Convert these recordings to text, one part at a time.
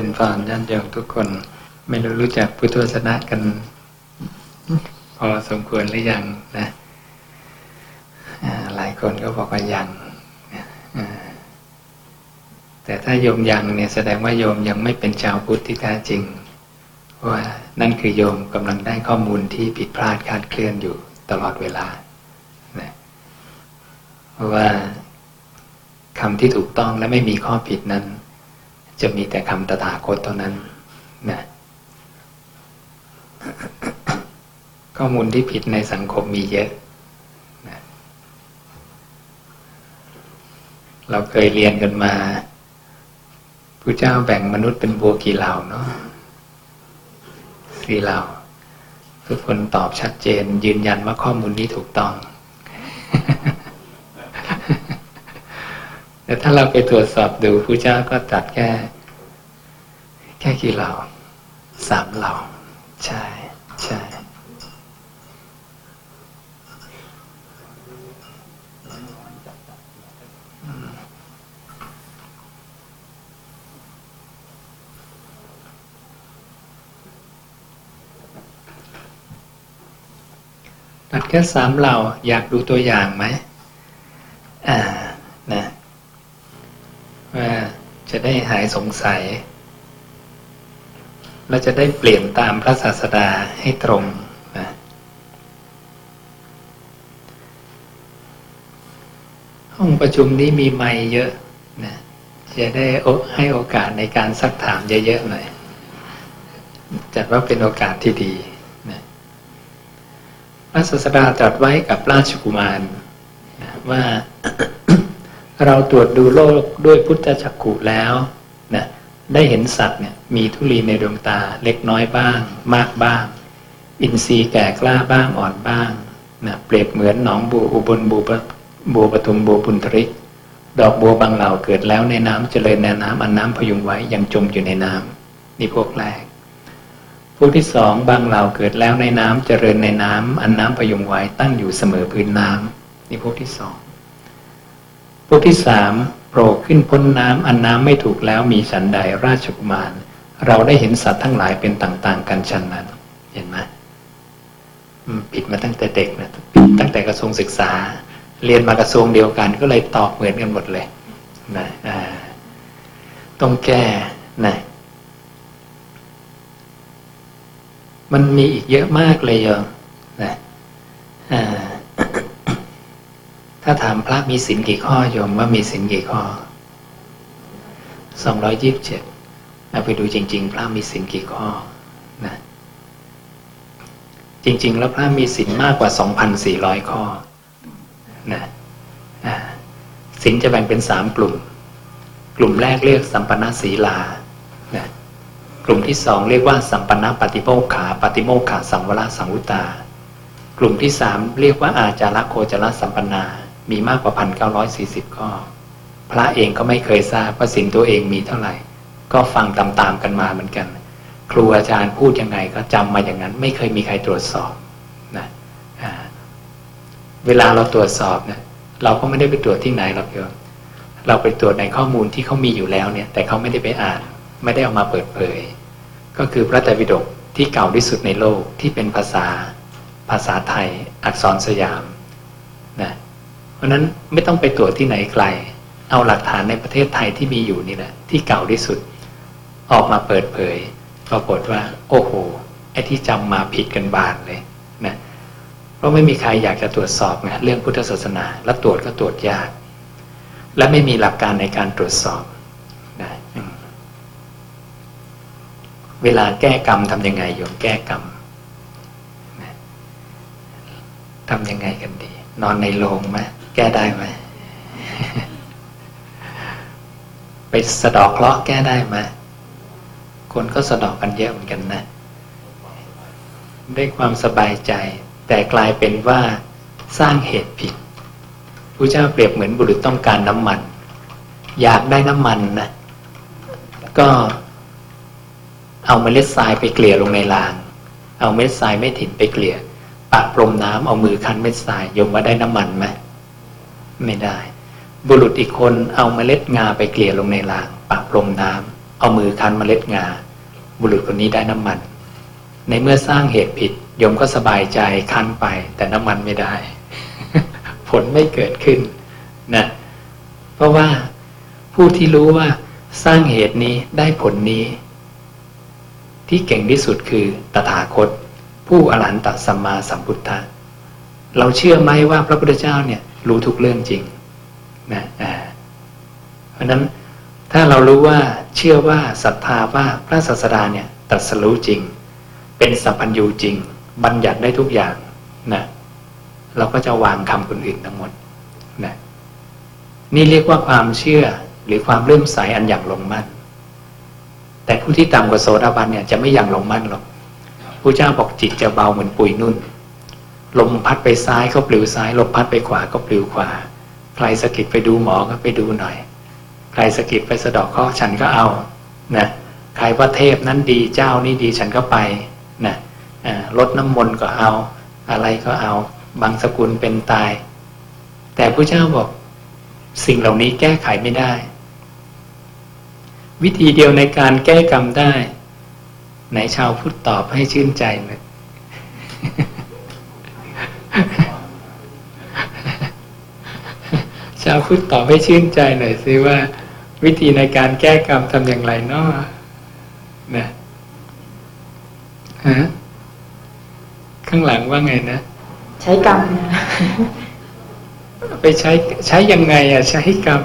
เล่นฟานญาติโยมทุกคน ไม่รู้รู้จักพุทธวจนะกัน พอสมควรหรือยังนะหลายคนก็บอกว่ายังแต่ถ้าโยมยังเนี่ยแสดงว่าโยมยังไม่เป็นชาวพุทธที่แท้จริงว่านั่นคือโยมกำลังได้ข้อมูลที่ผิดพลาดคาดเคลื่อนอยู่ตลอดเวลานะเพราะว่าคำที่ถูกต้องและไม่มีข้อผิดนั้น จะมีแต่คำตถาคตเท่านั้นนะข้อมูลที่ผิดในสังคมมีเยอะนะเราเคยเรียนกันมาพระเจ้าแบ่งมนุษย์เป็นบัวกี่เหล่าเนาะสี่เหล่าทุกคนตอบชัดเจน ยืนยันว่าข้อมูลนี้ถูกต้อง แต่ถ้าเราไปตรวจสอบดูพระเจ้าก็ตัดแค่แค่กี่เหล่าสามเหล่าใช่ใช่ตัดแค่สามเหล่า อยากดูตัวอย่างไหม อ่า นะ ว่าจะได้หายสงสัยเราจะได้เปลี่ยนตามพระศาสดาให้ตรงนะห้องประชุมนี้มีไม้เยอะนะจะได้ให้โอกาสในการซักถามเยอะๆหน่อย จัดว่าเป็นโอกาสที่ดีพระศาสดาตรัสไว้กับราชกุมารนะว่า เราตรวจดูโลกด้วยพุทธจักขุแล้วนะได้เห็นสัตว์เนี่ยมีทุลีในดวงตาเล็กน้อยบ้าง มากบ้าง อินทรีย์แก่กล้าบ้างอ่อนบ้างนะเปรียบเหมือนหนองบัวอุบลบัวบัวปทุมบัวปุนทริก ดอกบัวบางเหล่าเกิดแล้วในน้ำเจริญในน้ำอันน้ำพยุงไว้ยังจมอยู่ในน้ำนี่พวกแรกพวกที่สองบางเหล่าเกิดแล้วในน้ำเจริญในน้ำอันน้ำพยุงไว้ตั้งอยู่เสมอพื้นน้ำนี่พวกที่สอง พวกที่สามโผล่ขึ้นพ้นน้ำอันน้ำไม่ถูกแล้วมีสันใดราชกุมาร เราได้เห็นสัตว์ทั้งหลายเป็นต่าง ๆ กันชันนั้น เห็นไหมผิดมาตั้งแต่เด็กนะผิดตั้งแต่กระทรวงศึกษา เรียนมากระทรวงเดียวกัน ก็เลยตอบเหมือนกันหมดเลยนะต้องแก้นะมันมีอีกเยอะมากเลยโยมนะอ่า ถ้าถามพระมีสินกี่ข้อโยมว่ามีสินกี่ข้อสองร้อยยิบเจ็ดเอาไปดูจริง ๆ พระมีสินกี่ข้อนะจริง ๆ แล้วพระมีสินมากกว่าสองพันสี่ร้อยข้อนะสินจะแบ่งเป็นสามกลุ่ม กลุ่มแรกเรียกสัมปนาศีลานะกลุ่มที่สองเรียกว่าสัมปนาปฏิโมกขาปฏิโมกขาสังวรสังวุตา กลุ่มที่สามเรียกว่าอาจาระโคจรสัมปนา มีมากกว่าพันเก้าร้อยสี่สิบข้อ พระเองก็ไม่เคยทราบว่าสิ่งตัวเองมีเท่าไหร่ ก็ฟังตามๆกันมาเหมือนกัน ครูอาจารย์พูดยังไงก็จำมาอย่างนั้น ไม่เคยมีใครตรวจสอบนะเวลาเราตรวจสอบเนี่ยเราก็ไม่ได้ไปตรวจที่ไหนหรอกโยมเราไปตรวจในข้อมูลที่เขามีอยู่แล้วเนี่ย แต่เขาไม่ได้ไปอ่าน ไม่ได้เอามาเปิดเผย ก็คือพระไตรปิฎกที่เก่าที่สุดในโลกที่เป็นภาษา ภาษาไทย อักษรสยาม เพราะนั้นไม่ต้องไปตรวจที่ไหนไกล เอาหลักฐานในประเทศไทยที่มีอยู่นี่แหละที่เก่าที่สุด ออกมาเปิดเผยปรากฏว่า โอ้โหไอ้ที่จำมาผิดกันบานเลยนะเพราะไม่มีใครอยากจะตรวจสอบไงเรื่องพุทธศาสนา และตรวจก็ตรวจยาก และไม่มีหลักการในการตรวจสอบนะเวลาแก้กรรมทำยังไงโยมแก้กรรมทำยังไงกันดี นอนในโรงไหม ก้ได้ไหม ไปสะดอกเคราะห์แก้ได้ไหมคนก็สะดอกกันเยอะเหมือนกันนะ ด้วยความสบายใจ แต่กลายเป็นว่าสร้างเหตุผิดพระเจ้าเปรียบเหมือนบุรุษต้องการน้ำมัน อยากได้น้ำมันนะ ก็เอาเมล็ดทรายไปเกลี่ยลงในราง เอาเม็ดทรายไม่ถิ่นไปเกลี่ยปะพรมน้ำเอามือคั้นเม็ดทรายยมว่าได้น้ำมันไหม ไม่ได้ บุรุษอีกคนเอาเมล็ดงาไปเกลี่ยลงในรางปะพรมน้เอามือคันเมล็ดงา บุรุษคนนี้ได้น้ำมัน ในเมื่อสร้างเหตุผิดโยมก็สบายใจคันไป แต่น้ำมันไม่ได้ ผลไม่เกิดขึ้นนะเพราะว่าผู้ที่รู้ว่าสร้างเหตุนี้ได้ผลนี้ ที่เก่งที่สุดคือตถาคต ผู้อรหันตสัมมาสัมพุทธะเราเชื่อไหมว่าพระพุทธเจ้าเนี่ย รู้ทุกเรื่องจริงนะเพราะนั้นถ้าเรารู้ว่าเชื่อว่าศรัทธาว่าพระศาสดาเนี่ยตรัสรู้จริง เป็นสัพพัญญูจริง บัญญัติได้ทุกอย่างนะเราก็จะวางคำคนอื่นทั้งหมดนะนี่เรียกว่าความเชื่อหรือความเลื่อมใสอันอย่างลงมั่น แต่ผู้ที่ต่ำกว่าโสดาบันเนี่ยจะไม่อย่างลงมั่นหรอกผู้เจ้าบอกจิตจะเบาเหมือนปุยนุ่น ลมพัดไปซ้ายก็ปลิวซ้าย ลมพัดไปขวาก็ปลิวขวา ใครสะกิดไปดูหมอก็ไปดูหน่อย ใครสะกิดไปสะดอกข้อฉันก็เอานะใครว่าเทพนั้นดีเจ้านี่ดีฉันก็ไปนะลดน้ำมนต์ก็เอา อะไรก็เอา บางสกุลเป็นตาย แต่พระเจ้าบอกสิ่งเหล่านี้แก้ไขไม่ได้ วิธีเดียวในการแก้กรรมได้ ไหนชาวพุทธตอบให้ชื่นใจเลย ชาวพุทธตอบให้ชื่นใจหน่อยสิว่า วิธีในการแก้กรรมทำอย่างไรเนาะนะฮะข้างหลังว่าไงนะ ใช้กรรมไปใช้ใช้ยังไงอะ ใช้กรรม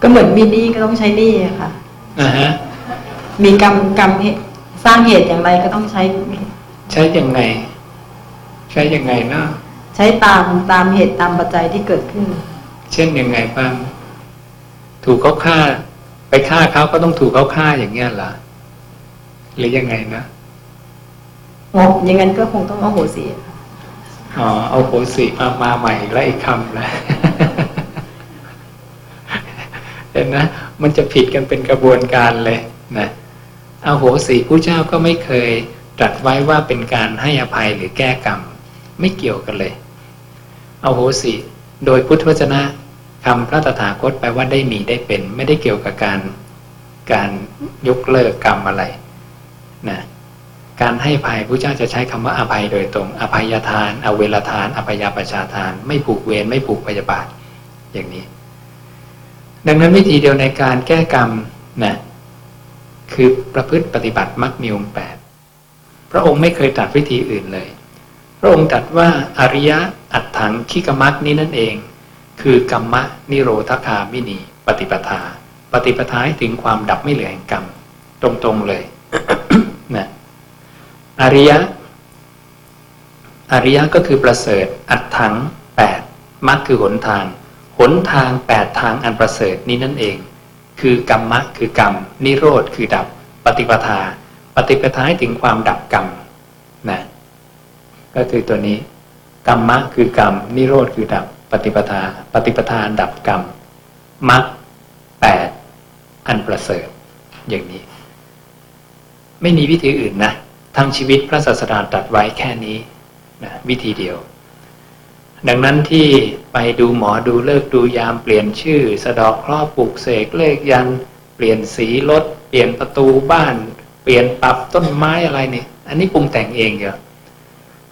ก็เหมือนมีหนี้ก็ต้องใช้หนี้อะค่ะอ่าฮะมีกรรมกรรมสร้างเหตุอย่างไรก็ต้องใช้ ใช้ยังไงใช้ยังไงเนาะใช้ตามตามเหตุตามปัจจัยที่เกิดขึ้น เช่นยังไงบ้างถูกเขาฆ่า ไปฆ่าเขาก็ต้องถูกเขาฆ่าอย่างเงี้ยเหรอหรือยังไงนะอ๋ออย่างนั้นก็คงต้องเอาโหสิอ๋อเอาโหสิมามาใหม่แล้วอีกคำแล้วเห็นนะมันจะผิดกันเป็นกระบวนการเลยนะเอาโหสิผู้เจ้าก็ไม่เคยตรัสไว้ว่าเป็นการให้อภัยหรือแก้กรรม ไม่เกี่ยวกันเลย เอาโหสิ โดยพุทธวจนะคำพระตถาคตแปลว่าได้มีได้เป็น ไม่ได้เกี่ยวกับการการยกเลิกกรรมอะไรนะการให้ภัยพระเจ้าจะใช้คำว่าอภัยโดยตรง อภัยทาน อเวรทาน อภัยประชาทาน ไม่ผูกเวรไม่ผูกพยาบาทอย่างนี้ ดังนั้นวิธีเดียวในการแก้กรรมนะคือประพฤติปฏิบัติมักมีองค์แปดพระองค์ไม่เคยตัดวิธีอื่นเลย พระองค์ตัดว่าอริยะอัตถังคิกมักนี้นั่นเอง คือกรรมะนิโรธคามินี ปฏิปทา ปฏิปทาให้ถึงความดับไม่เหลือแห่งกรรม ตรงๆเลยนะอริยะอริยะก็คือประเสริฐ อัตถังแปดมักคือหนทาง หนทางแปดทางอันประเสริฐนี้นั่นเอง คือกรรมะคือกรรม นิโรธคือดับ ปฏิปทา ปฏิปทาให้ถึงความดับกรรมนะ ก็คือตัวนี้กรรมะคือกรรม นิโรธคือดับปฏิปทา ปฏิปทาดับกรรมมรรคแปดอันประเสริฐอย่างนี้ ไม่มีวิธีอื่นนะทั้งชีวิตพระศาสดาตรัสไว้แค่นี้นะวิธีเดียว ดังนั้นที่ไปดูหมอดูเลิกดูยามเปลี่ยนชื่อ สะดอกครอบปลูกเสกเลขยัน เปลี่ยนสีรถเปลี่ยนประตูบ้าน เปลี่ยนปรับต้นไม้อะไรนี่อันนี้ปรุงแต่งเองเหรอ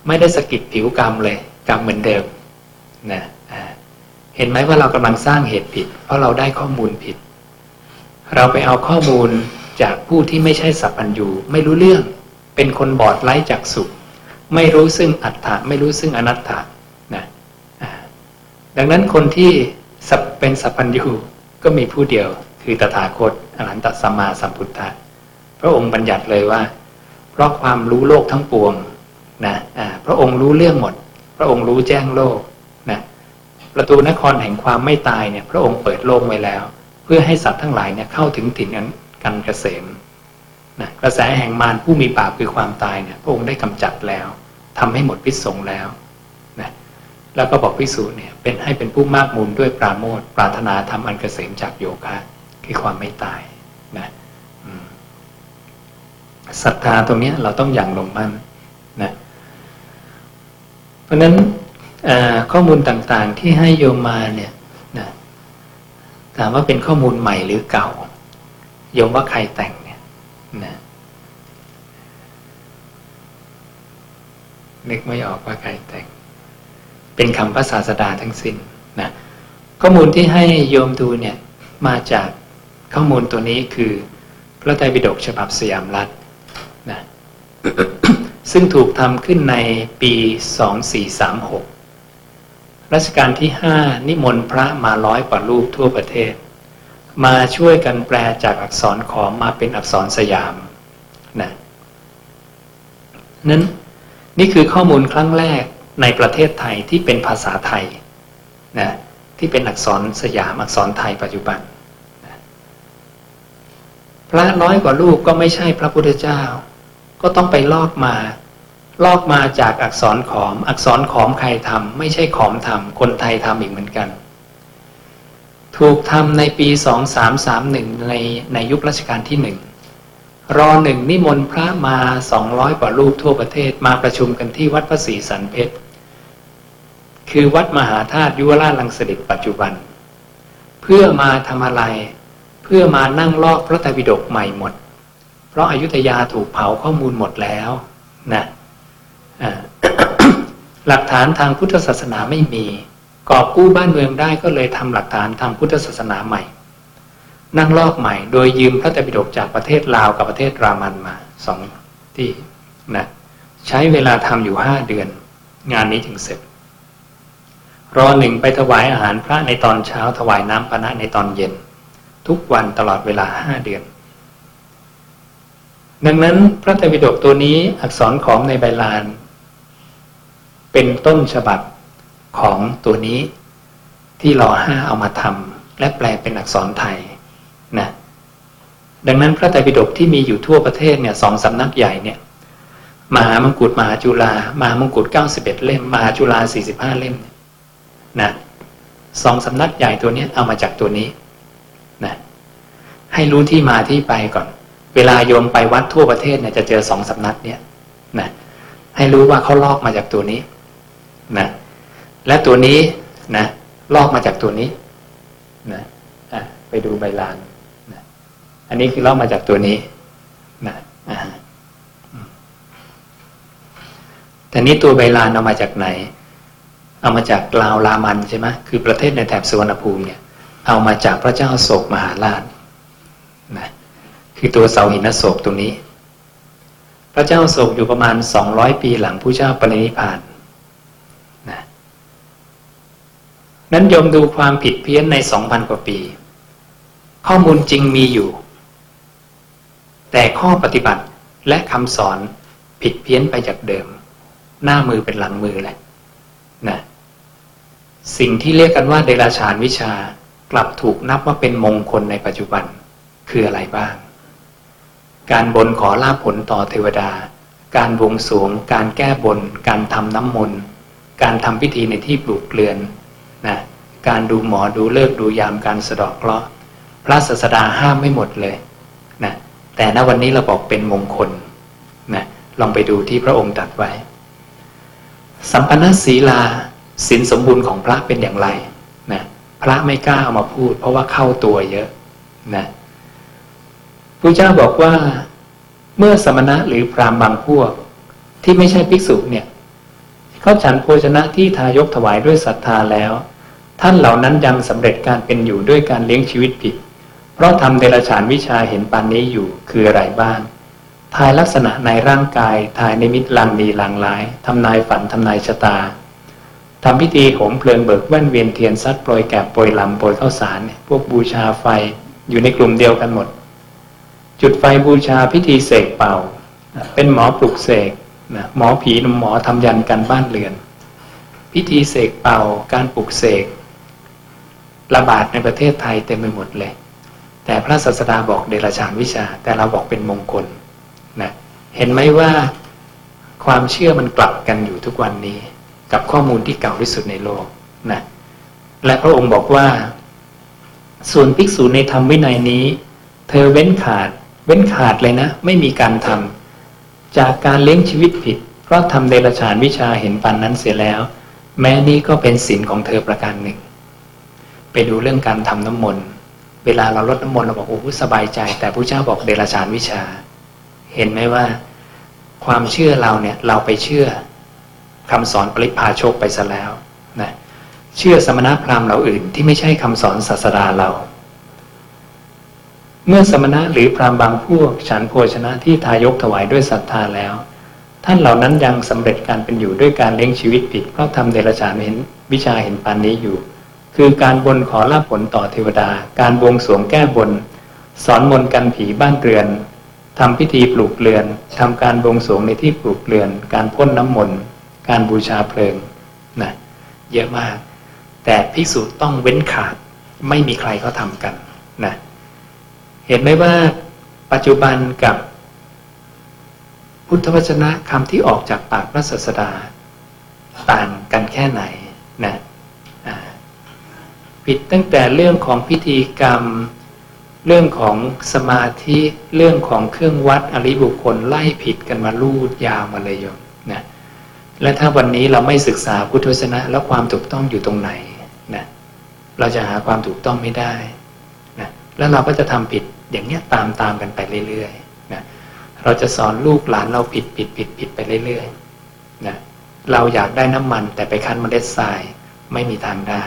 ไม่ได้สกิดผิวกรรมเลย กรรมเหมือนเดิมนะเห็นไหมว่าเรากำลังสร้างเหตุผิด เพราะเราได้ข้อมูลผิด เราไปเอาข้อมูลจากผู้ที่ไม่ใช่สัพพัญญูไม่รู้เรื่อง เป็นคนบอดไร้จักสุไม่รู้ซึ่งอัตถะไม่รู้ซึ่งอนัตถะดังนั้นคนที่เป็นสัพพัญญูก็มีผู้เดียว คือตถาคตอรหันตสัมมาสัมพุทธะพระองค์บัญญัติเลยว่า เพราะความรู้โลกทั้งปวง นะพระองค์รู้เรื่องหมด พระองค์รู้แจ้งโลกนะประตูนครแห่งความไม่ตายเนี่ย พระองค์เปิดโลกไว้แล้ว เพื่อให้สัตว์ทั้งหลายเนี่ยเข้าถึงถิ่นนั้นกันเกษมนะกระแสแห่งมารผู้มีบาปคือความตายเนี่ยพระองค์ได้กำจัดแล้วทำให้หมดพิษสงแล้วนะแล้วก็บอกพิสูจน์เนี่ยเป็นให้เป็นผู้มากมูลด้วยปราโมทปรารถนาทำอันเกษมจากโยคะคือความไม่ตายนะศรัทธาตรงนี้เราต้องอย่างลงมั่น ราะนั้นข้อมูลต่างๆที่ให้โยมมาเนี่ยนะถามว่าเป็นข้อมูลใหม่หรือเก่า โยมว่าใครแต่งเนี่ยนะนึกไม่ออกว่าใครแต่ง เป็นคำพระศาสดาทั้งสิ้นนะข้อมูลที่ให้โยมดูเนี่ยมาจากข้อมูลตัวนี้คือ พระไตรปิฎกฉบับสยามรัฐนะ ซึ่งถูกทำขึ้นในปี 2436 รัชกาลที่ 5 นิมนต์พระมาร้อยกว่ารูปทั่วประเทศ มาช่วยกันแปลจากอักษรขอมมาเป็นอักษรสยามนะนั้นนี่คือข้อมูลครั้งแรกในประเทศไทยที่เป็นภาษาไทยนะที่เป็นอักษรสยามอักษรไทยปัจจุบัน พระร้อยกว่ารูปก็ไม่ใช่พระพุทธเจ้า ก็ต้องไปลอกมา ลอกมาจากอักษรขอม อักษรขอมใครทำไม่ใช่ขอมทำคนไทยทำอีกเหมือนกัน ถูกทำในปี2331ในในยุครัชกาลที่หนึ่งรอหนึ่งนิมนต์พระมาสองร้อยกว่ารูปทั่วประเทศมาประชุมกันที่วัดพระศรีสันเพชรคือวัดมหาธาตุยุวราชลังสฤษปัจจุบัน เพื่อมาทำอะไร เพื่อมานั่งลอกพระไตรปิฎกใหม่หมด เพราะอายุทยาถูกเผาข้อมูลหมดแล้วนะหลักฐานทางพุทธศาสนาไม่มี กอบกู้บ้านเมืองได้ก็เลยทำหลักฐานทางพุทธศาสนาใหม่ นั่งลอกใหม่ โดยยืมพระไตรปิฎกจากประเทศลาวกับประเทศรามันมาสองที่นะใช้เวลาทำอยู่ห้าเดือน งานนี้ถึงเสร็จรอหนึ่งไปถวายอาหารพระในตอนเช้าถวายน้ำปนะในตอนเย็น ทุกวันตลอดเวลาห้าเดือน ดังนั้นพระไตรปิฎกตัวนี้อักษรของในใบลาน เป็นต้นฉบับของตัวนี้ที่รอห้าเอามาทำและแปลเป็นอักษรไทยนะดังนั้นพระไตรปิฎกที่มีอยู่ทั่วประเทศเนี่ยสองสำนักใหญ่เนี่ยมหามงกุฎมหาจุฬามหามงกุฎเก้าสิบเอ็ดเล่ม มหาจุฬาสี่สิบห้าเล่มนะสองสำนักใหญ่ตัวนี้เอามาจากตัวนี้นะให้รู้ที่มาที่ไปก่อน เวลาโยมไปวัดทั่วประเทศเนี่ยจะเจอสองสำนักเนี่ยนะให้รู้ว่าเขาลอกมาจากตัวนี้นะและตัวนี้นะลอกมาจากตัวนี้นะไปดูใบลานนะอันนี้คือล่ามาจากตัวนี้นะแต่นี้ตัวใบลานเอามาจากไหน เอามาจากลาวลามันใช่ไหมคือประเทศในแถบสุวรรณภูมิเนี่ย เอามาจากพระเจ้าโศกมหาราชนะ คือตัวเสาหินโศกตรงนี้ พระเจ้าโศกอยู่ประมาณสองร้อยปีหลังผู้เจ้าปรินิพานนะนั้นยมดูความผิดเพี้ยนในสองพันกว่าปี ข้อมูลจริงมีอยู่ แต่ข้อปฏิบัติและคำสอนผิดเพี้ยนไปจากเดิม หน้ามือเป็นหลังมือแหละนะสิ่งที่เรียกกันว่าเดรัจฉานวิชากลับถูกนับว่าเป็นมงคลในปัจจุบันคืออะไรบ้าง การบนขอลาภผลต่อเทวดา การบวงสวง การแก้บน การทำน้ำมนต์ การทำพิธีในที่ปลูกเกลือนนะการดูหมอดูเลิกดูยามการสะดอกเคราะห์พระศาสดาห้ามไม่หมดเลยนะแต่ณวันนี้เราบอกเป็นมงคลนะลองไปดูที่พระองค์ตรัสไว้ สัมปันศีลาสินสมบูรณ์ของพระเป็นอย่างไรนะพระไม่กล้าเอามาพูด เพราะว่าเข้าตัวเยอะนะ พระเจ้าบอกว่า เมื่อสมณะหรือพรามบางพวก ที่ไม่ใช่ภิกษุเนี่ยเขาฉันโภชนะที่ทายกถวายด้วยศรัทธาแล้ว ท่านเหล่านั้นยังสำเร็จการเป็นอยู่ด้วยการเลี้ยงชีวิตผิด เพราะทำเดรัจฉานวิชาเห็นปานนี้อยู่คืออะไรบ้างทายลักษณะในร่างกายทายในมิตรลังดีลังร้ายทำนายฝันทำนายชะตาทำพิธีโหมเพลิงเบิกแว่นเวียนเทียนซัดโปรยแกบโปรยลำโปรยข้าวสารพวกบูชาไฟอยู่ในกลุ่มเดียวกันหมด จุดไฟบูชาพิธีเสกเป่า เป็นหมอปลุกเสกหมอผีหมอทำยันกันบ้านเรือน พิธีเสกเป่าการปลุกเสกระบาดในประเทศไทยเต็มไปหมดเลย แต่พระศาสดาบอกเดรัจฉานวิชา แต่เราบอกเป็นมงคลนะเห็นไหมว่าความเชื่อมันกลับกันอยู่ทุกวันนี้ กับข้อมูลที่เก่าที่สุดในโลกนะและพระองค์บอกว่า ส่วนภิกษุในธรรมวินัยนี้ เธอเว้นขาด เว้นขาดเลยนะ ไม่มีการทำจากการเลี้ยงชีวิตผิด เพราะทำเดรัจฉานวิชาเห็นปันนั้นเสียแล้ว แม้นี้ก็เป็นศีลของเธอประการหนึ่ง ไปดูเรื่องการทำน้ำมนต์เวลาเราลดน้ำมนต์เราบอกโอ้สบายใจ แต่พระเจ้าบอกเดรัจฉานวิชา เห็นไหมว่า ความเชื่อเราเนี่ยเราไปเชื่อคำสอนปริพาโชคไปซะแล้วนะเชื่อสมณพราหมณ์เราอื่นที่ไม่ใช่คำสอนศาสดาเรา เมื่อสมณะหรือพรามบางพวกฉันโภชนะที่ทายกถวายด้วยศรัทธาแล้ว ท่านเหล่านั้นยังสำเร็จการเป็นอยู่ด้วยการเลี้ยงชีวิตผิดเพราะทำเดรัจฉานเห็นวิชาเห็นปานนี้อยู่ คือการบนขอลาผลต่อเทวดา การบวงสรวงแก้บน สอนมนกันผีบ้านเรือนทำพิธีปลูกเรือนทำการบวงสรวงในที่ปลูกเรือน การพ่นน้ำมนต์การบูชาเพลิงนะเยอะมาก แต่พิสูจน์ต้องเว้นขาดไม่มีใครเขาทำกันนะ เห็นไหมว่าปัจจุบันกับพุทธวจนะคำที่ออกจากปากพระศาสดาต่างกันแค่ไหนนะผิดตั้งแต่เรื่องของพิธีกรรม เรื่องของสมาธิเรื่องของเครื่องวัดอริบุคคลไล่ผิดกันมาลูดยาวมาเลยโยมนะและถ้าวันนี้เราไม่ศึกษาพุทธวจนะ แล้วความถูกต้องอยู่ตรงไหนนะเราจะหาความถูกต้องไม่ได้นะแล้วเราก็จะทำผิด อย่างเนี้ยตามตามกันไปเรื่อยๆนะเราจะสอนลูกหลานเราผิดผิดผิดผิดไปเรื่อยๆนะเราอยากได้น้ำมันแต่ไปคั้นเมล็ดทรายไม่มีทางได้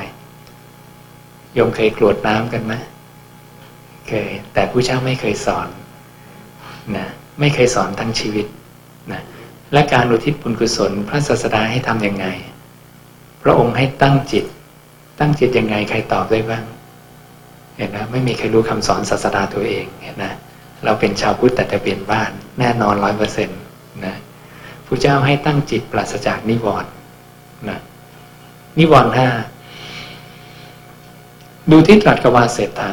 โยมเคยกรวดน้ำกันไหมเคย แต่ผู้เจ้าไม่เคยสอนนะไม่เคยสอนทั้งชีวิตนะและการอุทิศบุญกุศลพระศาสดาให้ทำยังไง พระองค์ให้ตั้งจิต ตั้งจิตยังไงใครตอบได้บ้าง เห็นนะไม่มีใครรู้คำสอนศาสดาตัวเองเห็นนะเราเป็นชาวพุทธแต่จะเปลี่ยนบ้านแน่นอนร้อยเปอร์เซ็นต์นะพระเจ้าให้ตั้งจิตปราศจากนิวรณ์นะนิวรณ์ห้าดูที่ตรัสกวาเศรษฐา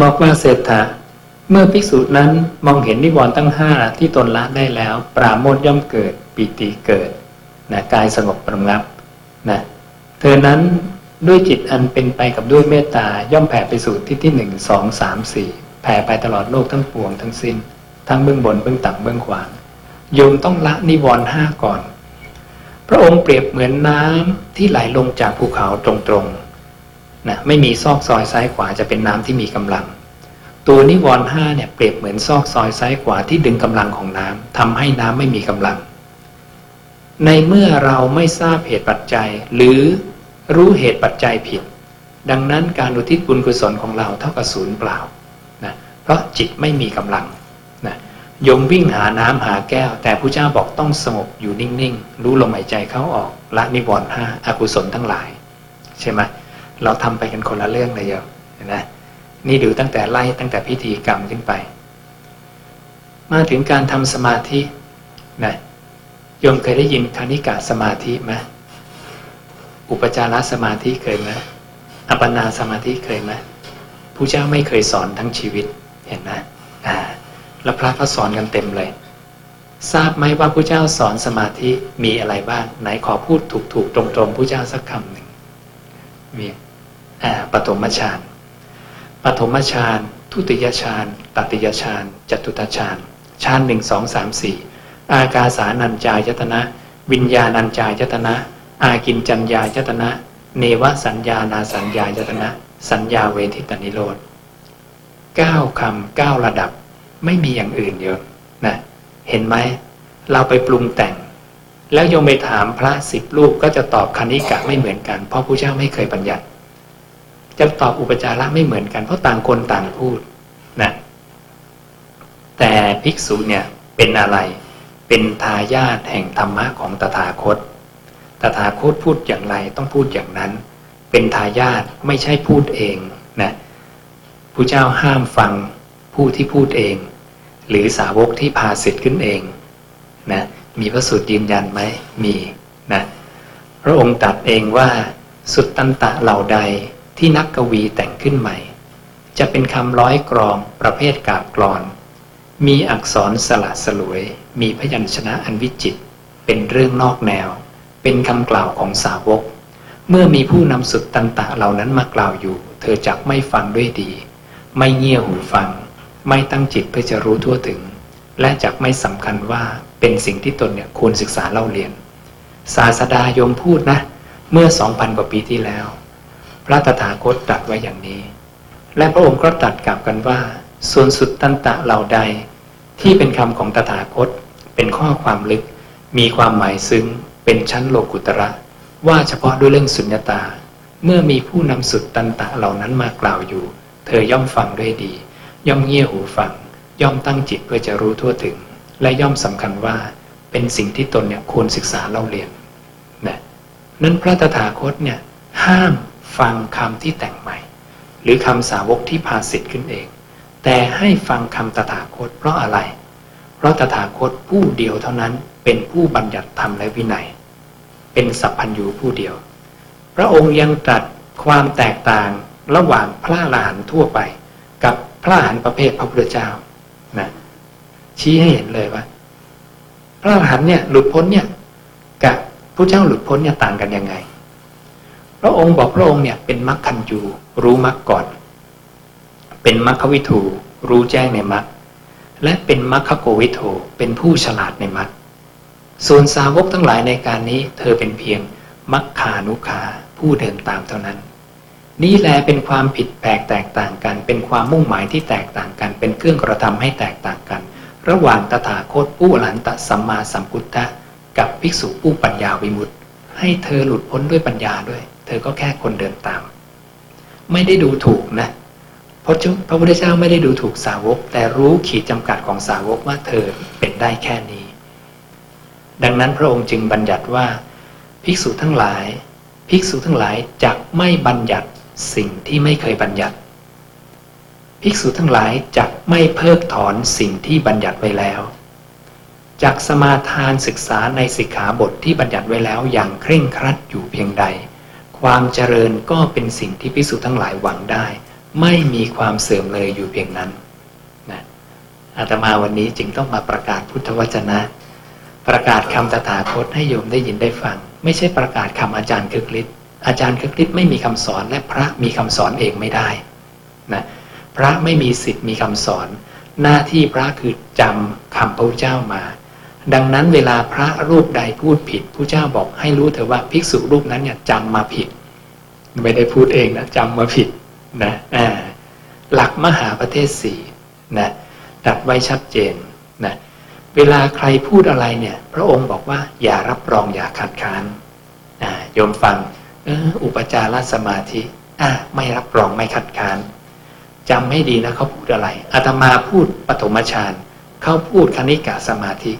บอกว่าเศรษฐาเมื่อภิกษุนั้นมองเห็นนิวรณ์ตั้งห้าที่ตนละได้แล้ว ปราโมทย่อมเกิด ปิติเกิดนะกายสงบประงับนะเธอนั้น ด้วยจิตอันเป็นไปกับด้วยเมตตาย่อมแผ่ไปสู่ที่ที่หนึ่งสองสามสี่แผ่ไปตลอดโลกทั้งปวงทั้งสิ้น ทั้งเบื้องบนเบื้องต่ำเบื้องขวางโยมต้องละนิวรณ์ห้าก่อน พระองค์เปรียบเหมือนน้ำที่ไหลลงจากภูเขาตรงๆนะไม่มีซอกซอยซ้ายขวาจะเป็นน้ำที่มีกำลัง ตัวนิวรณ์ห้าเนี่ยเปรียบเหมือนซอกซอยซ้ายขวาที่ดึงกำลังของน้ำทำให้น้ำไม่มีกำลัง ในเมื่อเราไม่ทราบเหตุปัจจัย หรือ รู้เหตุปัจจัยผิด ดังนั้นการอุทิศบุญกุศลของเราเท่ากับศูนย์เปล่านะเพราะจิตไม่มีกำลังนะยมวิ่งหาน้ำหาแก้ว แต่พระเจ้าบอกต้องสงบอยู่นิ่งๆ รู้ลมหายใจเข้าออกละนิวรณ์ห้าอากุศลทั้งหลาย ใช่ไหมเราทำไปกันคนละเรื่องเลยโยมเห็นไหมนี่ดูตั้งแต่ไล่ตั้งแต่พิธีกรรมขึ้นไป มาถึงการทำสมาธินะโยมเคยได้ยินคณิกาสมาธิไหม อุปจารสมาธิเคยไหมอัปปนาสมาธิเคยไหมผู้เจ้าไม่เคยสอนทั้งชีวิตเห็นไหมอ่าแล้วพระก็สอนกันเต็มเลย ทราบไหมว่าผู้เจ้าสอนสมาธิมีอะไรบ้างไหนขอพูดถูกๆตรงๆผู้เจ้าสักคำหนึ่งมีอ่าปฐมฌานปฐมฌานทุติยฌานตติยฌานจตุตฌานฌานหนึ่งสองสามสี่อากาสานัญจายตนะ วิญญาณัญจายตนะ อากินจัญญายตนะ เนวสัญญานาสัญญายตนะ สัญญาเวทิตนิโรธเก้าคำเก้าระดับไม่มีอย่างอื่นเยอะนะเห็นไหมเราไปปรุงแต่ง แล้วโยมไปถามพระสิบรูปก็จะตอบคณิกะไม่เหมือนกัน เพราะพระเจ้าไม่เคยบัญญัติ จะตอบอุปจาระไม่เหมือนกัน เพราะต่างคนต่างพูดนะแต่ภิกษุเนี่ยเป็นอะไรเป็นทายาทแห่งธรรมะของตถาคต ตถาคตพูดอย่างไรต้องพูดอย่างนั้น เป็นทายาทไม่ใช่พูดเองนะผู้เจ้าห้ามฟังผู้ที่พูดเอง หรือสาวกที่พาสิทธิ์ขึ้นเองนะมีพระสูตรยืนยันไหมมีนะพระองค์ตรัสเองว่าสุดตันตะเหล่าใดที่นักกวีแต่งขึ้นใหม่ จะเป็นคำร้อยกรองประเภทกาบกรอน มีอักษรสละสลวย มีพยัญชนะอันวิจิต เป็นเรื่องนอกแนว เป็นคำกล่าวของสาวก เมื่อมีผู้นำสุดตันตะเหล่านั้นมากล่าวอยู่ เธอจักไม่ฟังด้วยดี ไม่เงี่ยหูฟัง ไม่ตั้งจิตเพื่อจะรู้ทั่วถึง และจักไม่สำคัญว่าเป็นสิ่งที่ตนเนี่ยควรศึกษาเล่าเรียน ศาสดายมพูดนะ เมื่อสองพันกว่าปีที่แล้ว พระตถาคตตรัสไว้อย่างนี้ และพระองค์ก็ตรัสกลับกันว่า ส่วนสุดตันตะเหล่าใด ที่เป็นคำของตถาคต เป็นข้อความลึก มีความหมายซึ้ง เป็นชั้นโลกุตระ ว่าเฉพาะด้วยเรื่องสุญญตา เมื่อมีผู้นำสุดตันตะเหล่านั้นมากล่าวอยู่ เธอย่อมฟังด้วยดี ย่อมเงี่ยหูฟัง ย่อมตั้งจิตเพื่อจะรู้ทั่วถึง และย่อมสำคัญว่าเป็นสิ่งที่ตนเนี่ยควรศึกษาเล่าเรียนนะนั้นพระตถาคตเนี่ยห้ามฟังคำที่แต่งใหม่ หรือคำสาวกที่พาสิทธิ์ขึ้นเอง แต่ให้ฟังคำตถาคตเพราะอะไร เพราะตถาคตผู้เดียวเท่านั้นเป็นผู้บัญญัติธรรมและวินัย เป็นสัพพัญญูผู้เดียว พระองค์ยังตรัสความแตกต่างระหว่างพระอรหันต์ทั่วไป กับพระอรหันต์ประเภทพระพุทธเจ้านะชี้ให้เห็นเลยว่า พระอรหันต์เนี่ยหลุดพ้นเนี่ยกับพระเจ้าหลุดพ้นเนี่ยต่างกันยังไง พระองค์บอกพระองค์เนี่ยเป็นมัคคันยูรู้มัคก่อน เป็นมัคควิทูรู้แจ้งในมัคและเป็นมัคคโกวิโทเป็นผู้ฉลาดในมัค ส่วนสาวกทั้งหลายในการนี้ เธอเป็นเพียงมัคคานุคาผู้เดินตามเท่านั้น นี่แลเป็นความผิดแปลกแตกต่างกัน เป็นความมุ่งหมายที่แตกต่างกัน เป็นเครื่องกระทำให้แตกต่างกัน ระหว่างตถาคตผู้อรหันตสัมมาสัมพุทธะกับภิกษุผู้ปัญญาวิมุตติ ให้เธอหลุดพ้นด้วยปัญญาด้วย เธอก็แค่คนเดินตาม ไม่ได้ดูถูกนะพราะพระพุทธเจ้าไม่ได้ดูถูกสาวก แต่รู้ขีดจำกัดของสาวกว่าเธอเป็นได้แค่นี้ ดังนั้นพระองค์จึงบัญญัติว่า ภิกษุทั้งหลาย ภิกษุทั้งหลายจะไม่บัญญัติสิ่งที่ไม่เคยบัญญัติ ภิกษุทั้งหลายจะไม่เพิกถอนสิ่งที่บัญญัติไว้แล้วจากสมาทานศึกษาในสิกขาบทที่บัญญัติไว้แล้วอย่างเคร่งครัดอยู่เพียงใด ความเจริญก็เป็นสิ่งที่พิสูจทั้งหลายหวังได้ ไม่มีความเสื่อมเลยอยู่เพียงนั้นนะอาตมาวันนี้จึงต้องมาประกาศพุทธวจนะ ประกาศคำตถาคตให้โยมได้ยินได้ฟัง ไม่ใช่ประกาศคำอาจารย์คึกฤทธิ์อาจารย์คึกฤทธิ์ไม่มีคำสอนและพระมีคำสอนเองไม่ได้นะพระไม่มีสิทธิ์มีคำสอน หน้าที่พระคือจำคำพระเจ้ามา ดังนั้นเวลาพระรูปใดพูดผิดผู้เจ้าบอกให้รู้เถอะว่าภิกษุรูปนั้นเนี่ยจำมาผิด ไม่ได้พูดเองนะจำมาผิดนะอ่าหลักมหาประเทศสี่นะดัดไว้ชัดเจนนะ เวลาใครพูดอะไรเนี่ย พระองค์บอกว่าอย่ารับรองอย่าขัดขานโยมฟังอออุปจารสมาธิอ่าไม่รับรองไม่ขัดขานจำให้ดีนะเขาพูดอะไรอาตมาพูดปฐมฌานเขาพูดคณิกาสมาธิ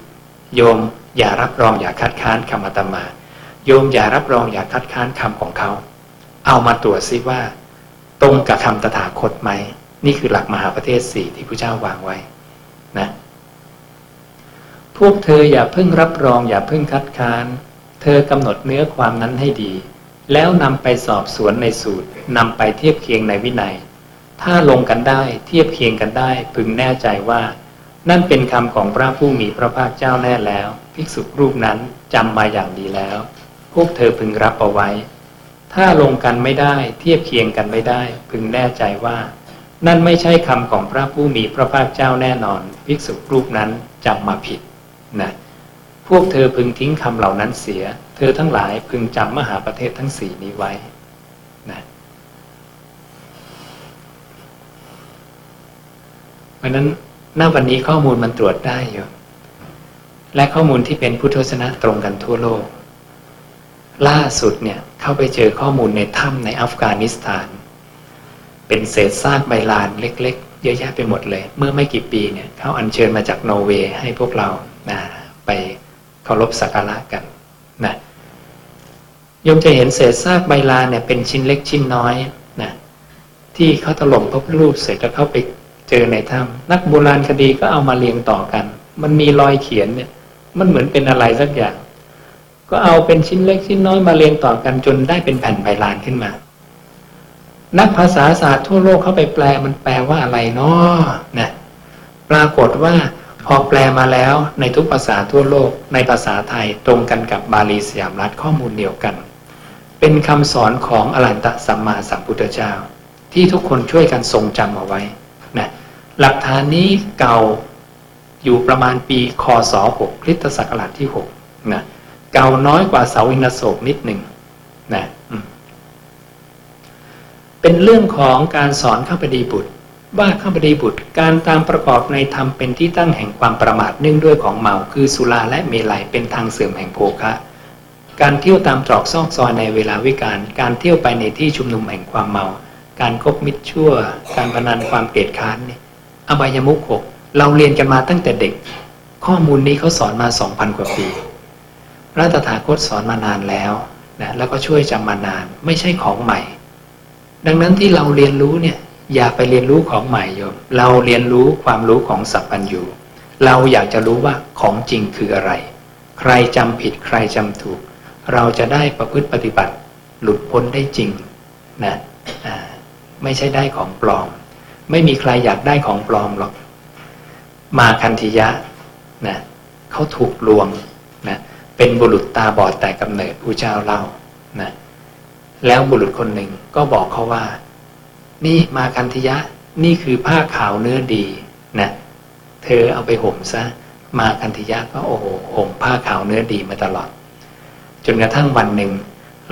โยมอย่ารับรองอย่าคัดค้านคำอาตมา โยมอย่ารับรองอย่าคัดค้านคำของเขา เอามาตรวจซิว่า ตรงกับคำตถาคตไหม นี่คือหลักมหาประเทศสี่ที่พระเจ้าวางไว้ พวกเธออย่าเพิ่งรับรองอย่าเพิ่งคัดค้าน เธอกำหนดเนื้อความนั้นให้ดี แล้วนำไปสอบสวนในสูตรนำไปเทียบเคียงในวินัย ถ้าลงกันได้เทียบเคียงกันได้ พึงแน่ใจว่า นั่นเป็นคำของพระผู้มีพระภาคเจ้าแน่แล้ว ภิกษุรูปนั้นจำมาอย่างดีแล้ว พวกเธอพึงรับเอาไว้ ถ้าลงกันไม่ได้เทียบเคียงกันไม่ได้ พึงแน่ใจว่า นั่นไม่ใช่คำของพระผู้มีพระภาคเจ้าแน่นอน ภิกษุรูปนั้นจำมาผิด นะพวกเธอพึงทิ้งคำเหล่านั้นเสีย เธอทั้งหลายพึงจำมหาประเทศทั้งสี่นี้ไว้นะเพราะนั้นหน้าวันนี้ข้อมูลมันตรวจได้อยู่ และข้อมูลที่เป็นพุทธศาสนาตรงกันทั่วโลก ล่าสุดเนี่ยเข้าไปเจอข้อมูลในถ้ำในอัฟกานิสถาน เป็นเศษซากใบลานเล็ก ๆ เยอะแยะไปหมดเลย เมื่อไม่กี่ปีเนี่ยเขาอัญเชิญมาจากนอร์เวย์ให้พวกเรา ไปเคารพสักการะกันนะยมจะเห็นเศษซากใบลานเนี่ยเป็นชิ้นเล็กชิ้นน้อยนะที่เขาถล่มพระรูปเสร็จแล้วเข้าไปเจอในถ้ำนักโบราณคดีก็เอามาเรียงต่อกัน มันมีรอยเขียนเนี่ย มันเหมือนเป็นอะไรสักอย่าง ก็เอาเป็นชิ้นเล็กชิ้นน้อยมาเรียงต่อกันจนได้เป็นแผ่นใบลานขึ้นมา นักภาษาศาสตร์ทั่วโลกเข้าไปแปลมันแปลว่าอะไรเนาะนะปรากฏว่า พอแปลมาแล้วในทุกภาษาทั่วโลกในภาษาไทยตรงกันกับบาลีสยามรัฐข้อมูลเดียวกัน เป็นคำสอนของอรันตสัมมาสัมพุทธเจ้า ที่ทุกคนช่วยกันทรงจำเอาไว้นะหลักฐานนี้เก่าอยู่ประมาณปีคศ6คริสตศักราชที่6นะเก่าน้อยกว่าเสาอินโศกนิดหนึ่งนะเป็นเรื่องของการสอนข้าพดีบุตร ว่าข้าพดีบุตรการตามประกอบในธรรมเป็นที่ตั้งแห่งความประมาทเนื่องด้วยของเมาคือสุราและเมลัยเป็นทางเสื่อมแห่งโภคะ การเที่ยวตามตรอกซอกซอยในเวลาวิการ การเที่ยวไปในที่ชุมนุมแห่งความเมา การคบมิตรชั่ว การพนันความเกลียดค้านนี่อบายมุขหกเราเรียนกันมาตั้งแต่เด็ก ข้อมูลนี้เขาสอนมาสองพันกว่าปีพระตถาคตสอนมานานแล้วนะแล้วก็ช่วยจำมานานไม่ใช่ของใหม่ ดังนั้นที่เราเรียนรู้เนี่ย อย่าไปเรียนรู้ของใหม่โยมเราเรียนรู้ความรู้ของสัพพัญญูเราอยากจะรู้ว่าของจริงคืออะไร ใครจำผิดใครจำถูก เราจะได้ประพฤติปฏิบัติ หลุดพ้นได้จริงนะอ่าไม่ใช่ได้ของปลอม ไม่มีใครอยากได้ของปลอมหรอก มาคันธิยะนะเขาถูกลวงนะเป็นบุรุษตาบอดแต่กำเนิดผู้เจ้าเล่านะแล้วบุรุษคนหนึ่งก็บอกเขาว่า นี่มาคันธิยะ นี่คือผ้าขาวเนื้อดีนะเธอเอาไปห่มซะ มาคันธิยะก็โอ้โหห่มผ้าขาวเนื้อดีมาตลอด จนกระทั่งวันหนึ่ง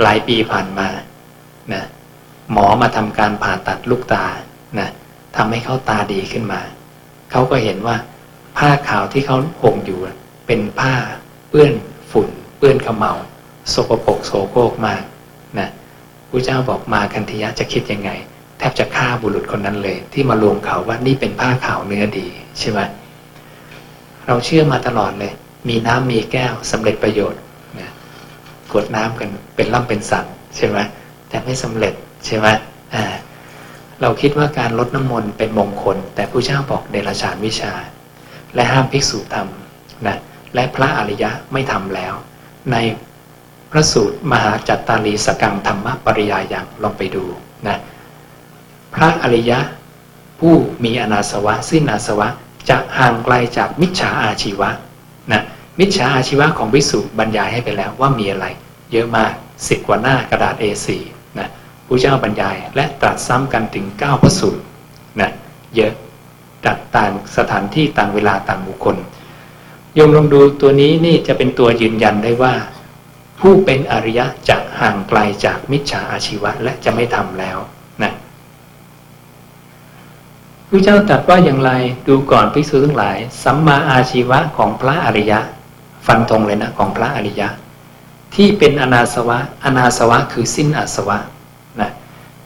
หลายปีผ่านมานะหมอมาทำการผ่าตัดลูกตานะทำให้เขาตาดีขึ้นมา เขาก็เห็นว่า ผ้าขาวที่เขาห่มอยู่เป็นผ้าเปื้อนฝุ่น เปื้อนขมเหลาสกปรกโสโครกมากนะพระเจ้าบอกมาคันธยะจะคิดยังไง แทบจะฆ่าบุรุษคนนั้นเลย ที่มาลวงเขาว่านี่เป็นผ้าขาวเนื้อดีใช่ไหมเราเชื่อมาตลอดเลย มีน้ำมีแก้วสำเร็จประโยชน์นะกดน้ำกันเป็นล่ำเป็นสันใช่ไหมแต่ไม่สำเร็จใช่ไหมอ่าเราคิดว่าการลดน้ำมนต์เป็นมงคล แต่ผู้เจ้าบอกเดรัจฉานวิชา และห้ามภิกษุทำนะและพระอริยะไม่ทำแล้ว ในพระสูตรมหาจัตตารีสกังธรรมปริยาอย่างลองไปดูนะ พระอริยะ ผู้มีอนาสวะ สิ้นอาสวะจะห่างไกลจากมิจฉาอาชีวะนะมิจฉาอาชีวะของภิกษุบรรยายให้ไปแล้วว่ามีอะไร เยอะมากสิบกว่าหน้ากระดาษ A4 นะผู้เจ้าบรรยายและตรัสซ้ำกันถึง9พระสูตรนะเยอะตัดต่างสถานที่ต่างเวลาต่างบุคคลโยมลองดูตัวนี้นี่จะเป็นตัวยืนยันได้ว่า ผู้เป็นอริยะจะห่างไกลจากมิจฉาอาชีวะและจะไม่ทำแล้ว พระเจ้าตรัสว่าอย่างไรดูก่อนภิกษุทั้งหลาย สัมมาอาชีวะของพระอริยะ ฟันธงเลยนะของพระอริยะ ที่เป็นอนาสวะ อนาสวะคือสิ้นอาสวะนะ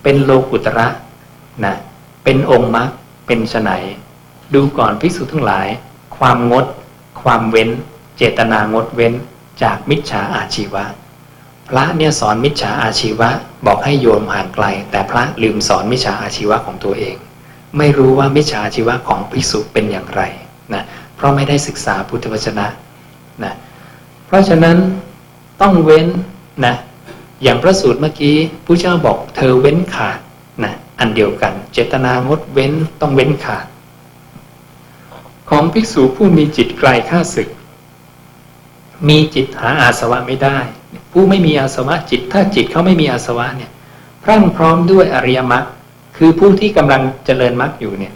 เป็นโลกุตระนะเป็นองค์มรรคเป็นไฉนดูก่อนภิกษุทั้งหลาย ความงด ความเว้น เจตนางดเว้นจากมิจฉาอาชีวะ พระเนี่ยสอนมิจฉาอาชีวะ บอกให้โยมห่างไกล แต่พระลืมสอนมิจฉาอาชีวะของตัวเอง ไม่รู้ว่ามิจฉาชีวะของภิกษุเป็นอย่างไรนะเพราะไม่ได้ศึกษาพุทธวจนะนะเพราะฉะนั้นต้องเว้นนะอย่างพระสูตรเมื่อกี้ผู้เจ้าบอกเธอเว้นขาดนะอันเดียวกัน เจตนางดเว้นต้องเว้นขาด ของภิกษุผู้มีจิตไกลข้าศึก มีจิตหาอาสวะไม่ได้ ผู้ไม่มีอาสวะจิต ถ้าจิตเขาไม่มีอาสวะเนี่ยพรั่งพร้อมด้วยอริยมรรค คือผู้ที่กำลังเจริญมรรคอยู่เนี่ย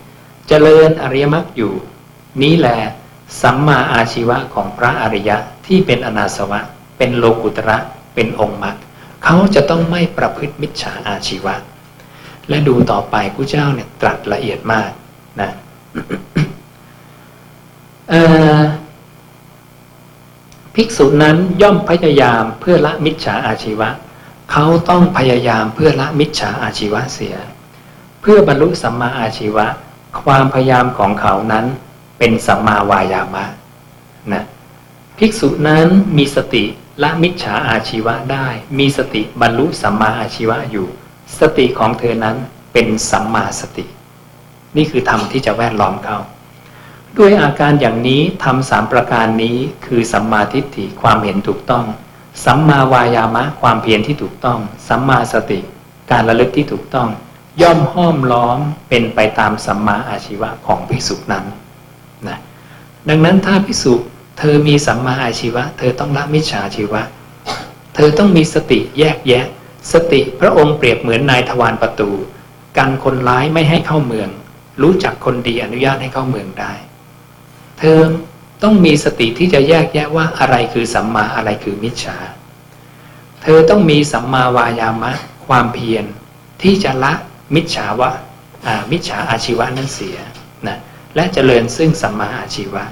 เจริญอริยมรรคอยู่ นี้แหละสัมมาอาชีวะของพระอริยะที่เป็นอนาสวะ เป็นโลกุตระเป็นองค์มรรคเขาจะต้องไม่ประพฤติมิจฉาอาชีวะ และดูต่อไปผู้เจ้าเนี่ยตรัสละเอียดมากนะภิกษุนั้นย่อมพยายามเพื่อละมิจฉาอาชีวะ เขาต้องพยายามเพื่อละมิจฉาอาชีวะเสีย พื่อบรรลุสัมมาอาชีวะ ความพยายามของเขานั้นเป็นสัมมาวายามะนะภิกษุนั้นมีสติละมิจฉาอาชีวะได้ มีสติบรรลุสัมมาอาชีวะอยู่ สติของเธอนั้นเป็นสัมมาสติ นี่คือธรรมที่จะแวดล้อมเขาด้วยอาการอย่างนี้ทำสามประการนี้คือสัมมาทิฏฐิความเห็นถูกต้อง สัมมาวายามะความเพียรที่ถูกต้อง สัมมาสติ การระลึกที่ถูกต้อง ย่อมห้อมล้อมเป็นไปตามสัมมาอาชีวะของภิกษุนั้นนะดังนั้นถ้าภิกษุเธอมีสัมมาอาชีวะ เธอต้องละมิจฉาชีวะ เธอต้องมีสติแยกแยะ สติพระองค์เปรียบเหมือนนายทวารประตูกันคนร้ายไม่ให้เข้าเมือง รู้จักคนดีอนุญาตให้เข้าเมืองได้ เธอต้องมีสติที่จะแยกแยะว่าอะไรคือสัมมาอะไรคือมิจฉา เธอต้องมีสัมมาวายามะ ความเพียรที่จะละ มิจฉาวะมิจฉาอาชีวะนั้นเสียนะและเจริญซึ่งสัมมาอาชีวะ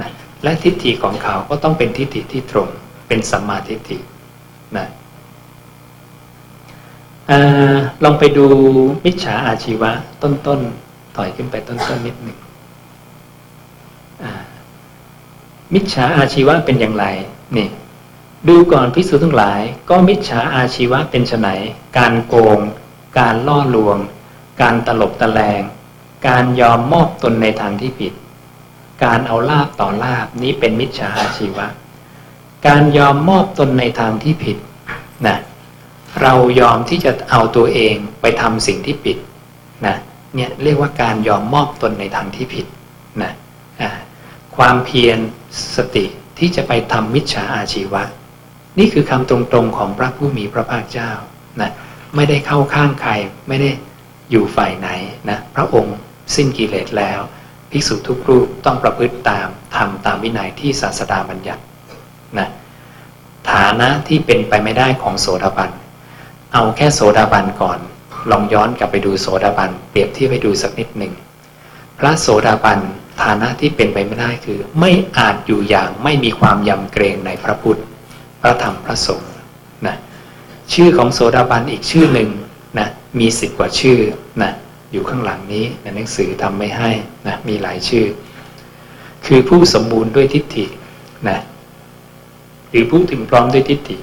นะและทิฏฐิของเขาก็ต้องเป็นทิฏฐิที่ตรงเป็นสัมมาทิฏฐินะอลองไปดูมิจฉาอาชีวะ ต้นๆถอยขึ้นไปต้นๆนิดหนึ่งมิจฉาอาชีวะเป็นอย่างไรนี่ดูก่อนพิสูจน์ทั้งหลาย ก็มิจฉาอาชีวะเป็นไนการโกง การล่อลวง การตลบตะแลง การยอมมอบตนในทางที่ผิด การเอาลาบต่อลาบนี้เป็นมิจฉาอาชีวะ การยอมมอบตนในทางที่ผิดนะเรายอมที่จะเอาตัวเองไปทำสิ่งที่ผิดนะเนี่ยเรียกว่าการยอมมอบตนในทางที่ผิดนะความเพียรสติที่จะไปทำมิจฉาอาชีวะ นี่คือคำตรงๆของพระผู้มีพระภาคเจ้านะ ไม่ได้เข้าข้างใคร ไม่ได้อยู่ฝ่ายไหนนะพระองค์สิ้นกิเลสแล้วภิกษุทุกรูปต้องประพฤติตามทำตามวินัยที่ศาสดาบัญญัตินะฐานะที่เป็นไปไม่ได้ของโสดาบัน เอาแค่โสดาบันก่อน ลองย้อนกลับไปดูโสดาบัน เปรียบเทียบไปดูสักนิดหนึ่งพระโสดาบันฐานะที่เป็นไปไม่ได้คือ ไม่อาจอยู่อย่างไม่มีความยำเกรงในพระพุทธ พระธรรมพระสงฆ์นะ ชื่อของโสดาบันอีกชื่อหนึ่งนะมีสิบกว่าชื่อนะอยู่ข้างหลังนี้ในหนังสือทำไม่ให้นะมีหลายชื่อ คือผู้สมบูรณ์ด้วยทิฏฐินะหรือผู้ถึงพร้อมด้วยทิฏฐิ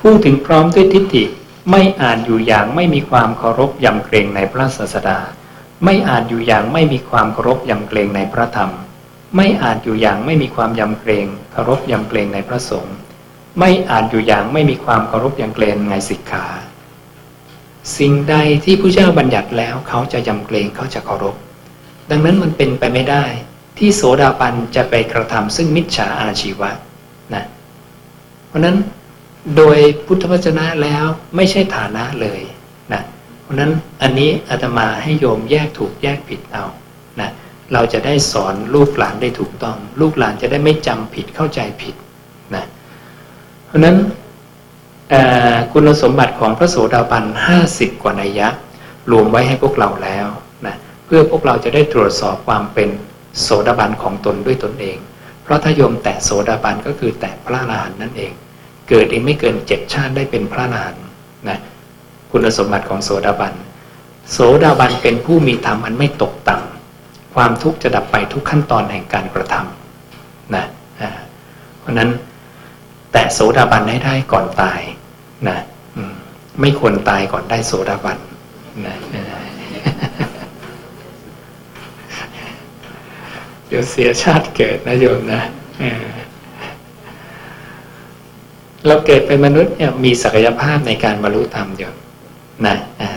ผู้ถึงพร้อมด้วยทิฏฐิไม่อาจอยู่อย่างไม่มีความเคารพยำเกรงในพระศาสดา ไม่อาจอยู่อย่างไม่มีความเคารพยำเกรงในพระธรรม ไม่อาจอยู่อย่างไม่มีความยำเกรงเคารพยำเกรงในพระสงฆ์ ไม่อาจอยู่อย่างไม่มีความเคารพยำเกรงในสิกขา สิ่งใดที่ผู้เจ้าบัญญัติแล้วเขาจะยำเกรงเขาจะเคารพ ดังนั้นมันเป็นไปไม่ได้ ที่โสดาบันจะไปกระทำซึ่งมิจฉาอาชีวะนะเพราะนั้นโดยพุทธวจนะแล้วไม่ใช่ฐานะเลยนะเพราะนั้นอันนี้อาตมาให้โยมแยกถูกแยกผิดเอานะเราจะได้สอนลูกหลานได้ถูกต้อง ลูกหลานจะได้ไม่จำผิดเข้าใจผิด ราะนั้นคุณสมบัติของพระโสดาบันห้าสิบกว่านัยยะ รวมไว้ให้พวกเราแล้วนะเพื่อพวกเราจะได้ตรวจสอบความเป็นโสดาบันของตนด้วยตนเอง เพราะถ้าโยมแตะโสดาบันก็คือแตะพระอรหันต์นั่นเอง เกิดเองไม่เกินเจ็ดชาติได้เป็นพระอรหันต์นะคุณสมบัติของโสดาบัน โสดาบันเป็นผู้มีธรรมอันไม่ตกต่ำความทุกข์จะดับไปทุกขั้นตอนแห่งการกระทำนะเพราะนั้น แต่โสดาบันให้ได้ก่อนตายนะไม่ควรตายก่อนได้โสดาบันนะเดี๋ยวเสียชาติเกิดนะโยมนะเราเกิดเป็นมนุษย์เนี่ยมีศักยภาพในการบรรลุธรรมโยมนะอ่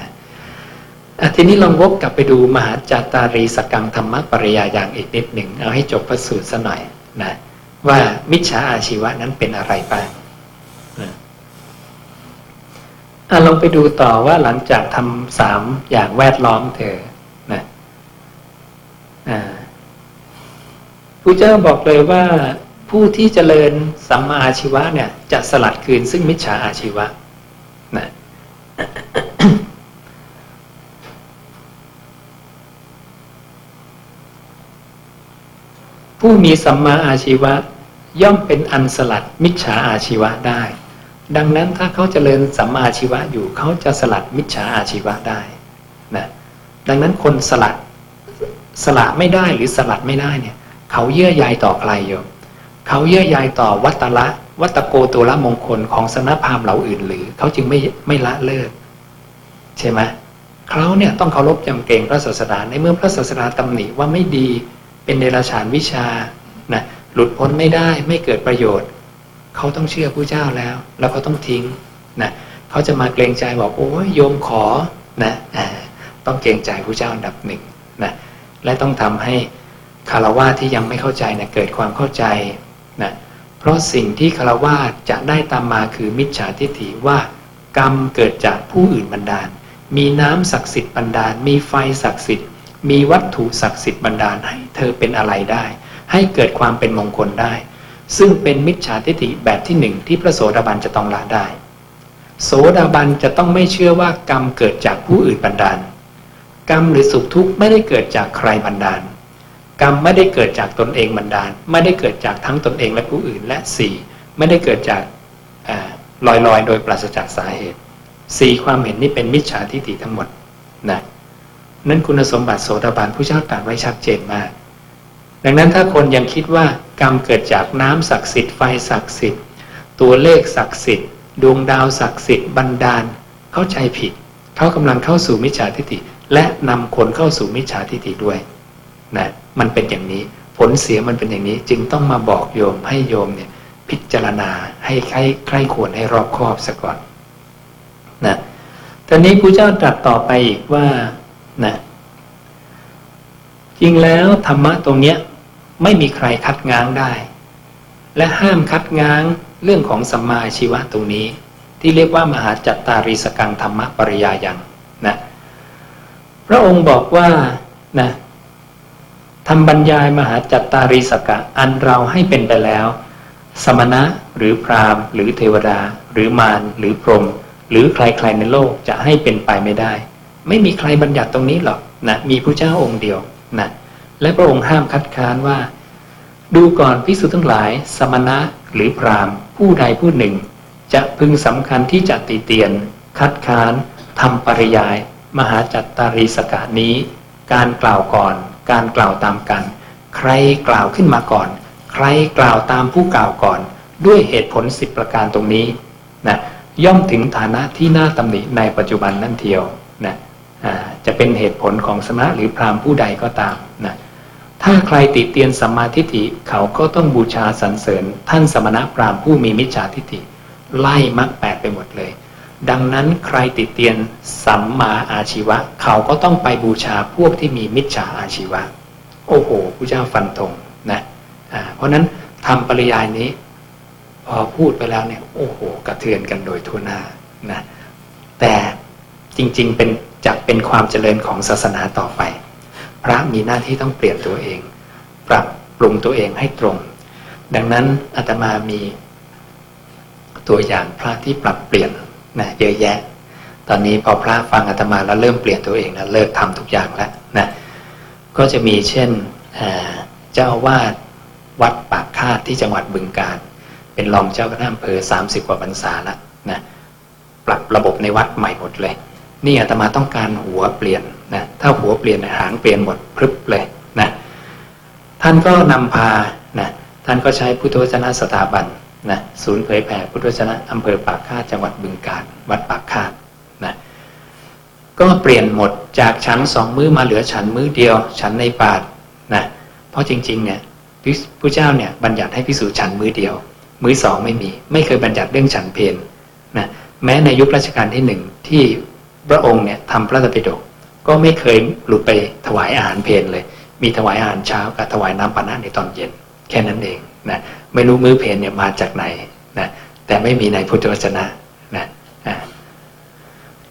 าทีนี้ลองวกกลับไปดูมหาจาตารีสกังธรรมปริยาอย่างอีกนิดหนึ่ง เอาให้จบพระสูตรซะหน่อยนะ ว่ามิจฉาอาชีวะนั้นเป็นอะไรบ้างอ่าลองไปดูต่อว่าหลังจากทำสามอย่างแวดล้อมเธอนะอ่าผู้เจ้าบอกเลยว่าผู้ที่เจริญสัมมาอาชีวะเนี่ย จะสลัดคืนซึ่งมิจฉาอาชีวะนะ ผู้มีสัมมาอาชีวะ ย่อมเป็นอันสลัดมิจฉาอาชีวะได้ ดังนั้นถ้าเขาจเจริญสัมมาอาชีวะอยู่เขาจะสลัดมิจฉาอาชีวะได้นะดังนั้นคนสลัดสละไม่ได้หรือสลัดไม่ได้เนี่ย เขาเยื่อใยต่อใครอยู่เขาเยื่อใยต่อวัตละวัตโกตุละมงคลของสนพามเหล่าอื่นหรือ เขาจึงไม่ไม่ละเลิก ใช่ไหมเขาเนี่ยต้องเคารพจำเกรงพระศาสดาในเมื่อพระศาสดาตำหนิว่าไม่ดี เป็นเดรัจฉานวิชานะหลุดพ้นไม่ได้ไม่เกิดประโยชน์ เขาต้องเชื่อผู้เจ้าแล้ว แล้วเขาต้องทิ้งนะเขาจะมาเกรงใจบอกโอ้ยโยมขอนะต้องเกรงใจผู้เจ้าอันดับหนึ่งนะและต้องทำให้คารวะที่ยังไม่เข้าใจนะเกิดความเข้าใจนะเพราะสิ่งที่คารวะจะได้ตามมาคือมิจฉาทิฏฐิว่ากรรมเกิดจากผู้อื่นบันดาล มีน้ำศักดิ์สิทธิ์บันดาล มีไฟศักดิ์สิทธิ์ มีวัตถุศักดิ์สิทธิ์บันดาลให้เธอเป็นอะไรได้ ให้เกิดความเป็นมงคลได้ ซึ่งเป็นมิจฉาทิฏฐิแบบที่หนึ่งที่พระโสดาบันจะต้องละได้ โสดาบันจะต้องไม่เชื่อว่ากรรมเกิดจากผู้อื่นบันดาล กรรมหรือสุขทุกข์ไม่ได้เกิดจากใครบันดาล กรรมไม่ได้เกิดจากตนเองบันดาล ไม่ได้เกิดจากทั้งตนเองและผู้อื่นและสี่ไม่ได้เกิดจากลอยลอยโดยปราศจากสาเหตุสี่ความเห็นนี้เป็นมิจฉาทิฏฐิทั้งหมดนะ นั่นคุณสมบัติโสดาบันผู้เจ้าตรัสไว้ชัดเจนมาก ดังนั้นถ้าคนยังคิดว่ากรรมเกิดจากน้ำศักดิ์สิทธิ์ไฟศักดิ์สิทธิ์ ตัวเลขศักดิ์สิทธิ์ดวงดาวศักดิ์สิทธิ์บันดาลเข้าใจผิด เขากำลังเข้าสู่มิจฉาทิฏฐิและนำคนเข้าสู่มิจฉาทิฏฐิด้วยนะมันเป็นอย่างนี้ผลเสียมันเป็นอย่างนี้จึงต้องมาบอกโยมให้โยมเนี่ยพิจารณาให้ใครใครควรให้รอบคอบซะก่อนนะตอนนี้พระเจ้าตรัสต่อไปอีกว่า นะจริงแล้วธรรมะตรงเนี้ยไม่มีใครคัดง้างได้ และห้ามคัดง้างเรื่องของสัมมาชีวะตรงนี้ ที่เรียกว่ามหาจัตตาริสกังธรรมะปริยายังนะพระองค์บอกว่านะทำบรรยายมหาจัตตาริสกะอันเราให้เป็นไปแล้ว สมณะหรือพราหมณ์ หรือเทวดา หรือมารหรือพรหมหรือใครๆในโลกจะให้เป็นไปไม่ได้ ไม่มีใครบัญญัติตรงนี้หรอกนะมีพระเจ้าองค์เดียวนะและพระองค์ห้ามคัดค้านว่า ดูก่อนพิสุทั้งหลาย สมณะหรือพราหมณ์ ผู้ใดผู้หนึ่ง จะพึงสำคัญที่จะตีเตียน คัดค้านทำปริยาย มหาจัตตารีสกานี้ การกล่าวก่อน การกล่าวตามกัน ใครกล่าวขึ้นมาก่อน ใครกล่าวตามผู้กล่าวก่อน ด้วยเหตุผลสิบประการตรงนี้นะย่อมถึงฐานะที่น่าตำหนิในปัจจุบันนั่นเทียว จะเป็นเหตุผลของสมณะหรือพราหมณ์ผู้ใดก็ตามนะถ้าใครติเตียนสัมมาทิฏฐิเขาก็ต้องบูชาสรรเสริญ ท่านสมณะพราหมณ์ผู้มีมิจฉาทิฏฐิไล่มรรคแปดไปหมดเลย ดังนั้นใครติเตียนสัมมาอาชีวะ เขาก็ต้องไปบูชาพวกที่มีมิจฉาอาชีวะ โอ้โหพระเจ้าฟันธงนะเพราะนั้นทำปริยายนี้ พอพูดไปแล้วเนี่ยโอ้โห กระเทือนกันโดยทั่วหน้านะแต่จริงๆเป็น จะเป็นความเจริญของศาสนาต่อไป พระมีหน้าที่ต้องเปลี่ยนตัวเอง ปรับปรุงตัวเองให้ตรง ดังนั้นอาตมามีตัวอย่างพระที่ปรับเปลี่ยนนะเยอะแยะ ตอนนี้พอพระฟังอาตมาแล้วเริ่มเปลี่ยนตัวเองแล้วเลิกทำทุกอย่างแล้วนะก็จะมีเช่นเจ้าวาดวัดปากคาดที่จังหวัดบึงกาฬเป็นรองเจ้าคณะอำเภอสามสิบกว่าพรรษาแล้วนะปรับระบบในวัดใหม่หมดเลย นี่อาตมาต้องการหัวเปลี่ยนนะถ้าหัวเปลี่ยนหางเปลี่ยนหมดพรึบเลยนะท่านก็นำพานะท่านก็ใช้พุทธวจนะสถาบันนะศูนย์เผยแผ่พุทธวจนะอำเภอปากคาดจังหวัดบึงกาฬวัดปากคาดนะก็เปลี่ยนหมดจากฉันสองมือมาเหลือฉันมือเดียวฉันในบาทนะเพราะจริงๆเนี่ยพระเจ้าเนี่ยบัญญัติให้พิสูจน์ฉันมือเดียว มือสองไม่มี ไม่เคยบัญญัติเรื่องฉันเพนนะแม้ในยุครัชกาลที่หนึ่งที่ พระองค์เนี่ยทำพระธรรมปิฎกก็ไม่เคยหลุดไปถวายอาหารเพนเลย มีถวายอาหารเช้ากับถวายน้ำปานะในตอนเย็น แค่นั้นเองนะไม่รู้มื้อเพนเนี่ยมาจากไหนนะแต่ไม่มีในพุทธวจนะนะ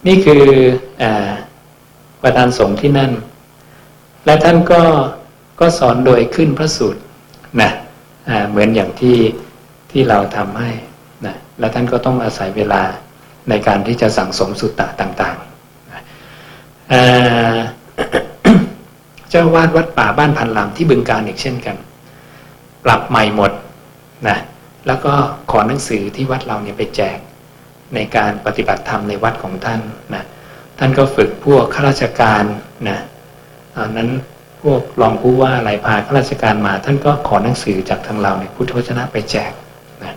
นี่คืออประธานสงฆ์ที่นั่น และท่านก็ก็สอนโดยขึ้นพระสูตรนะเหมือนอย่างที่ที่เราทำให้นะและท่านก็ต้องอาศัยเวลาในการที่จะสั่งสมสุตตะต่างๆ เจ้าวาดวัดป่าบ้านพันลำที่บึงการอีกเช่นกัน ปรับใหม่หมดนะแล้วก็ขอหนังสือที่วัดเราเนี่ยไปแจกในการปฏิบัติธรรมในวัดของท่านนะท่านก็ฝึกพวกข้าราชการนะตอนนั้นพวกรองผู้ว่าอะไรพาข้าราชการมา ท่านก็ขอหนังสือจากทางเราเนี่ยพุทธวจนะไปแจกนะ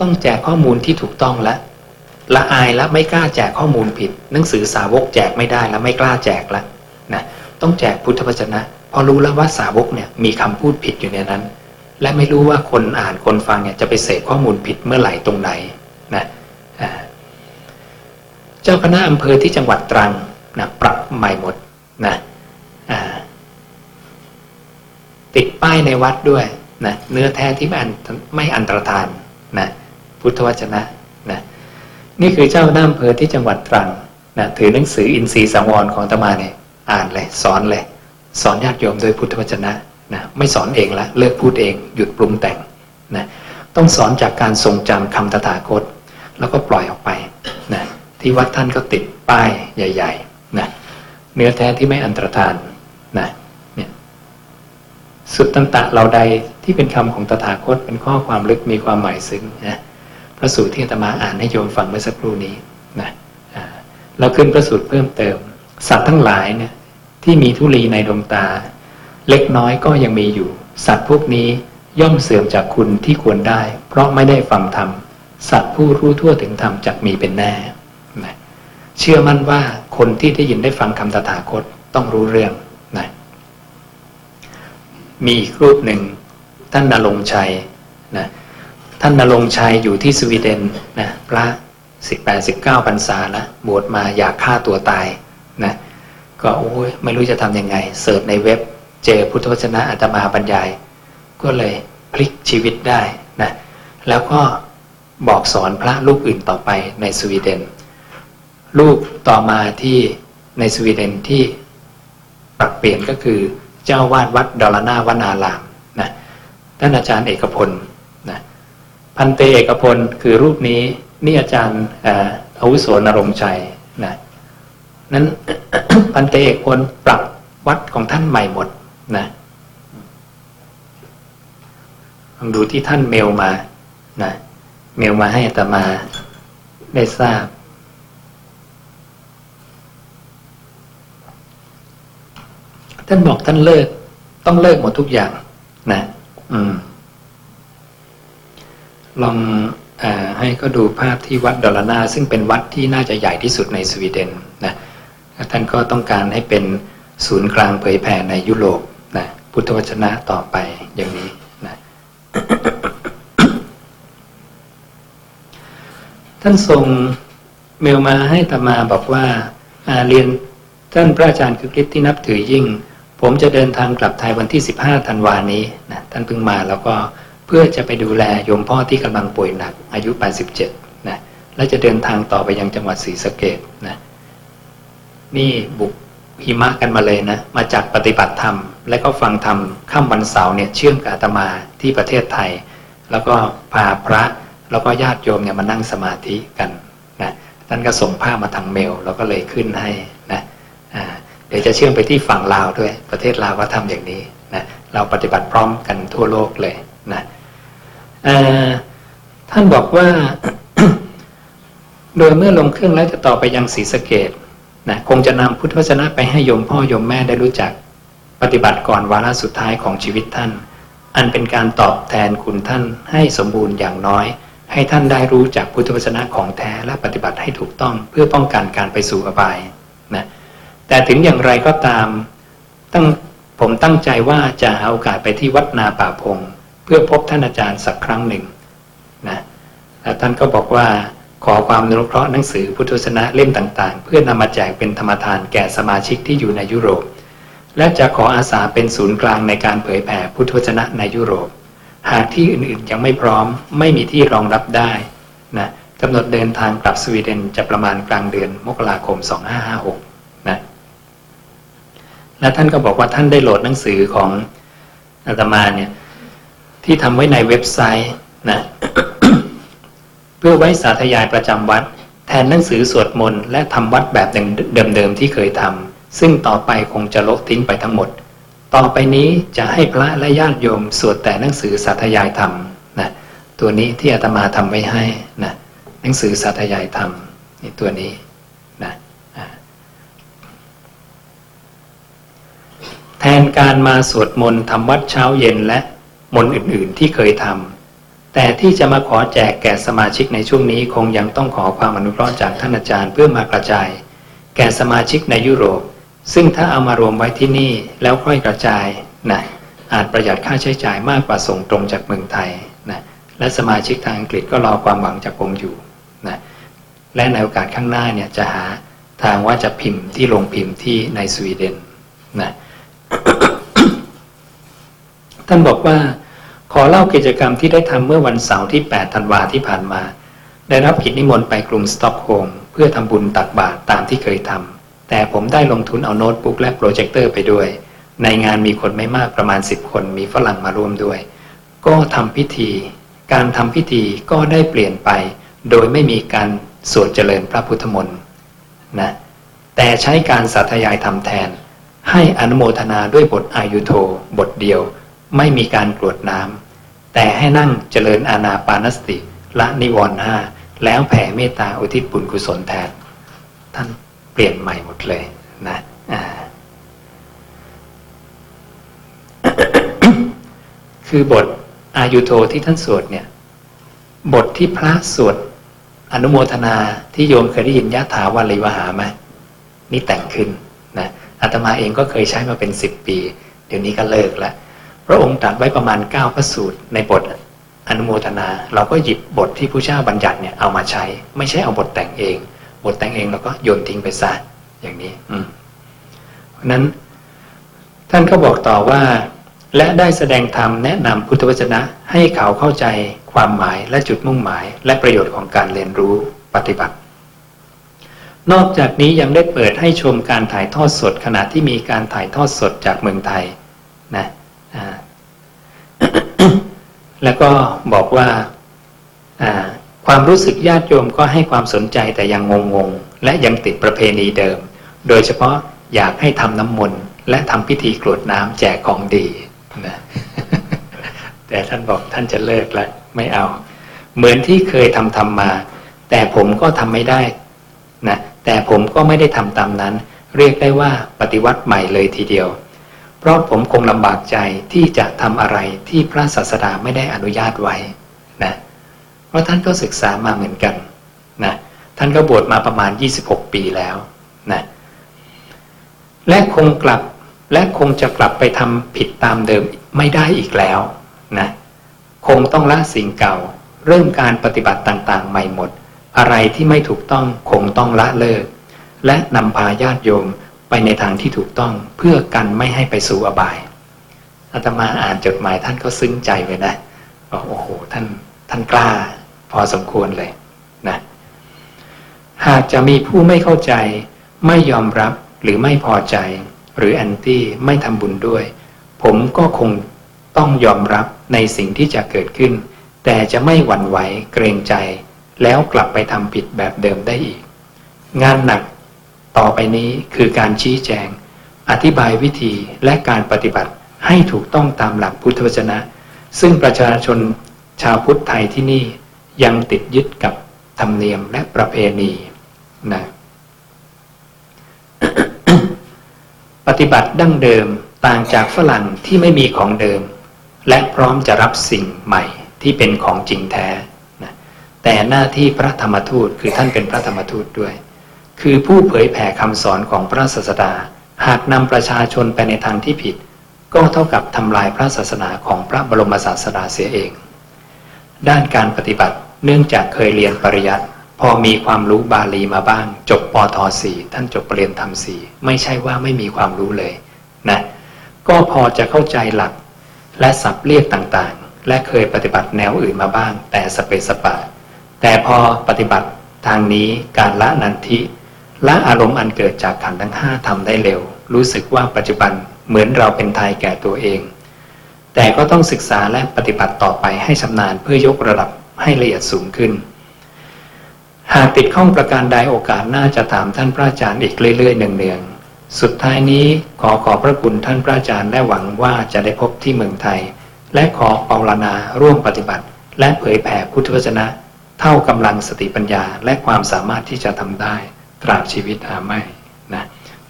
ต้องแจกข้อมูลที่ถูกต้องและ ละอายและไม่กล้าแจกข้อมูลผิด หนังสือสาวกแจกไม่ได้แล้วไม่กล้าแจกแล้วนะต้องแจกพุทธวจนะพอรู้แล้วว่าสาวกเนี่ยมีคำพูดผิดอยู่ในนั้น และไม่รู้ว่าคนอ่านคนฟังเนี่ยจะไปเสกข้อมูลผิดเมื่อไหร่ตรงไหนนะเจ้าคณะอำเภอที่จังหวัดตรังนะปรับใหม่หมดนะติดป้ายในวัดด้วยนะเนื้อแท้ที่ไม่อันไม่อันตรธานนะพุทธวจนะ นี่คือเจ้าหน้าอำเภอที่จังหวัดตรังนะถือหนังสืออินทรีย์สังวรของตมาเนี่ยอ่านเลยสอนเลยสอนญาติโยมโดยพุทธวจนะนะไม่สอนเองละเลิกพูดเองหยุดปรุงแต่งนะต้องสอนจากการทรงจำคำตถาคต แล้วก็ปล่อยออกไปนะที่วัดท่านก็ติดป้ายใหญ่ๆนะเนื้อแท้ที่ไม่อันตรธานนะเนี่ยสุดตันตะเราใดที่เป็นคำของตถาคตเป็นข้อความลึกมีความหมายซึ้งนะ พระสูตรที่อาตมาอ่านให้โยมฟังเมื่อสักครู่นี้นะเราขึ้นพระสูตรเพิ่มเติม สัตว์ทั้งหลายเนี่ยที่มีทุลีในดวงตา เล็กน้อยก็ยังมีอยู่ สัตว์พวกนี้ย่อมเสื่อมจากคุณที่ควรได้ เพราะไม่ได้ฟังธรรมสัตว์ผู้รู้ทั่วถึงธรรมจักมีเป็นแน่นะเชื่อมั่นว่าคนที่ได้ยินได้ฟังคำตถาคตต้องรู้เรื่องนะมีอีกรูปหนึ่งท่านนรงชัยนะ ท่านนรงชัยอยู่ที่สวีเดนนะพระสิบแปดสิบเก้าพรรษาละบวชมาอยากฆ่าตัวตายนะก็โอ้ยไม่รู้จะทำยังไงเสิร์ชในเว็บเจอพุทธวจนะอาตมาบรรยาย ก็เลยพลิกชีวิตได้นะแล้วก็บอกสอนพระลูกอื่นต่อไปในสวีเดนลูกต่อมาที่ในสวีเดนที่ปรับเปลี่ยนก็คือเจ้าวาดวัดดอลนาวนารามนะท่านอาจารย์เอกพล พันเตเอกพลคือรูปนี้นี่อาจารย์อาวุโสนรงชัยนะนั้นพันเตเอกพลปรับวัดของท่านใหม่หมดนะลองดูที่ท่านเมลมานะเมลมาให้อาตมาได้ทราบท่านบอกท่านเลิก ต้องเลิกหมดทุกอย่าง นะ อืม ลองอให้ก็ดูภาพที่วัดดอลนาซึ่งเป็นวัดที่น่าจะใหญ่ที่สุดในสวีเดนนะท่านก็ต้องการให้เป็นศูนย์กลางเผยแผ่ในยุโรปนะพุทธวจนะต่อไปอย่างนี้นะท่านส่งเมลมาให้ตมาบอกว่าเรียนท่านพระอาจารย์คือคริสที่นับถือยิ่ง ผมจะเดินทางกลับไทยวันที่ 15 ธันวานี้นะท่านเพิ่งมาแล้วก็ เพื่อจะไปดูแลโยมพ่อที่กำลังป่วยหนักอายุ 87 นะ และจะเดินทางต่อไปยังจังหวัดศรีสะเกดนะ นี่บุกหิมะกันมาเลยนะ มาจากปฏิบัติธรรม และก็ฟังธรรมค่ำวันเสาร์เนี่ยเชื่อมกับอาตมาที่ประเทศไทย แล้วก็พาพระแล้วก็ญาติโยมเนี่ยมานั่งสมาธิกันนะท่านก็ส่งภาพมาทางเมลเราก็เลยขึ้นให้นะเดี๋ยวจะเชื่อมไปที่ฝั่งลาวด้วย ประเทศลาวก็ทำอย่างนี้นะเราปฏิบัติพร้อมกันทั่วโลกเลยนะ ท่านบอกว่า โดยเมื่อลงเครื่องแล้วจะต่อไปยังศรีสะเกดนะคงจะนำพุทธวจนะไปให้โยมพ่อโยมแม่ได้รู้จัก ปฏิบัติก่อนวาระสุดท้ายของชีวิตท่าน อันเป็นการตอบแทนคุณท่านให้สมบูรณ์อย่างน้อย ให้ท่านได้รู้จักพุทธวจนะของแท้และปฏิบัติให้ถูกต้องเพื่อป้องกันการไปสู่อบายนะแต่ถึงอย่างไรก็ตามตั้งผมตั้งใจว่าจะหาโอกาสไปที่วัดนาป่าพง พื่อพบท่านอาจารย์สักครั้งหนึ่งนะแล้วท่านก็บอกว่าขอความนุเคราะห์หนังสือพุทธศาสนาเล่มต่างๆ เพื่อนำมาแจกเป็นธรรมทานแก่สมาชิกที่อยู่ในยุโรป และจะขออาสาเป็นศูนย์กลางในการเผยแผ่พุทธวจนะในยุโรป หากที่อื่นๆยังไม่พร้อม ไม่มีที่รองรับได้นะกำหนดเดินทางกลับสวีเดนจะประมาณกลางเดือนมกราคม 2556นะและท่านก็บอกว่าท่านได้โหลดหนังสือของอาตมาเนี่ย ที่ทำไว้ในเว็บไซต์นะเพื่อไว้สาธยายประจำวัด แทนหนังสือสวดมนต์และทำวัดแบบเดิมๆที่เคยทำซึ่งต่อไปคงจะลบทิ้งไปทั้งหมด ต่อไปนี้จะให้พระและญาติโยมสวดแต่หนังสือสาธยายธรรมนะตัวนี้ที่อาตมาทำไว้ให้นะหนังสือสาธยายธรรมนี่ตัวนี้นะแทนการมาสวดมนต์ทำวัดเช้าเย็นและ มนต์อื่นๆที่เคยทำแต่ที่จะมาขอแจกแก่สมาชิกในช่วงนี้คงยังต้องขอความอนุเคราะห์จากท่านอาจารย์เพื่อมากระจาย แก่สมาชิกในยุโรป ซึ่งถ้าเอามารวมไว้ที่นี่แล้วค่อยกระจายนะอาจประหยัดค่าใช้จ่ายมากกว่าส่งตรงจากเมืองไทยนะและสมาชิกทางอังกฤษก็รอความหวังจากผมอยู่นะและในโอกาสข้างหน้าเนี่ยจะหาทางว่าจะพิมพ์ที่ลงพิมพ์ที่ในสวีเดนนะ ท่านบอกว่า ขอเล่ากิจกรรมที่ได้ทำเมื่อวันเสาร์ที่ 8 ธันวาที่ผ่านมา ได้รับกิจนิมนต์ไปกรุงสต็อกโฮล์มเพื่อทำบุญตักบาตรตามที่เคยทำแต่ผมได้ลงทุนเอาโน้ตบุ๊กและโปรเจคเตอร์ไปด้วย ในงานมีคนไม่มากประมาณ 10 คนมีฝรั่งมาร่วมด้วย ก็ทำพิธี การทำพิธีก็ได้เปลี่ยนไป โดยไม่มีการสวดเจริญพระพุทธมนต์นะแต่ใช้การสาธยายทำแทนให้อนุโมทนาด้วยบทอายุโทบทเดียว ไม่มีการกรวดน้ำแต่ให้นั่งเจริญอานาปานสติละนิวรณ์ห้าแล้วแผ่เมตตาอุทิศบุญกุศลแทนท่านเปลี่ยนใหม่หมดเลยนะคือบทอายุโทที่ท่านสวดเนี่ย บทที่พระสวดอนุโมทนาที่โยมเคยได้ยินยะถาวันลิวหาไหมนี่แต่งขึ้นนะอาตมาเองก็เคยใช้มาเป็นสิบปี เดี๋ยวนี้ก็เลิกแล้ว ระองค์ตรัสไว้ประมาณเก้าพระสูตรในบทอนุโมทนา เราก็หยิบบทที่ผู้เจ้าบัญญัติเนี่ยเอามาใช้ ไม่ใช่เอาบทแต่งเอง บทแต่งเองเราก็โยนทิ้งไปซะอย่างนี้ อืมเพราะนั้น ท่านก็บอกต่อว่า และได้แสดงธรรมแนะนำพุทธวจนะ ให้เขาเข้าใจความหมายและจุดมุ่งหมาย และประโยชน์ของการเรียนรู้ปฏิบัติ นอกจากนี้ยังได้เปิดให้ชมการถ่ายทอดสดขณะที่มีการถ่ายทอดสดจากเมืองไทยนะอ่า แล้วก็บอกว่าความรู้สึกญาติโยมก็ให้ความสนใจแต่ยังงงๆและยังติดประเพณีเดิม โดยเฉพาะอยากให้ทำน้ำมนต์และทำพิธีกรวดน้ำแจกของดีนะแต่ท่านบอกท่านจะเลิกแล้วไม่เอา เหมือนที่เคยทำทำมา แต่ผมก็ทำไม่ได้นะแต่ผมก็ไม่ได้ทำตามนั้น เรียกได้ว่าปฏิวัติใหม่เลยทีเดียว เพราะผมคงลำบากใจที่จะทำอะไรที่พระศาสดาไม่ได้อนุญาตไว้นะเพราะท่านก็ศึกษามาเหมือนกันนะท่านก็บวชมาประมาณ 26 ปีแล้วนะและคงกลับและคงจะกลับไปทำผิดตามเดิมไม่ได้อีกแล้วนะคงต้องละสิ่งเก่า เริ่มการปฏิบัติต่างๆ ใหม่หมด อะไรที่ไม่ถูกต้องคงต้องละเลิก และนำพาญาติโยม ไปในทางที่ถูกต้องเพื่อกันไม่ให้ไปสู่อบายอาตมาอ่านจดหมายท่านก็ซึ้งใจเลยนะบอกโอ้โหท่านท่านกล้าพอสมควรเลยนะหากจะมีผู้ไม่เข้าใจ ไม่ยอมรับหรือไม่พอใจ หรือแอนตี้ไม่ทำบุญด้วย ผมก็คงต้องยอมรับในสิ่งที่จะเกิดขึ้น แต่จะไม่หวั่นไหวเกรงใจ แล้วกลับไปทำผิดแบบเดิมได้อีก งานหนัก ต่อไปนี้คือการชี้แจง อธิบายวิธีและการปฏิบัติให้ถูกต้องตามหลักพุทธวจนะ ซึ่งประชาชนชาวพุทธไทยที่นี่ยังติดยึดกับธรรมเนียมและประเพณีนะปฏิบัติดั้งเดิมต่างจากฝรั่งที่ไม่มีของเดิม และพร้อมจะรับสิ่งใหม่ที่เป็นของจริงแท้นะแต่หน้าที่พระธรรมทูตคือท่านเป็นพระธรรมทูตด้วย คือผู้เผยแผ่คำสอนของพระศาสดา หากนำประชาชนไปในทางที่ผิด ก็เท่ากับทำลายพระศาสนาของพระบรมศาสดาเสียเอง ด้านการปฏิบัติเนื่องจากเคยเรียนปริยัติพอมีความรู้บาลีมาบ้าง จบปทสี่ท่านจบปรริญญาธรรมสี่ไม่ใช่ว่าไม่มีความรู้เลยนะก็พอจะเข้าใจหลัก และสับเรียกต่างๆ และเคยปฏิบัติแนวอื่นมาบ้าง แต่สเปสปะ แต่พอปฏิบัติทางนี้การละนันทิ ละอารมณ์อันเกิดจากขันธ์ทั้งห้าทำได้เร็ว รู้สึกว่าปัจจุบันเหมือนเราเป็นไทยแก่ตัวเอง แต่ก็ต้องศึกษาและปฏิบัติต่อไปให้ชำนาญเพื่อยกระดับให้ละเอียดสูงขึ้น หากติดข้องประการใดโอกาสน่าจะถามท่านพระอาจารย์อีกเรื่อยๆเนืองๆสุดท้ายนี้ขอขอพระคุณท่านพระอาจารย์และหวังว่าจะได้พบที่เมืองไทย และขอปารณาร่วมปฏิบัติ และเผยแผ่พุทธวจนะ เท่ากำลังสติปัญญาและความสามารถที่จะทำได้ ตราบชีวิตหาไม่นะ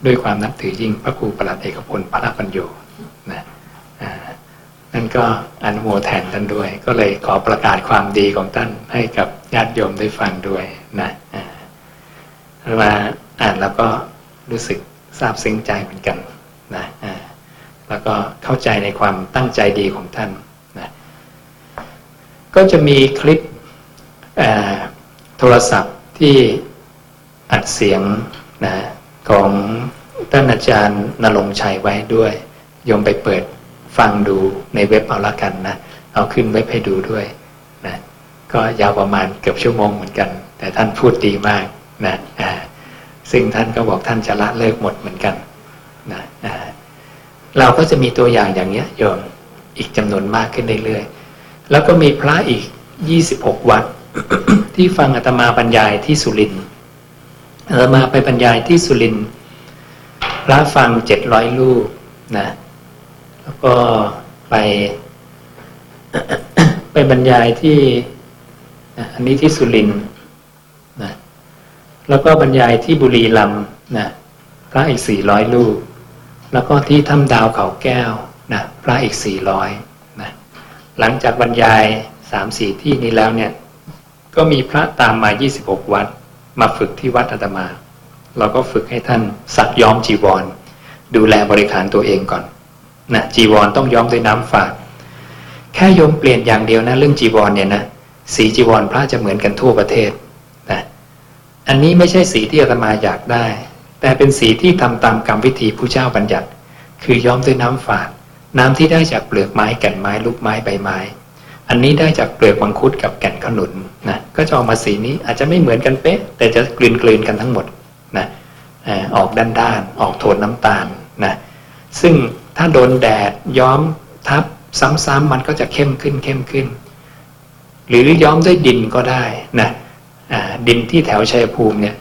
ด้วยความนับถือยิ่งพระครูประหลัดเอกพลพระปัญโยนะนั่นก็อนุโมทแทนท่านด้วย ก็เลยขอประกาศความดีของท่านให้กับญาติโยมได้ฟังด้วยนะมาอ่านแล้วก็รู้สึกซาบซึ้งใจเหมือนกันนะแล้วก็เข้าใจในความตั้งใจดีของท่านนะก็จะมีคลิปโทรศัพท์ที่ อัดเสียงนะของท่านอาจารย์นรงชัยไว้ด้วยยมไปเปิดฟังดูในเว็บเอาละกันนะเอาขึ้นเว็บให้ดูด้วยนะก็ยาวประมาณเกือบชั่วโมงเหมือนกัน แต่ท่านพูดดีมากนะอ่าซึ่งท่านก็บอกท่านจะละเลิกหมดเหมือนกันนะอ่าเราก็จะมีตัวอย่างอย่างเนี้ยโยมอีกจำนวนมากขึ้นเรื่อยๆแล้วก็มีพระอีกยี่สิบหกวัดที่ฟังอาตมาบรรยายที่สุรินทร์ อาตมาไปบรรยายที่สุรินทร์พระฟังเจ็ดร้อยลูกนะ แล้วก็ไป ไปบรรยายที่อันนี้ที่สุรินทร์นะแล้วก็บรรยายที่บุรีรัมย์นะพระอีกสี่ร้อยลูก แล้วก็ที่ถ้ำดาวเขาแก้วนะพระอีกสี่ร้อยนะหลังจากบรรยายสามสี่ที่นี้แล้วเนี่ย ก็มีพระตามมายี่สิบหกวัด มาฝึกที่วัดอาตมา เราก็ฝึกให้ท่านสักย้อมจีวร ดูแลบริการตัวเองก่อนนะจีวรต้องย้อมด้วยน้ำฝาดแค่โยมเปลี่ยนอย่างเดียวนะเรื่องจีวรเนี่ยนะสีจีวรพระจะเหมือนกันทั่วประเทศนะอันนี้ไม่ใช่สีที่อาตมาอยากได้ แต่เป็นสีที่ทำตามกรรมวิธีผู้เจ้าบัญญัติ คือย้อมด้วยน้ำฝาดน้ำที่ได้จากเปลือกไม้แก่นไม้ลูกไม้ใบไม้ อันนี้ได้จากเปลือกมังคุดกับแก่นขนุน นะก็จะออกมาสีนี้อาจจะไม่เหมือนกันเป๊ะ แต่จะกลืนกลืนกันทั้งหมดนะออกด้านด้านออกโทนน้ำตาลนะซึ่งถ้าโดนแดดย้อมทับซ้ำๆมันก็จะเข้มขึ้นเข้มขึ้น หรือย้อมด้วยดินก็ได้นะดินที่แถวชัยภูมิเนี่ย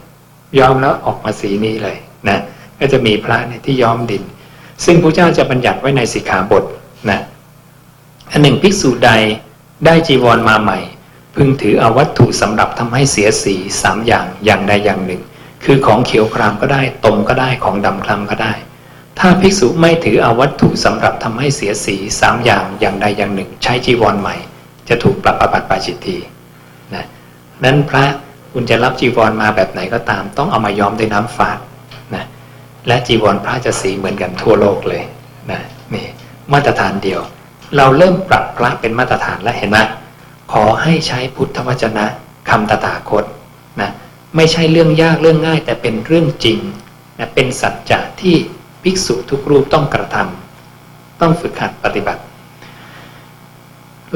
ย้อมแล้วออกมาสีนี้เลยนะก็จะมีพระเนี่ยที่ย้อมดิน ซึ่งพระเจ้าจะบัญญัติไว้ในสิกขาบทนะอันหนึ่งภิกษุใดได้จีวรมาใหม่ พึงถือเอาวัตถุสำหรับทำให้เสียสีสามอย่างอย่างใดอย่างหนึ่ง คือของเขียวครามก็ได้ตมก็ได้ของดำคล้ำก็ได้ ถ้าภิกษุไม่ถือเอาวัตถุสำหรับทำให้เสียสีสามอย่างอย่างใดอย่างหนึ่ง ใช้จีวรใหม่ จะถูกปรับประบัติปาจิตทีนะนั้นพระคุณจะรับจีวรมาแบบไหนก็ตาม ต้องเอามาย้อมด้วยน้ำฝาดนะและจีวรพระจะสีเหมือนกันทั่วโลกเลยนะนี่มาตรฐานเดียว เราเริ่มปรับพระเป็นมาตรฐานแล้วเห็นไหม ขอให้ใช้พุทธวจนะคำตถาคตนะไม่ใช่เรื่องยากเรื่องง่าย แต่เป็นเรื่องจริงนะเป็นสัจจะที่ภิกษุทุกรูปต้องกระทำต้องฝึกหัดปฏิบัติ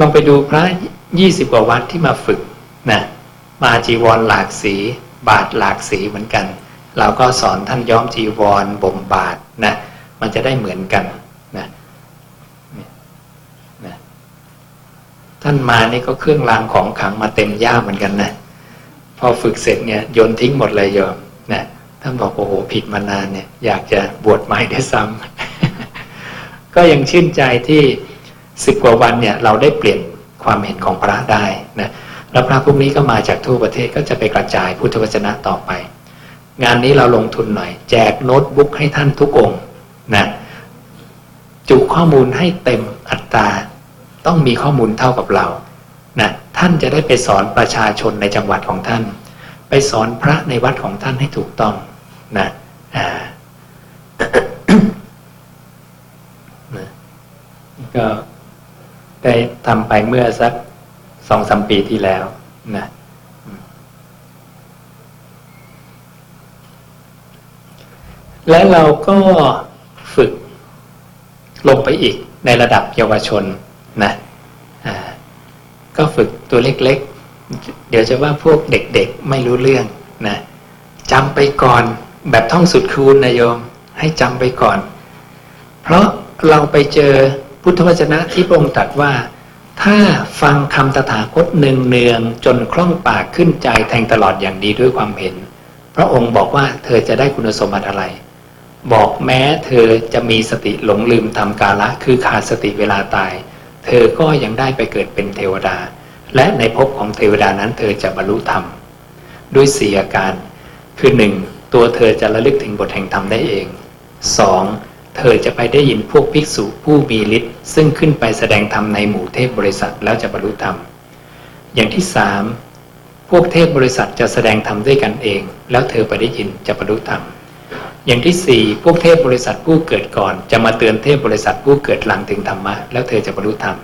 ลองไปดูพระยี่สิบกว่าวัดที่มาฝึกนะมาจีวรหลากสี บาทหลากสีเหมือนกัน เราก็สอนท่านย้อมจีวรบ่มบาทนะมันจะได้เหมือนกันนะนะ ท่านมานี่ก็เครื่องรางของขังมาเต็มย่าเหมือนกันนะ พอฝึกเสร็จเนี่ยโยนทิ้งหมดเลยโยมนะท่านบอกโอ้โหผิดมานานเนี่ยอยากจะบวชใหม่ได้ซ้ำก็ยังชื่นใจที่สิบกว่าวันเนี่ยเราได้เปลี่ยนความเห็นของพระได้นะแล้วพระพวกนี้ก็มาจากทั่วประเทศก็จะไปกระจายพุทธวจนะต่อไป งานนี้เราลงทุนหน่อย แจกโน้ตบุ๊กให้ท่านทุกองนะจุข้อมูลให้เต็มอัตรา ต้องมีข้อมูลเท่ากับเรานะท่านจะได้ไปสอนประชาชนในจังหวัดของท่าน ไปสอนพระในวัดของท่านให้ถูกต้องนะอ่าก็ได้ทำไปเมื่อสักสองสามปีที่แล้วนะและเราก็ฝึกลงไปอีกในระดับเยาวชน นะก็ฝึกตัวเล็กๆ เดี๋ยวจะว่าพวกเด็กๆไม่รู้เรื่องนะจำไปก่อนแบบท่องสุดคูณนะโยม ให้จำไปก่อน เพราะเราไปเจอพุทธวจนะที่พระองค์ตรัสว่า ถ้าฟังคำตถาคตเนืองเนืองจนคล่องปากขึ้นใจแทงตลอดอย่างดีด้วยความเห็น พระองค์บอกว่าเธอจะได้คุณสมบัติอะไร บอกแม้เธอจะมีสติหลงลืมทำกาละคือขาดสติเวลาตาย เธอก็ยังได้ไปเกิดเป็นเทวดา และในภพของเทวดานั้นเธอจะบรรลุธรรม ด้วยสี่อาการ คือหนึ่งตัวเธอจะระลึกถึงบทแห่งธรรมได้เองสองเธอจะไปได้ยินพวกภิกษุผู้มีฤทธิ์ซึ่งขึ้นไปแสดงธรรมในหมู่เทพบริษัทแล้วจะบรรลุธรรม อย่างที่สามพวกเทพบริษัทจะแสดงธรรมด้วยกันเอง แล้วเธอไปได้ยินจะบรรลุธรรม อย่างที่สี่พวกเทพบริษัทผู้เกิดก่อน จะมาเตือนเทพบริษัทผู้เกิดหลังถึงธรรมะ แล้วเธอจะบรรลุธรรม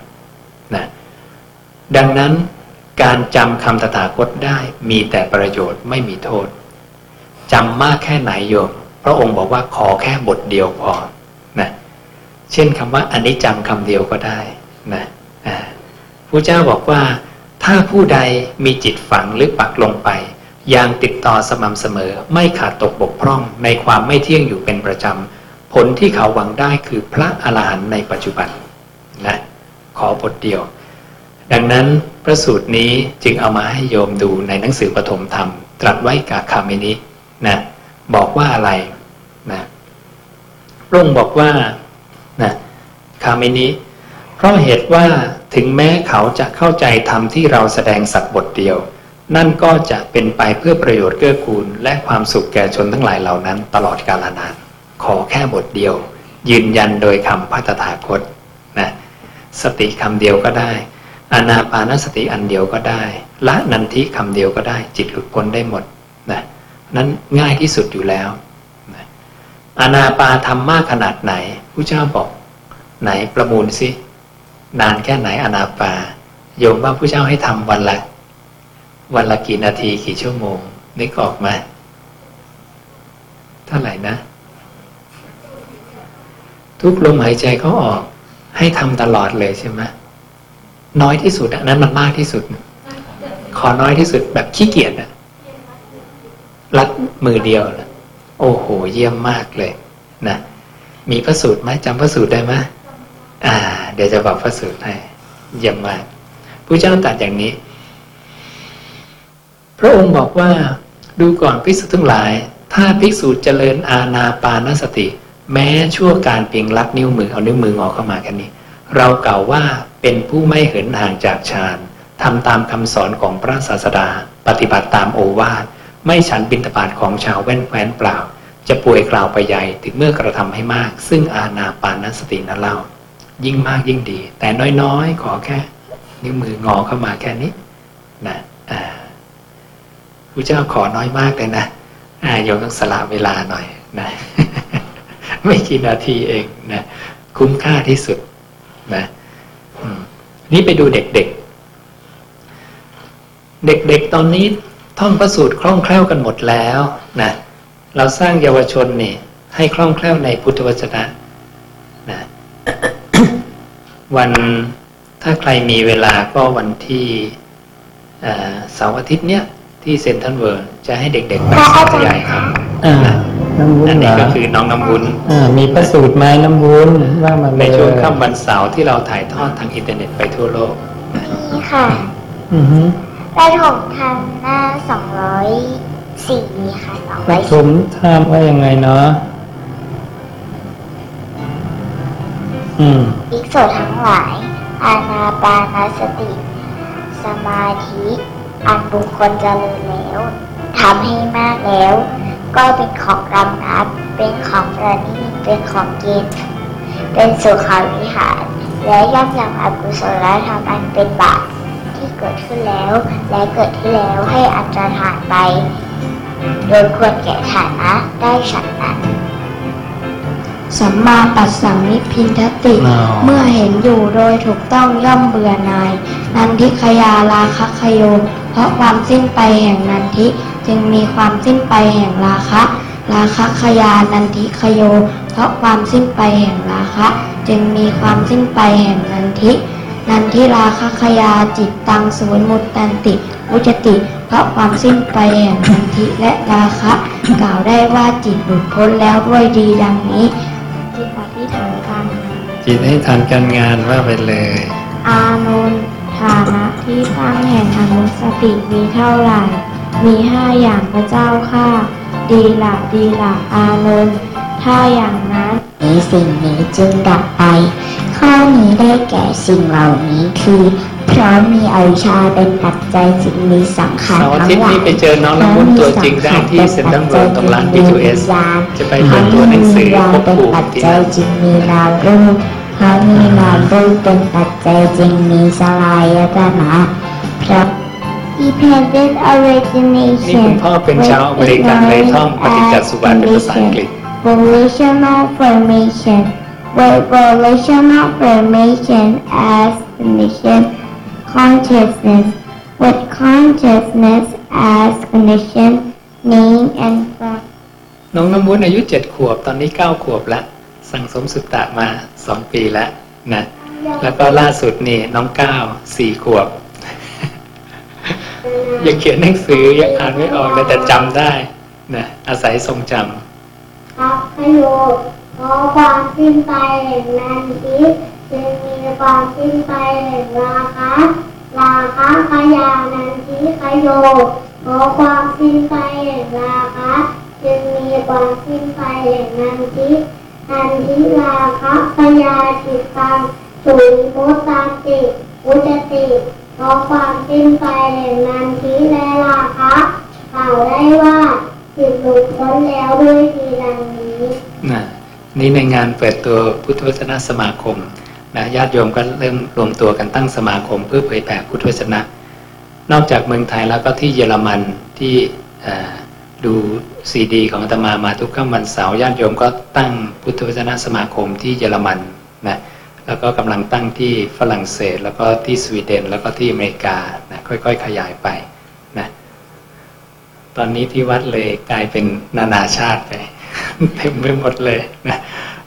นะดังนั้นการจำคำตถาคตได้มีแต่ประโยชน์ไม่มีโทษจำมากแค่ไหนโยมพระองค์บอกว่าขอแค่บทเดียวพอนะเช่นคำว่าอันิจจังคำเดียวก็ได้นะพระเจ้าบอกว่า ถ้าผู้ใดมีจิตฝังหรือปักลงไป อย่างติดต่อสม่ำเสมอไม่ขาดตกบกพร่องในความไม่เที่ยงอยู่เป็นประจำ ผลที่เขาหวังได้คือพระอรหันต์ในปัจจุบันนะขอบทเดียว ดังนั้นพระสูตรนี้จึงเอามาให้โยมดูในหนังสือปฐมธรรม ตรัสไว้กับคามินินะบอกว่าอะไรนะพระองค์บอกว่านะคามินิเพราะเหตุว่าถึงแม้เขาจะเข้าใจธรรมที่เราแสดงสักบทเดียว นั่นก็จะเป็นไปเพื่อประโยชน์เกื้อกูล และความสุขแก่ชนทั้งหลายเหล่านั้น ตลอดกาลนาน ขอแค่บทเดียว ยืนยันโดยคำพัฒถาคตนะสติคำเดียวก็ได้อนาปานสติอันเดียวก็ได้ละนันทิคำเดียวก็ได้ จิตหลุดพ้นได้หมดนะนั้นง่ายที่สุดอยู่แล้วนะอนาปาทำมากขนาดไหนผู้เจ้าบอก ไหนประมูลสินานแค่ไหนอนาปาโยมว่าผู้เจ้าให้ทำวันละ วันละกี่นาทีกี่ชั่วโมงนึกออกไหมเท่าไหร่นะ ทุกลมหายใจเขาออก ให้ทำตลอดเลยใช่ไหมน้อยที่สุดอันนั้นมันมากที่สุด ขอน้อยที่สุดแบบขี้เกียจอะรัดมือเดียวนะโอ้โห เยี่ยมมากเลยนะมีพระสูตรไหมจำพระสูตรได้ไหมอ่า เดี๋ยวจะบอกพระสูตรให้ เยี่ยมมากผู้เจ้าตรัสอย่างนี้ พระองค์บอกว่าดูก่อนภิกษุทั้งหลาย ถ้าภิกษุเจริญอาณาปานสติ แม้ชั่วการเพียงลัดนิ้วมือเอานิ้วมืองอเข้ามาแค่นี้ เรากล่าวว่าเป็นผู้ไม่เหินห่างจากฌานทำตามคำสอนของพระศาสดา ปฏิบัติตามโอวาทไม่ฉันบิณฑบาตของชาวแว่นแคว้นเปล่า จะป่วยกล่าวไปใหญ่ถึงเมื่อกระทำให้มาก ซึ่งอาณาปานสตินั้นเล่า ยิ่งมากยิ่งดี แต่น้อยๆ ขอแค่ นิ้วมืองอเข้ามาแค่นี้นะอ่า พระเจ้าขอน้อยมากเลยนะอาโยมต้องสละเวลาหน่อยนะ ไม่กี่นาทีเองนะคุ้มค่าที่สุดนะนี่ไปดูเด็กๆ เด็กๆตอนนี้ท่องประสูตรคล่องแคล่วกันหมดแล้วนะเราสร้างเยาวชนนี่ ให้คล่องแคล่วในพุทธวจนะนะวันถ้าใครมีเวลาก็วันที่เสาร์อาทิตย์เนี้ย ที่เซ็นทรัลเวิลด์จะให้เด็กๆไปสาธยายครับน้ำวุ้นอันนี้ก็คือน้องน้ำวุ้นมีพระสูตรไหมน้ำวุ้นว่ามาในช่วงค่ำวันเสาร์ที่เราถ่ายทอดทางอินเทอร์เน็ตไปทั่วโลกนี่ค่ะอือฮึได้ถมทางหน้าสองร้อยสี่ค่ะสองร้อยถมทำว่ายังไงเนาะอืมอิกโสทั้งหลายอาณาปานาสติ สมาธิ อันบุคคลเจริญแล้วทำให้มากแล้ว ก็เป็นของรำนับเป็นของประณีตเป็นของเกณฑ์เป็นสุขาวิหาร และย่อมยังอกุศลธรรมอันเป็นบาปที่เกิดขึ้นแล้ว และเกิดที่แล้วให้อันตรธานไป โดยควรแก่ฐานะได้ฉันนั้น สัมมาปัสสังนิพินทติ เมื่อเห็นอยู่โดยถูกต้องย่อมเบื่อนาย นันทิขยาราคะขโย เพราะความสิ้นไปแห่งนันทิจึงมีความสิ้นไปแห่งราคะ ราคะขยานันทิขโย เพราะความสิ้นไปแห่งราคะ จึงมีความสิ้นไปแห่งนันทินันทิราคะขยาจิตตังสวนมุตตันติวุจติ เพราะความสิ้นไปแห่งนันทิและราคะ กล่าวได้ว่าจิตหลุดพ้นแล้วด้วยดีดังนี้ จิตอธิษฐานการงานจิตให้ทานการงานว่าไปเลย อานุนฐานะที่ตั้งแห่งอนุสติมีเท่าไหร่ มีห้าอย่างพระเจ้าค่ะ ดีละดีละอานนท์ถ้าอย่างนั้นนี้สิ่งนี้จึงดับไป ข้อนี้ได้แก่สิ่งเหล่านี้คือเพราะมีอวิชชาเป็นปัจจัยจึงมีสังขารทั้งหลายที่นี้ไปเจอน้องละมุนตัวจริงได้ที่เซ็นทรัลเวิลด์ตรงร้าน B2S จะไปเปิดตัวหนังสือพบปู่ที่นั่นจึงมีนามรูปเพราะมีนามรูปเป็นปัจจัยจึงมีสฬายตนะพระ dependent origination นี่คุณพ่อเป็นชาวอเมริกันเลยท่องปฏิจจสมุปบาทเป็นภาษาอังกฤษ relational formation with relational formation as condition consciousness with consciousness as condition name and form น้องน้ำวุ้นอายุเจ็ดขวบตอนนี้เก้าขวบแล้ว สั่งสมสุตตะมาสองปีแล้วนะแล้วก็ล่าสุดนี่น้องเก้าสี่ขวบ ยังเขียนหนังสือยังอ่านไม่ออกเลยแต่จำได้นะอาศัยทรงจำครับพโย เพราะความสิ้นไปแห่งนันทิจึงมีความสิ้นไปแห่งราคะราคะขยานันทิขโยเพราะความสิ้นไปแห่งราคะจึงมีความสิ้นไปแห่งนันทินันทิราคะขยาจิตตังสุวิมุตตันติอุจติเพราะความสิ้นไปแห่งนันทิและราคะกล่าวได้ว่าจิตหลุดพ้นแล้วด้วยทีดังนี้ นี่ในงานเปิดตัวพุทธวจนะสมาคมนะญาติโยมก็เริ่มรวมตัวกันตั้งสมาคม เพื่อเผยแผ่พุทธวจนะ นอกจากเมืองไทยแล้วก็ที่เยอรมันที่ดูซีดี ของอาตมามาทุกค่ำวันเสาร์ญาติโยมก็ตั้งพุทธวจนะสมาคมที่เยอรมันนะแล้วก็กำลังตั้งที่ฝรั่งเศส แล้วก็ที่สวีเดน แล้วก็ที่อเมริกานะค่อยๆ ขยายไปนะตอนนี้ที่วัดเลยกลายเป็นนานาชาติไป เต็มไปหมดเลยนะ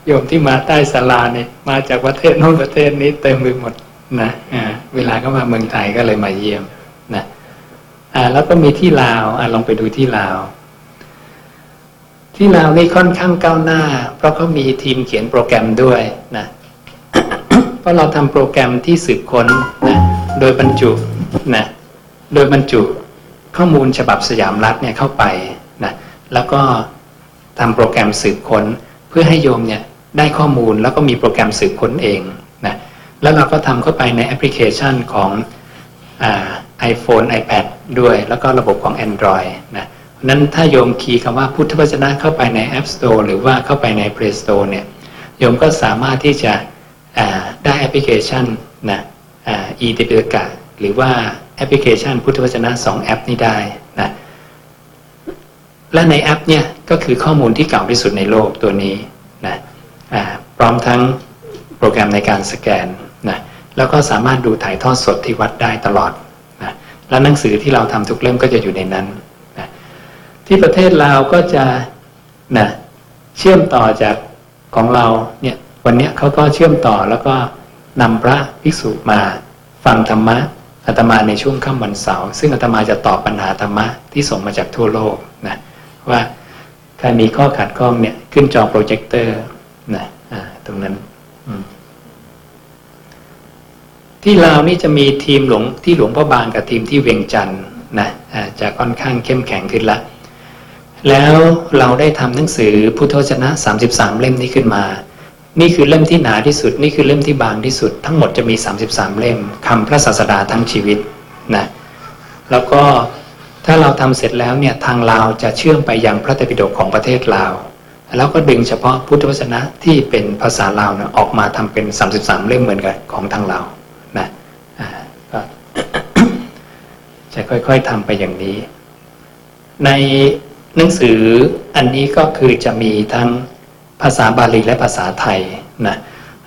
โยมที่มาใต้ศาลาเนี่ยมาจากประเทศโน้นประเทศนี้เต็มไปหมดนะอ่าเวลาก็มาเมืองไทยก็เลยมาเยี่ยมนะอ่าแล้วก็มีที่ลาวอ่าลองไปดูที่ลาว ที่ลาวนี่ค่อนข้างก้าวหน้า เพราะเขามีทีมเขียนโปรแกรมด้วยนะเพราะเราทำโปรแกรมที่สืบค้นนะโดยบรรจุนะโดยบรรจุข้อมูลฉบับสยามรัฐเนี่ยเข้าไปนะแล้วก็ ทำโปรแกรมสืบค้น เพื่อให้โยมเนี่ยได้ข้อมูลแล้วก็มีโปรแกรมสืบค้นเองนะแล้วเราก็ทำเข้าไปในแอปพลิเคชันของไอโฟน iPad ด้วย แล้วก็ระบบของ Android นะเพราะฉะนั้นถ้าโยมคีย์คำว่าพุทธวจนะเข้าไปใน App Store หรือว่าเข้าไปใน Play Store เนี่ยโยมก็สามารถที่จะได้แอปพลิเคชันนะอ่า E-Tipitaka หรือว่าแอปพลิเคชันพุทธวจนะสองแอปนี้ได้นะ และในแอปเนี่ยก็คือข้อมูลที่เก่าที่สุดในโลกตัวนี้นะพร้อมทั้งโปรแกรมในการสแกนนะแล้วก็สามารถดูถ่ายทอดสดที่วัดได้ตลอดนะและหนังสือที่เราทำทุกเล่มก็จะอยู่ในนั้นนะที่ประเทศลาวก็จะนะเชื่อมต่อจากของเราเนี่ยวันนี้เขาก็เชื่อมต่อแล้วก็นำพระภิกษุมาฟังธรรมะอาตมาในช่วงค่ำวันเสาร์ซึ่งอาตมาจะตอบปัญหาธรรมะที่ส่งมาจากทั่วโลกนะ ว่าใครมีข้อขัดข้องเนี่ยขึ้นจอโปรเจคเตอร์นะอ่าตรงนั้นที่ลาวนี่จะมีทีมหลวงที่หลวงพ่อบางกับทีมที่เวียงจันทร์นะจะค่อนข้างเข้มแข็งขึ้นละ แล้วเราได้ทำหนังสือพุทธวจนะ 33 เล่มนี้ขึ้นมา นี่คือเล่มที่หนาที่สุด นี่คือเล่มที่บางที่สุด ทั้งหมดจะมี 33 เล่มคำพระศาสดาทั้งชีวิตนะแล้วก็ ถ้าเราทำเสร็จแล้วเนี่ยทางลาวจะเชื่อมไปยังพระไตรปิฎกของประเทศลาว แล้วก็ดึงเฉพาะพุทธวจนะที่เป็นภาษาลาวนะออกมาทำเป็น 33 เล่มเหมือนกันของทางลาวนะก็จะค่อยๆทำไปอย่างนี้ ในหนังสืออันนี้ก็คือจะมีทั้งภาษาบาลีและภาษาไทยนะ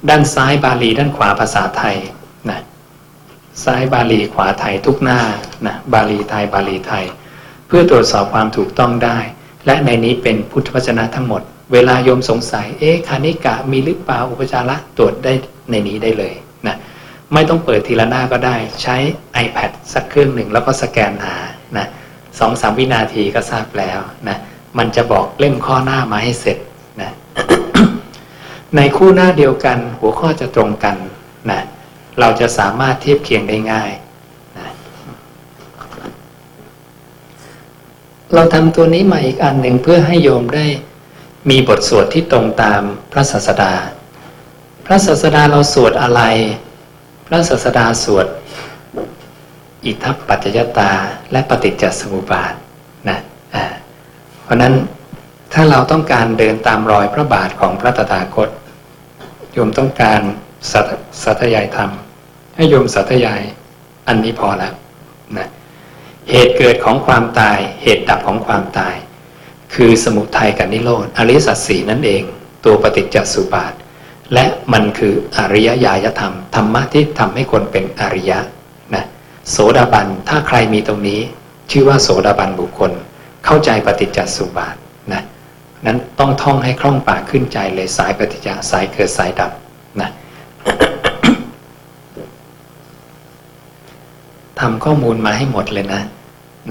ด้านซ้ายบาลีด้านขวาภาษาไทยนะ ซ้ายบาลีขวาไทยทุกหน้านะบาลีไทยบาลีไทย เพื่อตรวจสอบความถูกต้องได้ และในนี้เป็นพุทธวจนะทั้งหมด เวลาโยมสงสัย เอ๊ะคานิกะมีหรือเปล่าอุปจาระตรวจได้ในนี้ได้เลยนะไม่ต้องเปิดทีละหน้าก็ได้ ใช้ iPad สักเครื่องหนึ่งแล้วก็สแกนหานะสองสามวินาทีก็ทราบแล้วนะมันจะบอกเล่มข้อหน้ามาให้เสร็จนะในคู่หน้าเดียวกันหัวข้อจะตรงกันนะ เราจะสามารถเทียบเคียงได้ง่ายนะเราทำตัวนี้มาอีกอันหนึ่งเพื่อให้โยมได้มีบทสวดที่ตรงตามพระศาสดา พระศาสดาเราสวดอะไร พระศาสดาสวด อิทัปปัจจยตาและปฏิจจสมุปบาทนะเพราะนั้นถ้าเราต้องการเดินตามรอยพระบาทของพระตถาคตโยมต้องการสัตยายธรรม ให้โยมสัตยาย อันนี้พอแล้วนะเหตุเกิดของความตาย เหตุดับของความตาย คือสมุทัยกับนิโรธอริสัจสีนั่นเอง ตัวปฏิจจสุบาท และมันคืออริยญาณธรรม ธรรมะที่ทำให้คนเป็นอริยะนะโสดาบันถ้าใครมีตรงนี้ ชื่อว่าโสดาบันบุคคล เข้าใจปฏิจจสุบาทนะนั้นต้องท่องให้คล่องปากขึ้นใจเลยสายปฏิจจสายเกิดสายดับนะ ทำข้อมูลมาให้หมดเลยนะ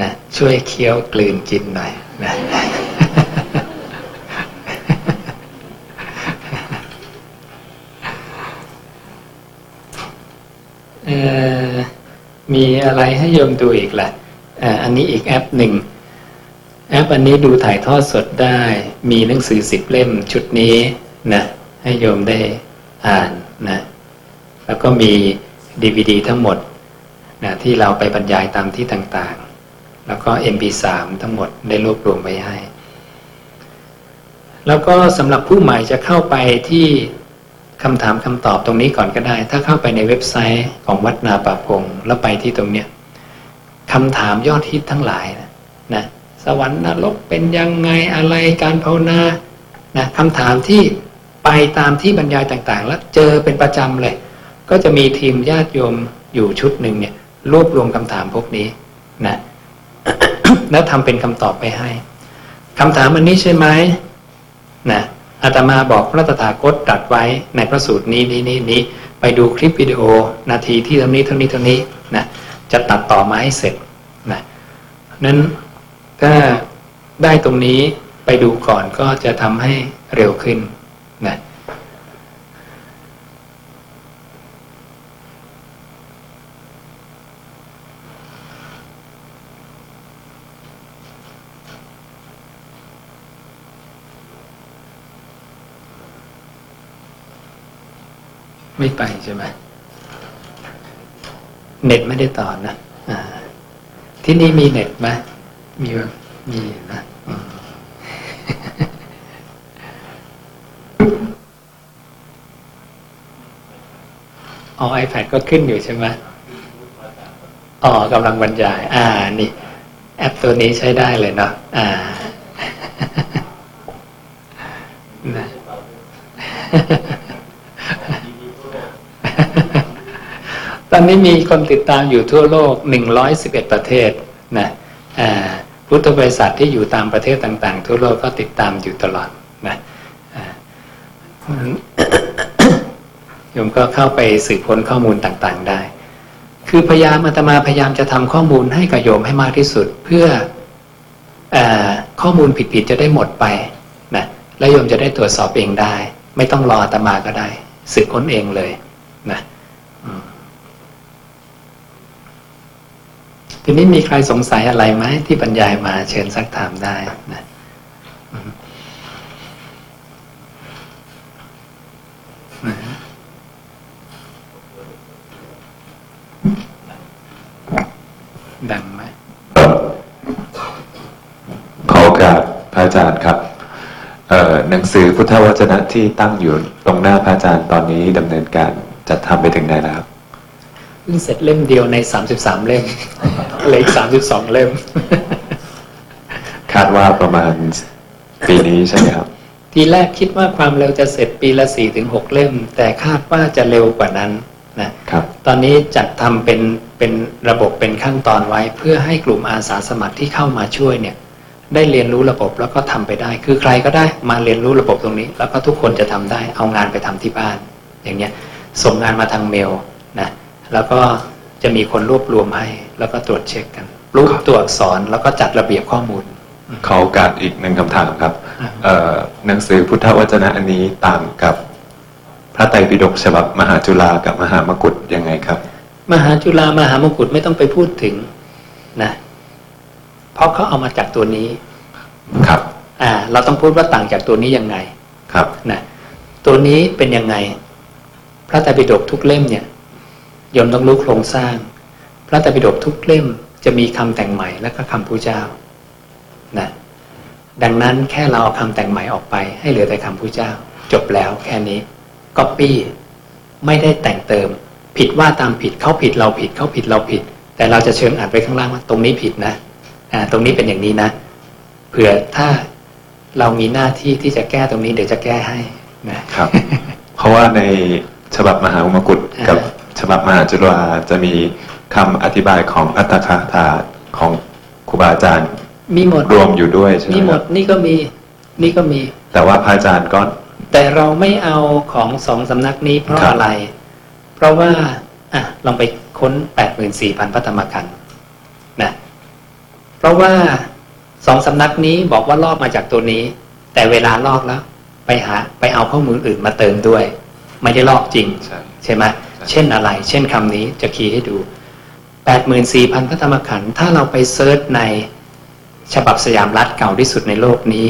นะช่วยเคี้ยวกลืนกินหน่อยนะเอ่อมีอะไรให้โยมดูอีกล่ะอ่าอันนี้อีกแอปหนึ่ง แอปอันนี้ดูถ่ายทอดสดได้ มีหนังสือสิบเล่มชุดนี้นะให้โยมได้อ่านนะแล้วก็มีดีวดีทั้งหมด นะที่เราไปบรรยายตามที่ต่างๆ แล้วก็ MP3 ทั้งหมดได้รวบรวมไว้ให้ แล้วก็สำหรับผู้ใหม่จะเข้าไปที่คำถามคำตอบตรงนี้ก่อนก็ได้ ถ้าเข้าไปในเว็บไซต์ของวัดนาป่าพงแล้วไปที่ตรงเนี้ยคำถามยอดฮิตทั้งหลายนะนะสวรรค์นรกเป็นยังไงอะไรการภาวนานะคำถามที่ไปตามที่บรรยายต่างๆ แล้วเจอเป็นประจำเลย ก็จะมีทีมญาติโยมอยู่ชุดหนึ่งเนี่ย รวบรวมคำถามพวกนี้นะแล้วทำเป็นคำตอบไปให้คำถามอันนี้ใช่ไหมนะอาตมาบอกพระตถาคตตรัสไว้ในพระสูตรนี้นี้นี้นี้ไปดูคลิปวิดีโอ นาทีที่เท่านี้เท่านี้เท่านี้นะจะตัดต่อมาให้เสร็จนะนั้นถ้าได้ตรงนี้ไปดูก่อนก็จะทำให้เร็วขึ้นนะ ไม่ไปใช่ไหมเน็ตไม่ได้ต่อนะอ่า ที่นี่มีเน็ตไหมมีมีนะอืมอ๋อ iPad ก็ขึ้นอยู่ใช่ไหมอ๋อกำลังบรรยาย อ่า นี่ แอปตัวนี้ใช้ได้เลยเนาะ อ่านะ ตอนนี้มีคนติดตามอยู่ทั่วโลก 111 ประเทศนะอ่าพุทธบริษัทที่อยู่ตามประเทศต่างๆ ทั่วโลกก็ติดตามอยู่ตลอดนะอ่าโยมก็เข้าไปสืบค้นข้อมูลต่างๆได้ คือพยายามอาตมาพยายามจะทำข้อมูลให้กับโยมให้มากที่สุด เพื่อเออข้อมูลผิดๆจะได้หมดไปนะและโยมจะได้ตรวจสอบเองได้ ไม่ต้องรออาตมาก็ได้สืบค้นเองเลยนะอืม ทีนี้มีใครสงสัยอะไรไหมที่บรรยายมาเชิญซักถามได้นะนะดังไหมขอโอกาสพระอาจารย์ครับหนังสือพุทธวจนะที่ตั้งอยู่ตรงหน้าพระอาจารย์ตอนนี้ดำเนินการจัดทำไปถึงไหนแล้วครับ เพิ่งเสร็จเล่มเดียวในสามสิบสามเล่มเหลืออีกสามสิบสองเล่ม คาดว่าประมาณปีนี้ใช่ไหมครับ ทีแรกคิดว่าความเร็วจะเสร็จปีละสี่ถึงหกเล่ม แต่คาดว่าจะเร็วกว่านั้นนะครับ ตอนนี้จัดทำเป็นเป็นระบบเป็นขั้นตอนไว้ เพื่อให้กลุ่มอาสาสมัครที่เข้ามาช่วยเนี่ย ได้เรียนรู้ระบบแล้วก็ทำไปได้ คือใครก็ได้มาเรียนรู้ระบบตรงนี้ แล้วก็ทุกคนจะทำได้ เอางานไปทำที่บ้าน อย่างเงี้ย ส่งงานมาทางเมลนะ แล้วก็จะมีคนรวบรวมให้ แล้วก็ตรวจเช็คกัน รูปตัวอักษรแล้วก็จัดระเบียบข้อมูล ขอโอกาสอีกหนึ่งคำถามครับอ่าเอ่อหนังสือพุทธวจนะอันนี้ต่างกับพระไตรปิฎกฉบับมหาจุฬากับมหามกุฏยังไงครับ มหาจุฬามหามงกุฎไม่ต้องไปพูดถึงนะเพราะเขาเอามาจากตัวนี้ครับ อ่า เราต้องพูดว่าต่างจากตัวนี้ยังไงครับนะตัวนี้เป็นยังไง พระไตรปิฎกทุกเล่มเนี่ยโยมต้องรู้โครงสร้าง พระไตรปิฎกทุกเล่มจะมีคำแต่งใหม่และก็คำพูเจ้านะดังนั้นแค่เราเอาคำแต่งใหม่ออกไป ให้เหลือแต่คำพูเจ้า จบแล้วแค่นี้ก๊อปปี้ไม่ได้แต่งเติม ผิดว่าตามผิดเขาผิดเราผิดเขาผิดเราผิด แต่เราจะเชิญอ่านไปข้างล่างว่าตรงนี้ผิดนะอ่าตรงนี้เป็นอย่างนี้นะเผื่อถ้าเรามีหน้าที่ที่จะแก้ตรงนี้เดี๋ยวจะแก้ให้นะครับ เพราะว่าในฉบับมหามกุฏกับฉ บับมหาจุฬาจะมีคำอธิบายของอัตถคถาของครูบาอาจารย์ มีหมดรวมอยู่ด้วยใช่ไหมมีหมครัดบนี่ก็มีนี่ก็มี แต่ว่าพระอาจารย์ก็ แต่เราไม่เอาของสองสำนักนี้เพราะครับอะไร เพราะว่าอะลองไปค้นแปดหมื่นสี่พันพระธรรมกันธ์นะเพราะว่าสองสำนักนี้บอกว่าลอกมาจากตัวนี้ แต่เวลาลอกแล้ว ไปหา ไปเอาข้อมูลอื่นมาเติมด้วย ไม่ได้ลอกจริง ใช่ใช่ไหมใช่ เช่นอะไร เช่นคำนี้จะคีย์ให้ดู 84,000พระธรรมขันธ์ถ้าเราไป search ในฉบับสยามรัฐเก่าที่สุดในโลกนี้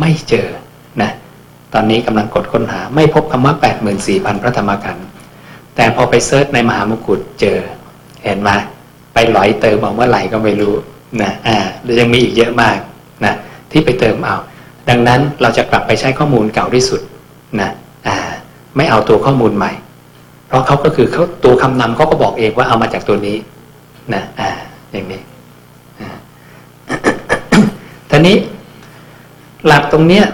ไม่เจอนะตอนนี้กำลังกดค้นหาไม่พบคำว่า 84,000 พระธรรมขันธ์แต่พอไป search ในมหามกุฏเจอ เห็นไหมไปหลอยเติมเอาเมื่อไหร่ก็ไม่รู้นะอ่ายังมีอีกเยอะมากนะที่ไปเติมเอา ดังนั้นเราจะกลับไปใช้ข้อมูลเก่าที่สุดนะอ่าไม่เอาตัวข้อมูลใหม่ เพราะเขาก็คือเขาตัวคำนำเขาก็บอกเองว่าเอามาจากตัวนี้นะอ่าอย่างนี้อ่านี้หลักตรงเนี้ย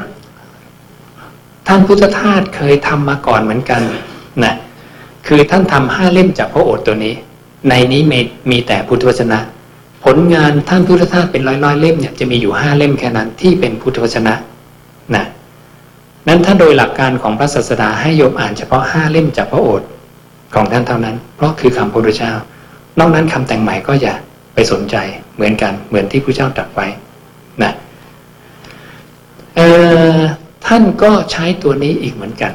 ท่านพุทธทาสเคยทำมาก่อนเหมือนกันนะคือท่านทำห้าเล่มจากพระโอษฐ์ตัวนี้ ในนี้มีมีแต่พุทธวจนะ ผลงานท่านพุทธทาสเป็นร้อยร้อยเล่มเนี่ยจะมีอยู่ห้าเล่มแค่นั้นที่เป็นพุทธวจนะนะนั้นถ้าโดยหลักการของพระศาสดาให้โยมอ่านเฉพาะห้าเล่มจากพระโอษฐ์ ของท่านเท่านั้น เพราะคือคำพระพุทธเจ้า นอกนั้นคำแต่งใหม่ก็อย่าไปสนใจเหมือนกันเหมือนที่พระเจ้าตรัสไว้นะท่านก็ใช้ตัวนี้อีกเหมือนกัน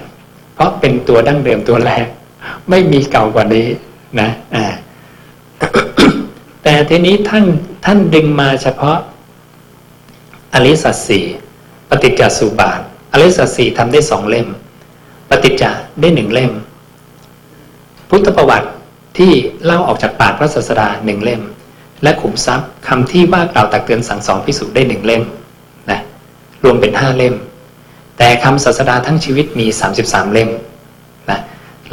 เพราะเป็นตัวดั้งเดิมตัวแรก ไม่มีเก่ากว่านี้นะอ่าแต่ทีนี้ท่านท่านดึงมาเฉพาะอริสัตสีปฏิจจสุบาทอริสัตสีทำได้สองเล่ม ปฏิจจได้หนึ่งเล่ม พุทธประวัติที่เล่าออกจากปากพระศาสดาหนึ่งเล่ม และขุมทรัพย์คำที่ว่ากล่าวตักเตือนสั่งสอนพิสุได้หนึ่งเล่มนะรวมเป็นห้าเล่ม แต่คำศาสดาทั้งชีวิตมี 33 เล่มนะ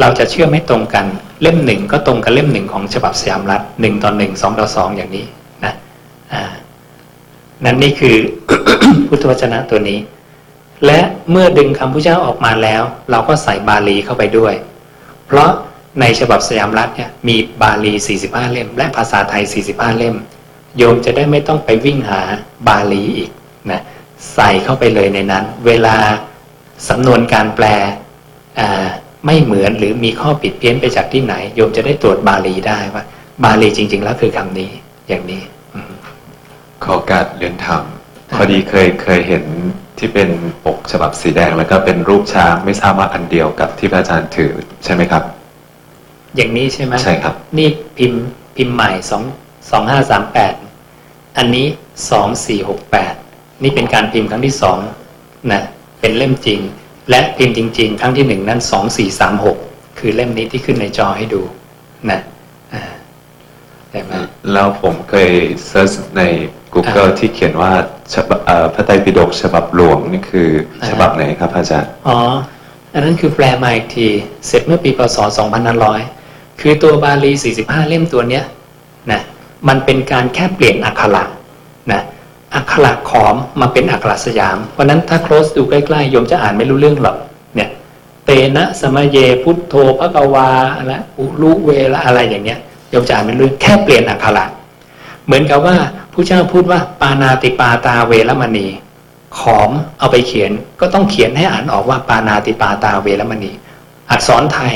เราจะเชื่อไม่ตรงกันเล่มหนึ่งก็ตรงกับเล่มหนึ่งของฉบับสยามรัฐหนึ่งต่อหนึ่งสองต่อสองอย่างนี้นะอ่านั่นนี่คือพุทธวจนะตัวนี้ และเมื่อดึงคำพุทธเจ้าออกมาแล้ว เราก็ใส่บาลีเข้าไปด้วย เพราะ ในฉบับสยามรัฐเนี่ยมีบาลี 45 เล่ม และภาษาไทย 45 เล่ม โยมจะได้ไม่ต้องไปวิ่งหาบาลีอีกนะใส่เข้าไปเลยในนั้น เวลาสำนวนการแปลอ่าไม่เหมือนหรือมีข้อผิดเพี้ยนไปจากที่ไหน โยมจะได้ตรวจบาลีได้ว่า บาลีจริง ๆ แล้วคือคำนี้อย่างนี้อืมขอโอการเรียนถามพอดีเคยเคยเห็นที่เป็นปกฉบับสีแดง แล้วก็เป็นรูปช้างไม่ทราบว่าอันเดียวกับที่พระอาจารย์ถือใช่ไหมครับ อย่างนี้ใช่ไหมใช่ครับ นี่พิมพ์พิมพ์ใหม่สองสองห้าสามแปดอันนี้สองสี่หกแปดนี่เป็นการพิมพ์ครั้งที่สองนะเป็นเล่มจริง และพิมพ์จริง ๆ ครั้งที่หนึ่งนั้นสองสี่สามหกคือเล่มนี้ที่ขึ้นในจอให้ดูนะอ่าแต่ไหมแล้วผมเคยเซิร์ชใน Google อ่าที่เขียนว่าฉบับเอ่อพระไตรปิฎกฉบับหลวงนี่คือฉบับไหนครับอาจารย์ อ๋อ อันนั้นคือแปลมาอีกที เสร็จเมื่อปีพศ2500 คือตัวบาลี 45 เล่มตัวเนี้ยนะมันเป็นการแค่เปลี่ยนอักขระนะอักขระขอมมาเป็นอักขระสยาม เพราะนั้นถ้า close ดูใกล้ๆโยมจะอ่านไม่รู้เรื่องหรอกเนี่ยเตนะสมเยพุทโธพระกวาอะไรอุลุเวละอะไรอย่างเนี้ยโยมจะอ่านไม่รู้เรื่องแค่เปลี่ยนอักขระเหมือนกับว่าผู้เจ้าพูดว่าปานาติปาตาเวรมณีขอมเอาไปเขียนก็ต้องเขียนให้อ่านออกว่าปานาติปาตาเวรมณี อักษรไทย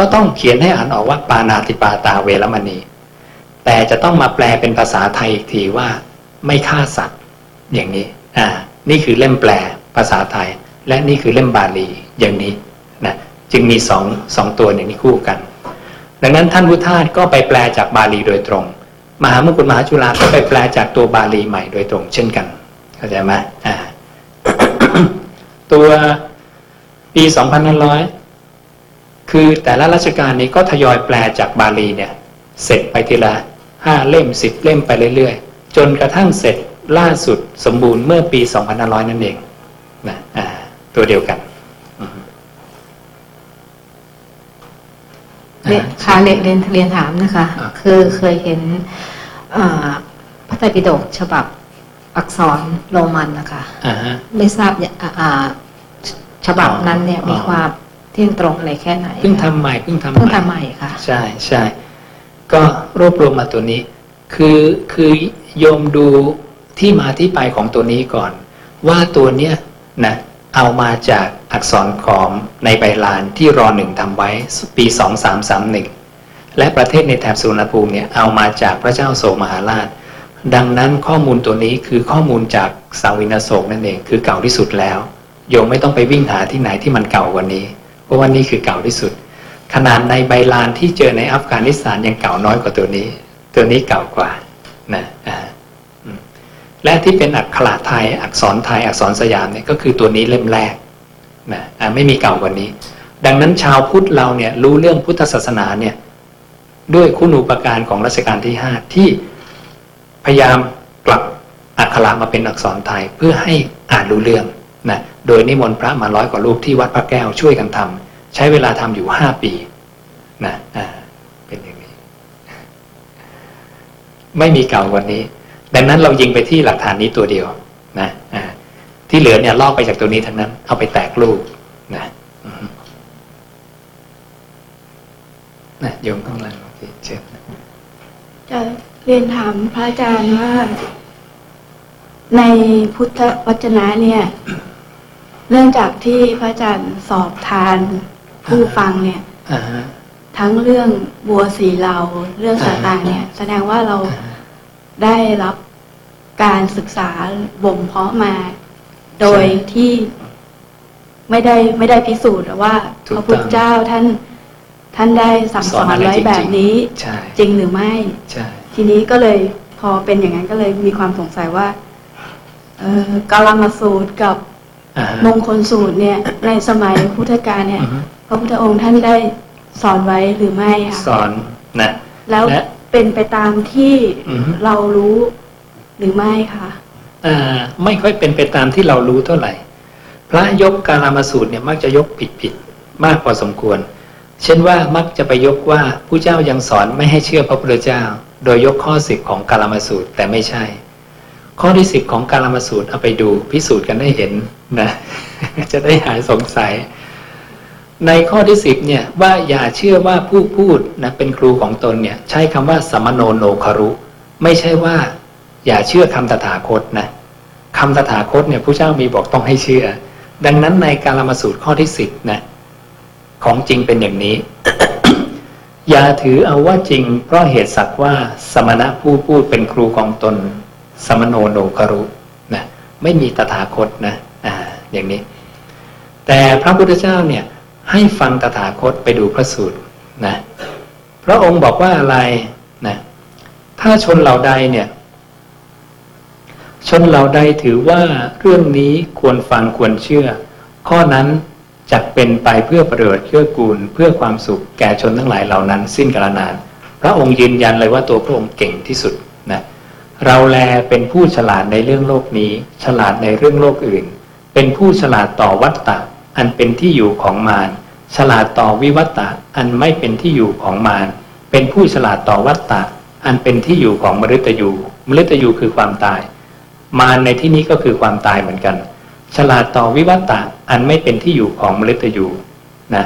ก็ต้องเขียนให้อ่านออกว่าปานาติปาตาเวรมณี แต่จะต้องมาแปลเป็นภาษาไทยอีกทีว่า ไม่ฆ่าสัตว์ อย่างนี้อ่านี่คือเล่มแปลภาษาไทย และนี่คือเล่มบาลีอย่างนี้นะจึงมีสองสองตัวอย่างนี้คู่กัน ดังนั้นท่านพุทธาสก็ไปแปลจากบาลีโดยตรง มหามงกุฎมหาจุฬาก็ไปแปลจากตัวบาลีใหม่โดยตรง เช่นกันเข้าใจไหมอ่าตัวปี 2500 คือแต่ละราชการนี้ก็ทยอยแปลจากบาลีเนี่ยเสร็จไปทีละห้าเล่มสิบเล่มไปเรื่อยๆ จนกระทั่งเสร็จล่าสุดสมบูรณ์เมื่อปี2500 นั่นเองนะอ่าตัวเดียวกันอืมเรียนค่ะเรียนเรียนเรียนถามนะคะอ่าคือเคยเห็นอ่าพระไตรปิฎกฉบับอักษรโรมันนะคะอ่าฮะไม่ทราบเนี่ยอ่าอ่าฉบับนั้นเนี่ยอ๋อมีความ เที่ยงตรงอะไรแค่ไหนเพิ่งคะทำใหม่เพิ่งทำเพิ่งใหม่ทำใหม่ค่ะ ใช่ใช่ก็รวบรวมมาตัวนี้ คือคือโยมดูที่มาที่ไปของตัวนี้ก่อน ว่าตัวเนี้ยนะเอามาจากอักษรขอมในใบลานที่รอหนึ่งทำไว้ปี2331และประเทศในแถบสุวรรณภูมิเนี่ยเอามาจากพระเจ้าโศกมหาราช ดังนั้นข้อมูลตัวนี้คือข้อมูลจากสาวินาโศกนั่นเองคือเก่าที่สุดแล้ว โยมไม่ต้องไปวิ่งหาที่ไหนที่มันเก่ากว่านี้เพ ราะว่านี่คือเก่าที่สุด ขนาดในใบลานที่เจอในอัฟกานิสถานยังเก่าน้อยกว่าตัวนี้ ตัวนี้เก่ากว่านะอ่าและที่เป็นอักขระไทยอักษรไทยอักษรสยามเนี่ยก็คือตัวนี้เล่มแรกนะอ่าไม่มีเก่ากว่านี้ ดังนั้นชาวพุทธเราเนี่ยรู้เรื่องพุทธศาสนาเนี่ยด้วยคุณูปการของรัชกาลที่ห้าที่พยายามกลับอักขระมาเป็นอักษรไทยเพื่อให้อ่านรู้เรื่องนะโดยนิมนต์พระมาร้อยกว่ารูปที่วัดพระแก้วช่วยกันทำใช้เวลาทำอยู่ห้าปีนะอ่าเป็นอย่างนี้ ไม่มีเก่ากว่านี้ ดังนั้นเรายิงไปที่หลักฐานนี้ตัวเดียว นะอ่าที่เหลือเนี่ยลอกไปจากตัวนี้ทั้งนั้น เอาไปแตกลูกนะนะโยมข้างหล่างโอเคเชิญจะเรียนถามพระอาจารย์ว่า ในพุทธวจนะเนี่ย เนื่องจากที่พระอาจารย์สอบทานผู้ฟังเนี่ยอ่าฮะทั้งเรื่องบัวสีเหลาเรื่องต่างๆเนี่ย แสดงว่าเราอ่าฮะได้รับการศึกษาบ่มเพาะมา โดยที่ไม่ได้ไม่ได้พิสูจน์ว่าถูกพระพุทธต้องเจ้าท่านท่านได้สั่งสอนะรไว้จริงๆแบบนี้ใช่จริงหรือไม่ใช่ทีนี้ก็เลยพอเป็นอย่างนั้นก็เลยมีความสงสัยว่า เออกาลมาสูตรกับอ่าฮะ มงคลสูตรเนี่ยในสมัยพุทธกาลเนี่ยอือฮึพระพุทธองค์ท่านได้สอนไว้หรือไม่คะสอนนะแล้วและเป็นไปตามที่อือฮึเรารู้หรือไม่คะอ่าไม่ค่อยเป็นไปตามที่เรารู้เท่าไหร่ พระยกกาลามาสูตรเนี่ยมักจะยกผิดผิดๆมากพอสมควร เช่นว่ามักจะไปยกว่าผู้เจ้ายังสอนไม่ให้เชื่อพระพุทธเจ้า โดยยกข้อสิบของกาลามาสูตรแต่ไม่ใช่ ข้อที่สิบของกาลามาสูตรเอาไปดูพิสูจน์กันได้เห็นนะ จะได้หายสงสัย ในข้อที่สิบเนี่ยว่าอย่าเชื่อว่าผู้พูดนะเป็นครูของตนเนี่ย ใช้คำว่าสมโนโนคารุ ไม่ใช่ว่า อย่าเชื่อคำตถาคตนะคำตถาคตเนี่ยผู้เจ้ามีบอกต้องให้เชื่อ ดังนั้นในกาลามาสูตรข้อที่สิบนะของจริงเป็นอย่างนี้ อย่าถือเอาว่าจริง เพราะเหตุสักว่าสมณะผู้พูดเป็นครูของตน สมโนโนคารุนะไม่มีตถาคตนะอ่าอย่างนี้ แต่พระพุทธเจ้าเนี่ยให้ฟังตถาคตไปดูพระสูตรนะพระองค์บอกว่าอะไรนะถ้าชนเหล่าใดเนี่ย ชนเหล่าใดถือว่าเรื่องนี้ควรฟังควรเชื่อ ข้อนั้นจักเป็นไปเพื่อประโยชน์เพื่อกูล เพื่อความสุขแก่ชนทั้งหลายเหล่านั้น สิ้นกาลนาน พระองค์ยืนยันเลยว่าตัวพระองค์เก่งที่สุด เราแลเป็นผู้ฉลาดในเรื่องโลกนี้ ฉลาดในเรื่องโลกอื่น เป็นผู้ฉลาดต่อวัตตะ อันเป็นที่อยู่ของมารฉลาดต่อวิวัตตะ อันไม่เป็นที่อยู่ของมารเป็นผู้ฉลาดต่อวัตตะ อันเป็นที่อยู่ของมฤตยูมฤตยูคือความตาย มารในที่นี้ก็คือความตายเหมือนกัน ฉลาดต่อวิวัตตะ อันไม่เป็นที่อยู่ของมฤตยูนะ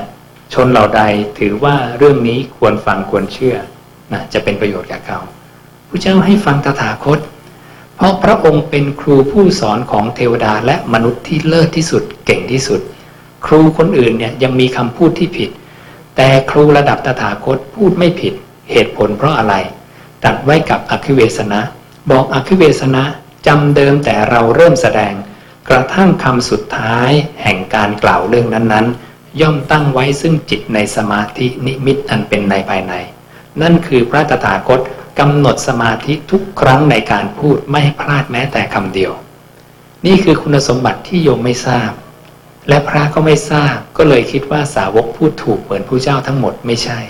ชนเหล่าใดถือว่าเรื่องนี้ควรฟังควรเชื่อนะจะเป็นประโยชน์แก่เขา ระเจ้าให้ฟังตถาคต เพราะพระองค์เป็นครูผู้สอนของเทวดาและมนุษย์ที่เลิศที่สุดเก่งที่สุด ครูคนอื่นเนี่ยยังมีคำพูดที่ผิด แต่ครูระดับตถาคตพูดไม่ผิด เหตุผลเพราะอะไร ตัดไว้กับอคิเวสนะ บอกอคิเวสนะจำเดิมแต่เราเริ่มแสดง กระทั่งคำสุดท้ายแห่งการกล่าวเรื่องนั้นๆ ย่อมตั้งไว้ซึ่งจิตในสมาธินิมิตอันเป็นในภายใน นั่นคือพระตถาคต กำหนดสมาธิทุกครั้งในการพูดไม่ให้พลาดแม้แต่คำเดียว นี่คือคุณสมบัติที่โยมไม่ทราบ และพระก็ไม่ทราบก็เลยคิดว่าสาวกพูดถูกเหมือนผู้เจ้าทั้งหมดไม่ใช่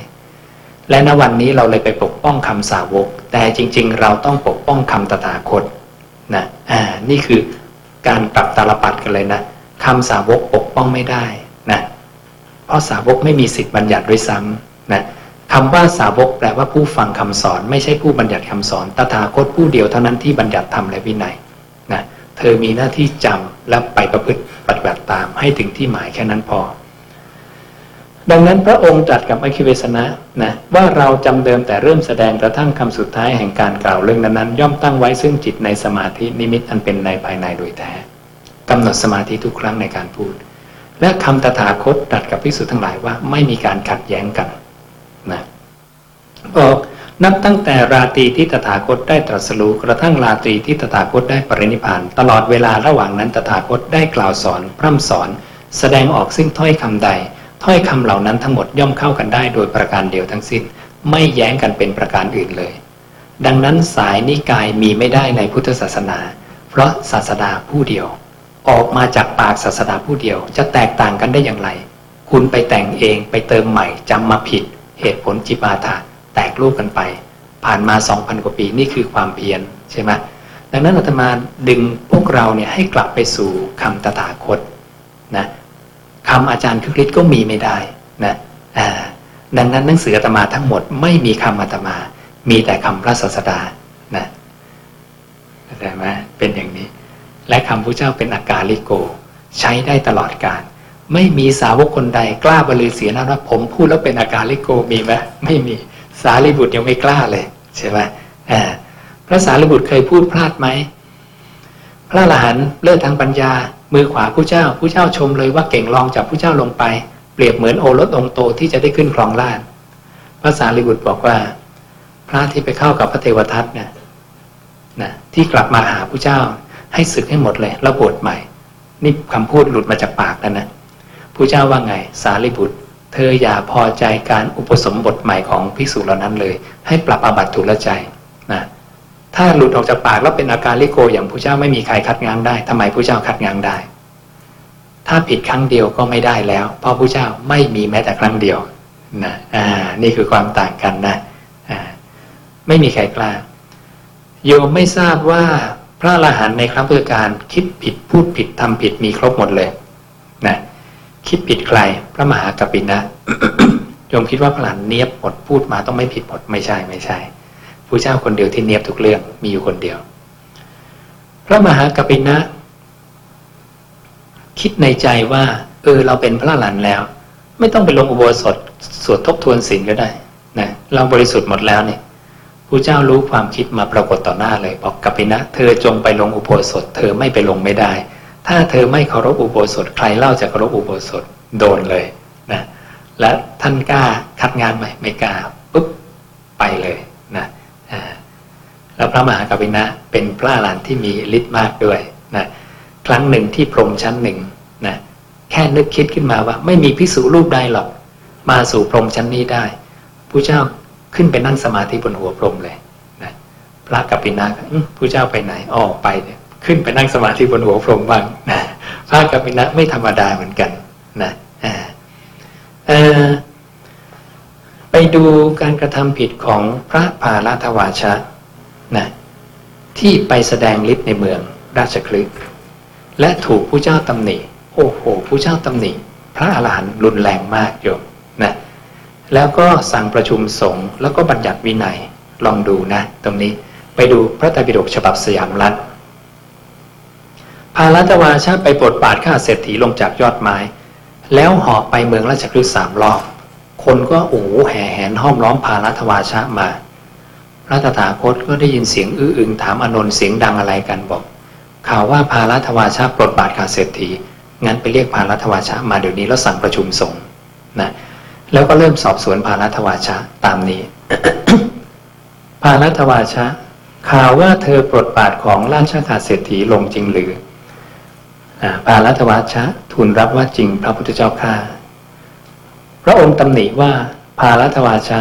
และณวันนี้เราเลยไปปกป้องคำสาวก แต่จริง ๆ เราต้องปกป้องคำตถาคตนะอ่านี่คือการปรับตาลปัดกันเลยนะคำสาวกปกป้องไม่ได้นะเพราะสาวกไม่มีสิทธิ์บัญญัติด้วยซ้ำนะ คำว่าสาวกแปลว่าผู้ฟังคำสอน ไม่ใช่ผู้บัญญัติคำสอน ตถาคตผู้เดียวเท่านั้นที่บัญญัติธรรมและวินัยนะเธอมีหน้าที่จำและไปประพฤติปฏิบัติตามให้ถึงที่หมายแค่นั้นพอ ดังนั้นพระองค์ตรัสกับอคิเวสนะนะว่าเราจำเดิมแต่เริ่มแสดงกระทั่งคำสุดท้ายแห่งการกล่าวเรื่องนั้นๆย่อมตั้งไว้ซึ่งจิตในสมาธินิมิตอันเป็นในภายในโดยแท้กำหนดสมาธิทุกครั้งในการพูด และคำตถาคตตรัสกับภิกษุทั้งหลายว่าไม่มีการขัดแย้งกัน บอกนับตั้งแต่ราตรีที่ตถาคตได้ตรัสรู้กระทั่งราตรีที่ตถาคตได้ปรินิพาน ตลอดเวลาระหว่างนั้นตถาคตได้กล่าวสอน พร่ำสอน แสดงออกซึ่งถ้อยคำใด ถ้อยคำเหล่านั้นทั้งหมดย่อมเข้ากันได้โดยประการเดียวทั้งสิ้น ไม่แย้งกันเป็นประการอื่นเลย ดังนั้นสายนิกายมีไม่ได้ในพุทธศาสนา เพราะศาสดาผู้เดียว ออกมาจากปากศาสดาผู้เดียว จะแตกต่างกันได้อย่างไร คุณไปแต่งเองไปเติมใหม่จำมาผิด เหตุผลจิปาถะ แตกรูปกันไป ผ่านมาสองพันกว่าปีนี่คือความเพียรใช่ไหมดังนั้นอาตมาดึงพวกเราเนี่ยให้กลับไปสู่คำตถาคตนะคำอาจารย์คึกฤทธิ์ก็มีไม่ได้นะดังนั้นหนังสืออาตมาทั้งหมดไม่มีคำอาตมา มีแต่คำพระศาสดานะเข้าใจไหมเป็นอย่างนี้ และคำพระเจ้าเป็นอากาลิโก ใช้ได้ตลอดการไม่มีสาวกคนใดกล้าบริเสียนะว่าผมพูดแล้วเป็นอากาลิโกมีไหมไม่มี สารีบุตรยังไม่กล้าเลยใช่ไหมพระสารีบุตรเคยพูดพลาดไหม พระอรหันต์เลิศทางปัญญา มือขวาผู้เจ้าผู้เจ้าชมเลยว่าเก่งรองจากผู้เจ้าลงไป เปรียบเหมือนโอรสองโตที่จะได้ขึ้นครองราชพระสารีบุตรบอกว่า พระที่ไปเข้ากับพระเทวทัตเนี่ยนะที่กลับมาหาผู้เจ้า ให้ศึกให้หมดเลยแล้วบวชใหม่ นี่คำพูดหลุดมาจากปากแล้วนะผู้เจ้าว่าไง สารีบุตร เธออย่าพอใจการอุปสมบทใหม่ของภิกษุเหล่านั้นเลย ให้ปรับอาบัติทุลใจนะถ้าหลุดออกจากปากแล้วเป็นอาการลิโกอย่างผู้เจ้าไม่มีใครคัดง้างได้ทำไมผู้เจ้าคัดง้างได้ ถ้าผิดครั้งเดียวก็ไม่ได้แล้ว เพราะผู้เจ้าไม่มีแม้แต่ครั้งเดียวนะอ่านี่คือความต่างกันนะอ่าไม่มีใครกล้าโยมไม่ทราบว่าพระอรหันต์ในครั้งพุทธกาลคิดผิดพูดผิดทำผิดมีครบหมดเลยนะ คิดผิดใคร พระมหากัปปินะโยมคิดว่าพระอรหันเนียบหมดพูดมาต้องไม่ผิดหมดไม่ใช่ไม่ใช่ผู้เจ้าคนเดียวที่เนียบทุกเรื่องมีอยู่คนเดียว พระมหากัปปินะ คิดในใจว่า เออเราเป็นพระอรหันแล้ว ไม่ต้องไปลงอุโบสถสวดทบทวนศีลก็ได้นะเราบริสุทธิ์หมดแล้วเนี่ยผู้เจ้ารู้ความคิดมาปรากฏต่อหน้าเลย บอกกัปปินะ เธอจงไปลงอุโบสถ เธอไม่ไปลงไม่ได้ ถ้าเธอไม่เคารพอุโบสถ ใครเล่าจะเคารพอุโบสถโดนเลยนะและท่านกล้าคัดงานไหมไม่กล้าปุ๊บไปเลยนะแล้วพระมหากัปปินะเป็นพระอรหันต์ที่มีฤทธิ์มากด้วยนะครั้งหนึ่งที่พรมชั้นหนึ่งนะแค่นึกคิดขึ้นมาว่า ไม่มีพิสูรูปใดหรอก มาสู่พรมชั้นนี้ได้ผู้เจ้าขึ้นไปนั่งสมาธิบนหัวพรมเลยนะพระกัปปินะอื้อผู้เจ้าไปไหนอ๋อไปเนี่ย ขึ้นไปนั่งสมาธิบนหัวพรหมบ้างนะพระกัปปินะไม่ธรรมดาเหมือนกันนะไปดูการกระทำผิดของพระพาลทวาชะนะที่ไปแสดงฤทธิ์ในเมืองราชคลึกและถูกผู้เจ้าตำหนิโอ้โหผู้เจ้าตำหนิ พระอรหันต์รุนแรงมากโยมนะแล้วก็สั่งประชุมสงฆ์แล้วก็บัญญัติวินัยลองดูนะ ตรงนี้ไปดูพระไตรปิฎกฉบับสยามรัฐ พาลัตวาชาไปปลดปาดข้าเศรษฐีลงจากยอดไม้ แล้วหาะไปเมืองราชคลึกสามรอบ คนก็โอ้หแห่แหนห้อมล้อมพาลัตวาชามา พระตถาคตก็ได้ยินเสียงอื้ออึงถามอนนท์เสียงดังอะไรกันบอก ข่าวว่าพาลัตวาชาปลดบาทข้าเศรษฐี งั้นไปเรียกพาลัทวาชะมาเดี๋ยวนี้แล้วสั่งประชุมสงฆ์นะแล้วก็เริ่มสอบสวนพาลัทวาชะตามนี้ พาลัทวาชะข่าวว่าเธอปลดบาทของราชขาเศรษฐีลงจริงหรือ พาลัทวาชะทูลรับว่าจริงพระพุทธเจ้าข้าพระองค์ตำหนิว่าพาลัทวาชะ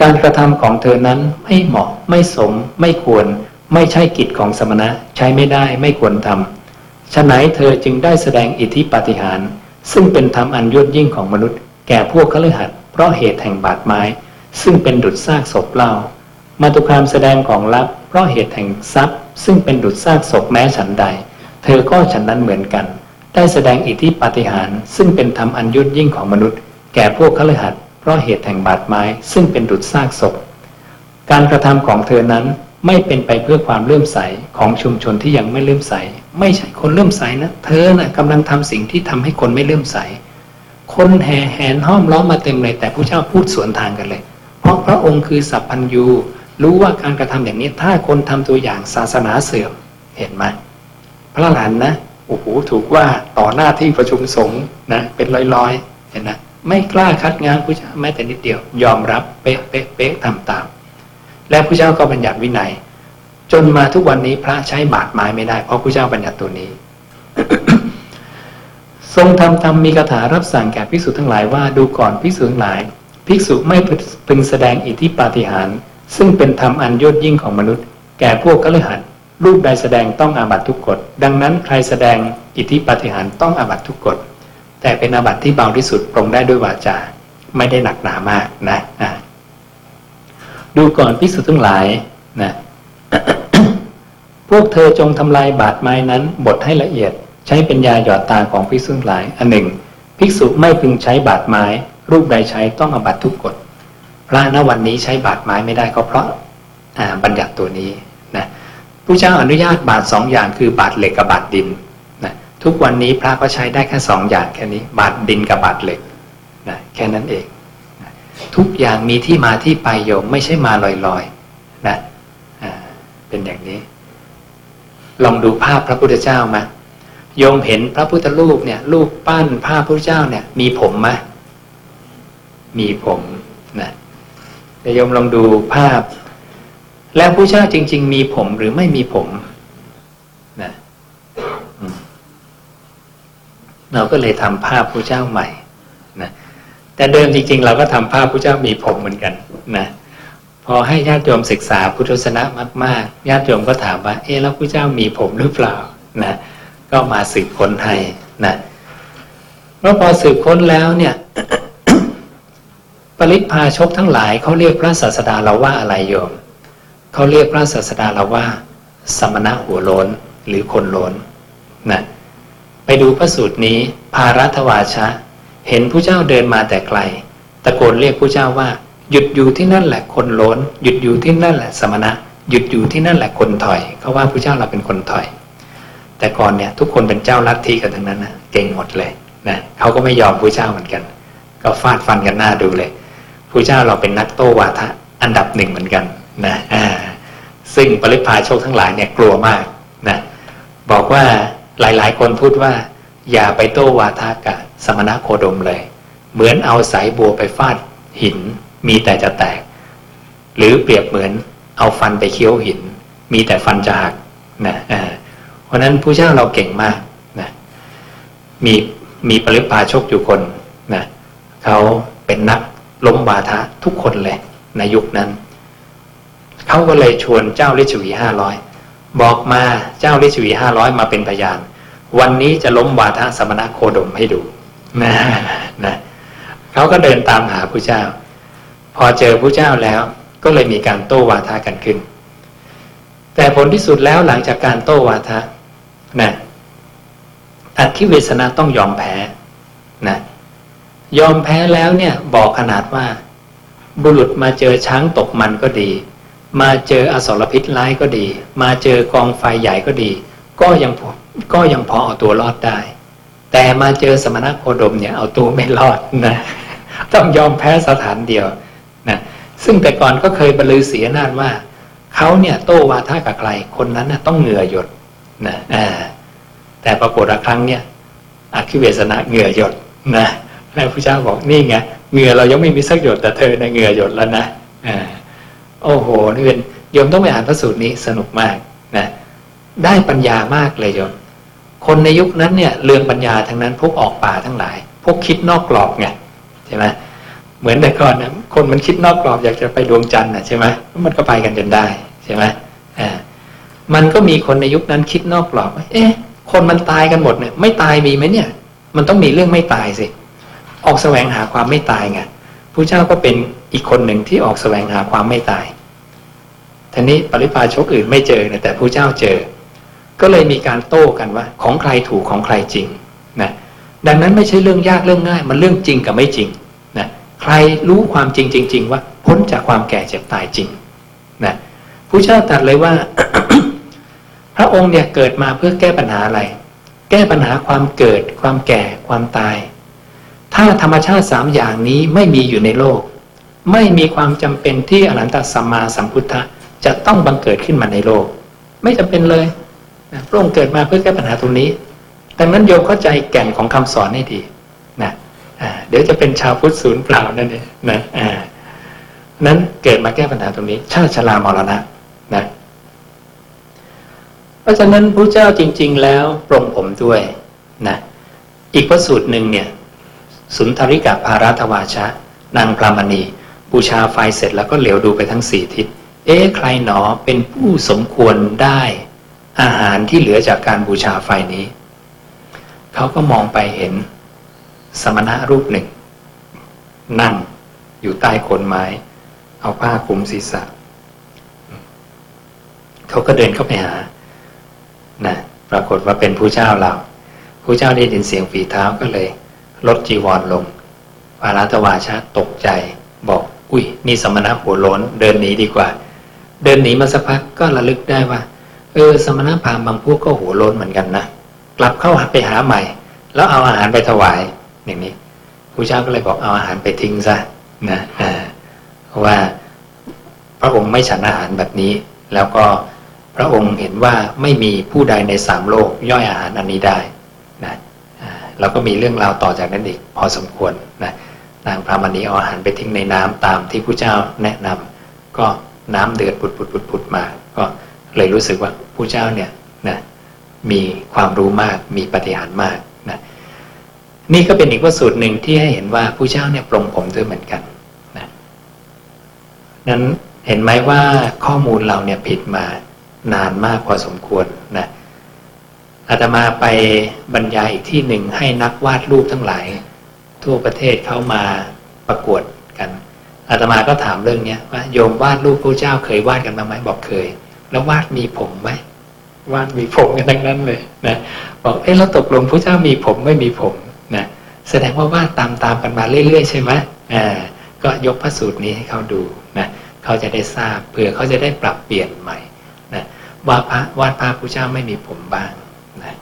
การกระทำของเธอนั้นไม่เหมาะไม่สม ไม่ควร ไม่ใช่กิจของสมณะใช้ไม่ได้ไม่ควรทำฉะไหนเธอจึงได้แสดงอิทธิปาฏิหาริย์ซึ่งเป็นธรรมอันยอดยิ่งของมนุษย์ แก่พวกขลือหัดเพราะเหตุแห่งบาดไม้ ซึ่งเป็นดุจซากศพเล่า มาตุคามแสดงของลับ เพราะเหตุแห่งทรัพย์ ซึ่งเป็นดุจซากศพแม้ฉันใด เธอก็ฉันนั้นเหมือนกัน ได้แสดงอิทธิปาฏิหาริย์ซึ่งเป็นธรรมอันยอดยิ่งของมนุษย์ แก่พวกขลือหัดเพราะเหตุแห่งบาดไม้ ซึ่งเป็นดุจซากศพ การกระทำของเธอนั้นไม่เป็นไปเพื่อความเลื่อมใสของชุมชนที่ยังไม่เลื่อมใส ไม่ใช่คนเลื่อมใสนะ เธอนะ่ะกำลังทำสิ่งที่ทำให้คนไม่เลื่อมใส คนแห่แหนห้อมล้อมมาเต็มเลย แต่ผู้เจ้าพูดสวนทางกันเลย เพราะพระองค์คือสัพพัญญูรู้ว่าการกระทำอย่างนี้ถ้าคนทำตัวอย่างศาสนาเสื่อมเห็นไหม พระหลานนะโอ้โหถูกว่าต่อหน้าที่ประชุมสงฆ์นะเป็นร้อยๆเห็นนะไม่กล้าคัดงานผู้เจ้าแม้แต่นิดเดียว ยอมรับเป๊ะเป๊ะเป๊ะทำตามและพระเจ้าก็บัญญัติวินัย จนมาทุกวันนี้พระใช้บาดไม้ไม่ได้เพราะพระเจ้าบัญญัติตัวนี้ ทรงทำธรรมมีคาถารับสั่งแก่ภิกษุทั้งหลายว่าดูก่อนภิกษุทั้งหลายภิกษุไม่พึงแสดงอิทธิปาฏิหาริย์ซึ่งเป็นธรรมอันยอดยิ่งของมนุษย์ แก่พวกกฤหัสถ์ รูปใดแสดงต้องอาบัตทุกกฎดังนั้นใครแสดงอิทธิปาฏิหาริย์ต้องอาบัตทุกกฎแต่เป็นอาบัตที่เบาที่สุดปรงได้ด้วยวาจาไม่ได้หนักหนามากนะอะดูก่อนพิสุทั้งหลายนะพวกเธอจงทำลายบาดไม้นั้นบดให้ละเอียด ใช้เป็นยาหยอดตาของภิกษุทั้งหลาย อันหนึ่ง ภิกษุไม่พึงใช้บาดไม้ รูปใดใช้ต้องอาบัตทุกกฎพระณวันนี้ใช้บาดไม้ไม่ได้ก็เพราะบัญญัติตัวนี้ ผู้เจ้าอนุญาตบาดสองอย่างคือบาดเหล็กกับบาดดินนะทุกวันนี้พระก็ใช้ได้แค่สองอย่างแค่นี้ บาดดินกับบาดเหล็กนะแค่นั้นเองนะทุกอย่างมีที่มาที่ไปโยมไม่ใช่มาลอยๆนะเป็นอย่างนี้ ลองดูภาพพระพุทธเจ้ามาโยมเห็นพระพุทธรูปเนี่ยรูปปั้นภาพพระเจ้าเนี่ย มีผมไหมมีผมนะโยมลองดูภาพ แล้วพระเจ้าจริง ๆ มีผมหรือไม่มีผมนะเราก็เลยทำภาพพระเจ้าใหม่นะแต่เดิมจริง ๆ เราก็ทำภาพพระเจ้ามีผมเหมือนกันนะพอให้ญาติโยมศึกษาพุทธศาสนามากๆญาติโยมก็ถามว่า เอ๊ะแล้วพระเจ้ามีผมหรือเปล่านะก็มาสืบค้นให้นะแล้วพอสืบค้นแล้วเนี่ย ปริพาชกทั้งหลายเขาเรียกพระศาสดาเราว่าอะไรโยม เขาเรียกพระศาสดาเราว่า สมณะหัวโลนหรือคนโลนนะไปดูพระสูตรนี้ภารัตวาชะ เห็นผู้เจ้าเดินมาแต่ไกล ตะโกนเรียกผู้เจ้าว่า หยุดอยู่ที่นั่นแหละคนโลนหยุดอยู่ที่นั่นแหละสมณะ หยุดอยู่ที่นั่นแหละคนถอยเขาว่าผู้เจ้าเราเป็นคนถอย แต่ก่อนเนี่ยทุกคนเป็นเจ้าลัทธิกันทั้งนั้นนะเก่งหมดเลยนะเขาก็ไม่ยอมผู้เจ้าเหมือนกัน ก็ฟาดฟันกันหน้าดูเลยผู้เจ้าเราเป็นนักโต้วาทะอันดับหนึ่งเหมือนกัน นะซึ่งปริพาโชคทั้งหลายเนี่ยกลัวมากนะบอกว่าหลายๆ คนพูดว่า อย่าไปโต้วาทะกับสมณะโคดมเลย เหมือนเอาสายบัวไปฟาดหิน มีแต่จะแตก หรือเปรียบเหมือนเอาฟันไปเคี้ยวหิน มีแต่ฟันจะหักนะเพราะนั้นผู้เจ้าเราเก่งมากนะมีมีปริพาโชคอยู่คนนะเขาเป็นนักล้มวาทะทุกคนเลยในยุคนั้น เขาก็เลยชวนเจ้าลิชวีห้าร้อยบอกมาเจ้าลิชวีห้าร้อยมาเป็นพยาน วันนี้จะล้มวาทะสมณะโคดมให้ดูนะนะเขาก็เดินตามหาผู้เจ้า พอเจอผู้เจ้าแล้วก็เลยมีการโต้วาทะกันขึ้น แต่ผลที่สุดแล้วหลังจากการโต้วาทะนะอักขิเวสนะต้องยอมแพ้นะยอมแพ้แล้วเนี่ยบอกขนาดว่า บุรุษมาเจอช้างตกมันก็ดี มาเจออสรพิษร้ายก็ดี มาเจอกองไฟใหญ่ก็ดี ก็ยังก็ยังพอเอาตัวรอดได้ แต่มาเจอสมณโคดมเนี่ยเอาตัวไม่รอดนะต้องยอมแพ้สถานเดียวนะซึ่งแต่ก่อนก็เคยบรรลือเสียนานว่าเขาเนี่ยโต้วาทะกับใครคนนั้นนะต้องเหงื่อหยดนะแต่ปรากฏครั้งเนี่ยอคิเวสนะเหงื่อหยดนะแล้วพระเจ้าบอกนี่ไงเหงื่อเรายังไม่มีสักหยดแต่เธอในเหงื่อหยดแล้วนะอ่า โอ้โหนี่เป็นโยมต้องไปอ่านพระสูตรนี้สนุกมากนะได้ปัญญามากเลยโยม คนในยุคนั้นเนี่ยเรื่องปัญญาทั้งนั้นพวกออกป่าทั้งหลาย พวกคิดนอกกรอบไงใช่ไหมเหมือนแต่ก่อนนะคนมันคิดนอกกรอบอยากจะไปดวงจันทร์นะใช่ไหมมันก็ไปกันจนได้ใช่ไหมอ่ามันก็มีคนในยุคนั้นคิดนอกกรอบเอ๊ะคนมันตายกันหมดเนี่ย ไม่ตายมีไหมเนี่ย มันต้องมีเรื่องไม่ตายสิ ออกแสวงหาความไม่ตายไง ผู้เจ้าก็เป็นอีกคนหนึ่งที่ออกแสวงหาความไม่ตายทีนี้ปริพาชกอื่นไม่เจอนะแต่ผู้เจ้าเจอ ก็เลยมีการโต้กันว่า ของใครถูกของใครจริงนะดังนั้นไม่ใช่เรื่องยากเรื่องง่าย มันเรื่องจริงกับไม่จริงนะใครรู้ความจริงจริง ๆ ว่าพ้นจากความแก่เจ็บตายจริงนะผู้เจ้าตรัสเลยว่า พระองค์เนี่ยเกิดมาเพื่อแก้ปัญหาอะไร แก้ปัญหาความเกิด ความแก่ ความตาย ถ้าธรรมชาติสามอย่างนี้ไม่มีอยู่ในโลก ไม่มีความจำเป็นที่อรหันตสัมมาสัมพุทธะจะต้องบังเกิดขึ้นมาในโลก ไม่จำเป็นเลยนะพระองค์เกิดมาเพื่อแก้ปัญหาตรงนี้ดังนั้นโยมเข้าใจแก่นของคำสอนให้ดีนะเดี๋ยวจะเป็นชาวพุทธศูนย์เปล่านั่นเองนะอ่านั้นเกิดมาแก้ปัญหาตรงนี้ ชาติชรามรณะนะเพราะฉะนั้นพระเจ้าจริง ๆ แล้วปรงผมด้วยนะอีกพระสูตรหนึ่งเนี่ย สุนทริกาภารัตวาชะ นางพรามณี บูชาไฟเสร็จแล้วก็เหลียวดูไปทั้งสี่ทิศ เอ๊ะใครหนอเป็นผู้สมควรได้ อาหารที่เหลือจากการบูชาไฟนี้ เขาก็มองไปเห็น สมณะรูปหนึ่ง นั่งอยู่ใต้โคนไม้ เอาผ้าคลุมศีรษะ เขาก็เดินเข้าไปหานะปรากฏว่าเป็นผู้เจ้าเราผู้เจ้าได้ยินเสียงฝีเท้าก็เลย ลดจีวรลงปาราตวาชาตกใจ บอก อุ้ยนี่สมณะหัวโล้นเดินหนีดีกว่า เดินหนีมาสักพักก็ระลึกได้ว่า เออ สมณพราหมณ์บางพวกก็หัวโล้นเหมือนกันนะกลับเข้าไปหาใหม่ แล้วเอาอาหารไปถวายอย่างนี้ผู้เจ้าก็เลยบอกเอาอาหารไปทิ้งซะนะเพราะว่าพระองค์ไม่ฉันอาหารแบบนี้ แล้วก็พระองค์เห็นว่าไม่มีผู้ใดในสามโลกย่อยอาหารอันนี้ได้ เราก็มีเรื่องราวต่อจากนั้นอีกพอสมควรนะนางพรามณีเอาอาหารไปทิ้งในน้ำตามที่ผู้เจ้าแนะนำก็น้ำเดือดปุดปุดปุดปุดมา ก็เลยรู้สึกว่าผู้เจ้าเนี่ยนะมีความรู้มากมีปฏิหารมากนะนี่ก็เป็นอีกว่าสูตรหนึ่งที่ให้เห็นว่าผู้เจ้าเนี่ยปรงผมด้วยเหมือนกันนะนั้นเห็นไหมว่าข้อมูลเราเนี่ยผิดมานานมากพอสมควรนะ อาตมาไปบรรยายอีกที่หนึ่งให้นักวาดรูปทั้งหลาย ทั่วประเทศเขามาประกวดกันอาตมาก็ถามเรื่องนี้ว่าโยมวาดรูปพระเจ้าเคยวาดกันมาไหมบอกเคย แล้ววาดมีผมไหมวาดมีผมกันทั้งนั้นเลยนะบอกเอ๊ะแล้วตกลงพระเจ้ามีผมไม่มีผมนะแสดงว่าวาดตามตามกันมาเรื่อยๆใช่ไหมอ่าก็ยกพระสูตรนี้ให้เขาดูนะเขาจะได้ทราบเผื่อเขาจะได้ปรับเปลี่ยนใหม่นะว่าพระวาดภาพพระเจ้าไม่มีผมบ้างนะ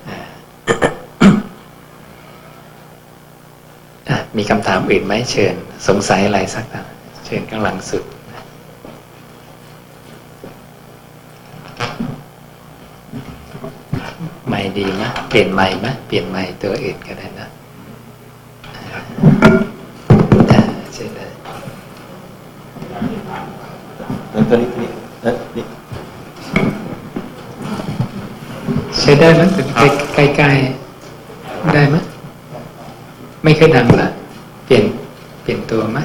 มีคำถามอื่นไหมเชิญ สงสัยอะไรสักคำเชิญข้างหลังสุด ไม่ดีนะเปลี่ยนใหม่ไหมเปลี่ยนใหม่ตัวอื่นก็ได้นะใช่ได้ตัวนี้นี่นี่ใช้ได้ไหมใกล้ใกล้ได้ไหม ไม่เคยดังเหรอเปลี่ยนเปลี่ยนตัวไหม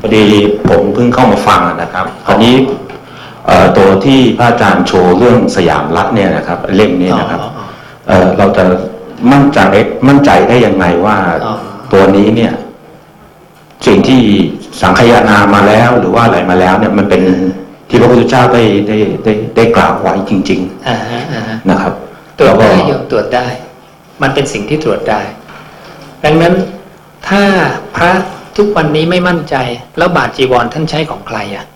พอดีผมเพิ่งเข้ามาฟังนะครับคราวนี้ตัวที่พระอาจารย์โชว์เรื่องสยามรัฐเนี่ยนะครับ เล่มนี้นะครับเราจะมั่นใจมั่นใจได้ยังไงว่าตัวนี้เนี่ย สิ่งที่สังคยนามาแล้ว หรือว่าอะไรมาแล้วเนี่ยมันเป็นที่พระพุทธเจ้าได้ได้ได้ได้กล่าวไว้จริง ๆ นะครับ ตรวจได้โยมตรวจได้ มันเป็นสิ่งที่ตรวจได้ ดังนั้นถ้าพระทุกวันนี้ไม่มั่นใจ แล้วบาทจีวรท่านใช้ของใครอะ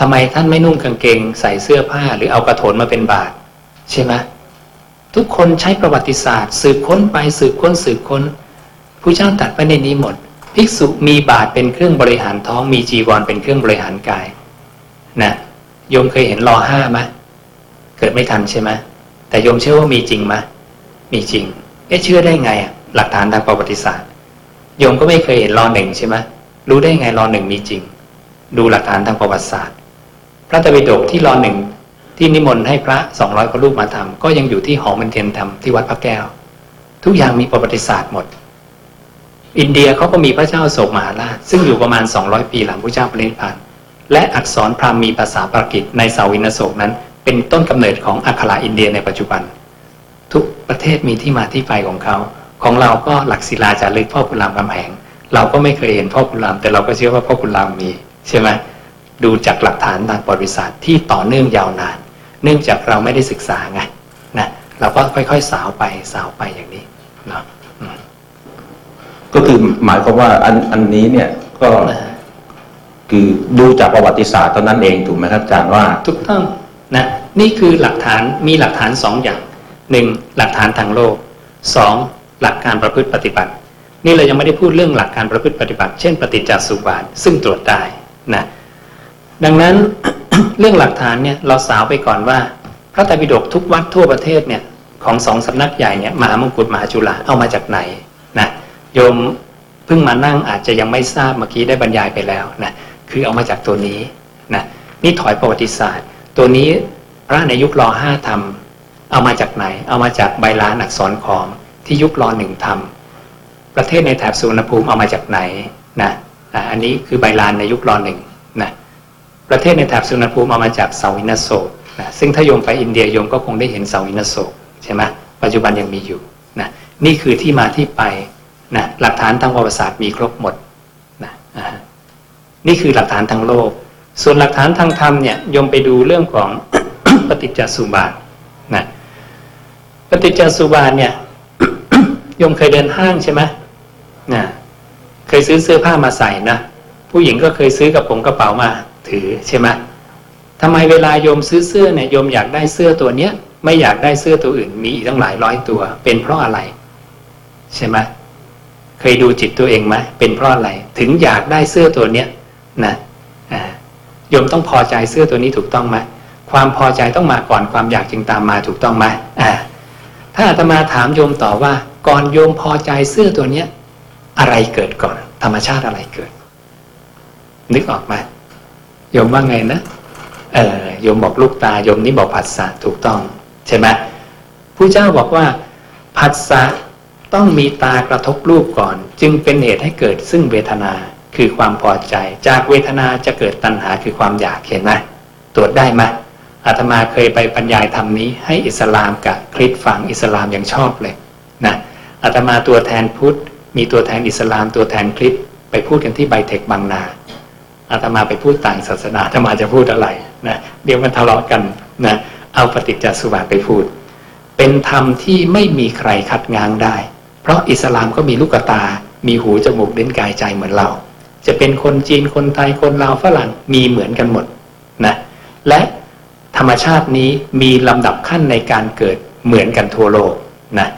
ทำไมท่านไม่นุ่งกางเกง ใส่เสื้อผ้าหรือเอากระโถนมาเป็นบาทใช่ไหมทุกคนใช้ประวัติศาสตร์ สืบค้นไปสืบค้นสืบค้นผู้เจ้าตัดไปในนี้หมด ภิกษุมีบาทเป็นเครื่องบริหารท้องมีจีวรเป็นเครื่องบริหารกายนะโยมเคยเห็นรอห้าไหมเกิดไม่ทันใช่ไหม แต่โยมเชื่อว่ามีจริงไหมมีจริงเอ๊ะเชื่อได้ไงอะหลักฐานทางประวัติศาสตร์โยมก็ไม่เคยเห็นรอหนึ่งใช่ไหมรู้ได้ไงรอหนึ่งมีจริง ดูหลักฐานทางประวัติศาสตร์ พระตบิดกที่รอหนึ่งที่นิมนต์ให้พระสองร้อยกว่ารูปมาทำก็ยังอยู่ที่หอมันเทียนธรรมที่วัดพระแก้ว ทุกอย่างมีประวัติศาสตร์หมด อินเดียเขาก็มีพระเจ้าโศกมหาราช ซึ่งอยู่ประมาณ 200 ปีหลังพระเจ้าปรินิพพานและอักษรพราหมีภาษาปากิตในสาวินโศกนั้น เป็นต้นกำเนิดของอัคราอินเดียในปัจจุบัน ทุกประเทศมีที่มาที่ไปของเขา ของเราก็หลักศิลาจารึกพ่อคุณรามคำแหงเราก็ไม่เคยเห็นพ่อคุณราม แต่เราก็เชื่อว่าพ่อคุณรามมีใช่ไหมดูจากหลักฐานทางประวัติศาสตร์ที่ต่อเนื่องยาวนาน เนื่องจากเราไม่ได้ศึกษาไงนะเราก็ค่อยๆสาวไปสาวไปอย่างนี้เนาะก็คือหมายความว่าอันอันนี้เนี่ยก็คือดูจากประวัติศาสตร์ตอนนั้นเองถูกไหมครับอาจารย์ว่าถูกต้องนะ นี่คือหลักฐานมีหลักฐานสองอย่างหนึ่งหลักฐานทางโลกสองหลักการประพฤติปฏิบัติ นี่เรายังไม่ได้พูดเรื่องหลักการประพฤติปฏิบัติ เช่น ปฏิจจสุบาทซึ่งตรวจได้นะดังนั้นเรื่องหลักฐานเนี่ยเราสาวไปก่อนว่า พระไตรปิฎกทุกวัดทั่วประเทศเนี่ยของสองสำนักใหญ่เนี่ยมหามงกุฎมหาจุฬาเอามาจากไหนนะโยมเพิ่งมานั่งอาจจะยังไม่ทราบเมื่อกี้ได้บรรยายไปแล้วนะคือเอามาจากตัวนี้นะนี่ถอยประวัติศาสตร์ ตัวนี้ พระในยุครอห้าทำเอามาจากไหน เอามาจากใบลานอักษรขอมที่ยุครอหนึ่งทำประเทศในแถบสุวรรณภูมิเอามาจากไหนนะอันนี้คือใบลานในยุครอหนึ่งนะประเทศในแถบสุนรภูมิเอามาจากเสาอินโศกนะซึ่งถ้าโยมไปอินเดียโยมก็คงได้เห็นเสาอินโศกใช่ไหมปัจจุบันยังมีอยู่นะนี่คือที่มาที่ไปนะหลักฐานทางประวัติศาสตร์มีครบหมดนะอ่าฮะนี่คือหลักฐานทางโลก ส่วนหลักฐานทางธรรมเนี่ยโยมไปดูเรื่องของ ปฏิจจสุบาทนะปฏิจจสุบาทเนี่ยโยมเคยเดินห้างใช่ไหมนะเคยซื้อเสื้อผ้ามาใส่นะผู้หญิงก็เคยซื้อกระโปรงกระเป๋ามาถือใช่ไหมทำไมเวลาโยมซื้อเสื้อเนี่ยโยมอยากได้เสื้อตัวเนี้ยไม่อยากได้เสื้อตัวอื่น มีอีกตั้งหลายร้อยตัว เป็นเพราะอะไร ใช่ไหมเคยดูจิตตัวเองไหมเป็นเพราะอะไร ถึงอยากได้เสื้อตัวเนี้ยนะอ่าโยมต้องพอใจเสื้อตัวนี้ถูกต้องไหม ความพอใจต้องมาก่อนความอยากจึงตามมาถูกต้องไหมอ่าถ้าอาตมาถามโยมต่อว่า ก่อนโยมพอใจเสื้อตัวเนี้ยอะไรเกิดก่อน ธรรมชาติอะไรเกิด นึกออกไหมโยมว่าไงนะเออโยมบอกลูกตาโยมนี่บอกผัสสะถูกต้อง ใช่ไหมผู้เจ้าบอกว่าผัสสะต้องมีตากระทบรูปก่อน จึงเป็นเหตุให้เกิดซึ่งเวทนาคือความพอใจ จากเวทนาจะเกิดตัณหาคือความอยากเห็นไหมตรวจได้ไหม อาตมาเคยไปบรรยายธรรมนี้ ให้อิสลามกับคริสต์ฟังอิสลามยังชอบเลยนะอาตมาตัวแทนพุทธ มีตัวแทนอิสลามตัวแทนคริสต์ไปพูดกันที่ไบเทคบางนาอาตมาไปพูดต่างศาสนาอาตมาจะพูดอะไรนะเดี๋ยวมันทะเลาะกันนะเอาปฏิจจสุบาทไปพูด เป็นธรรมที่ไม่มีใครขัดง้างได้ เพราะอิสลามก็มีลูกตา มีหูจมูกเล่นกายใจเหมือนเรา จะเป็นคนจีนคนไทยคนลาวฝรั่งมีเหมือนกันหมดนะและ ธรรมชาตินี้มีลำดับขั้นในการเกิดเหมือนกันทั่วโลกนะ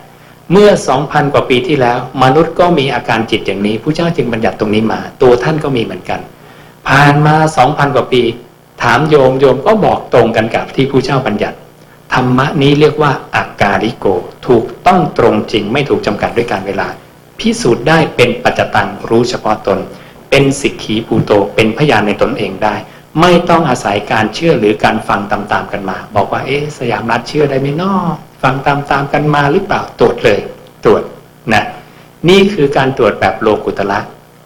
เมื่อ 2,000 กว่าปีที่แล้ว มนุษย์ก็มีอาการจิตอย่างนี้ผู้เจ้าจึงบัญญัติตรงนี้มา ตัวท่านก็มีเหมือนกัน ผ่านมา 2,000 กว่าปี ถามโยมโยมก็บอกตรงกันกับที่ผู้เจ้าบัญญัติธรรมะนี้เรียกว่าอากาลิโก ถูกต้องตรงจริงไม่ถูกจำกัดด้วยการเวลา พิสูจน์ได้เป็นปัจจตังรู้เฉพาะตน เป็นสิกขีปูโตเป็นพยานในตนเองได้ ไม่ต้องอาศัยการเชื่อหรือการฟังตามๆกันมา บอกว่าเอ๊ะสยามรัฐเชื่อได้ไหมนอฟังตามๆกันมาหรือเปล่าตรวจเลย ตรวจนะนี่คือการตรวจแบบโลกุตละ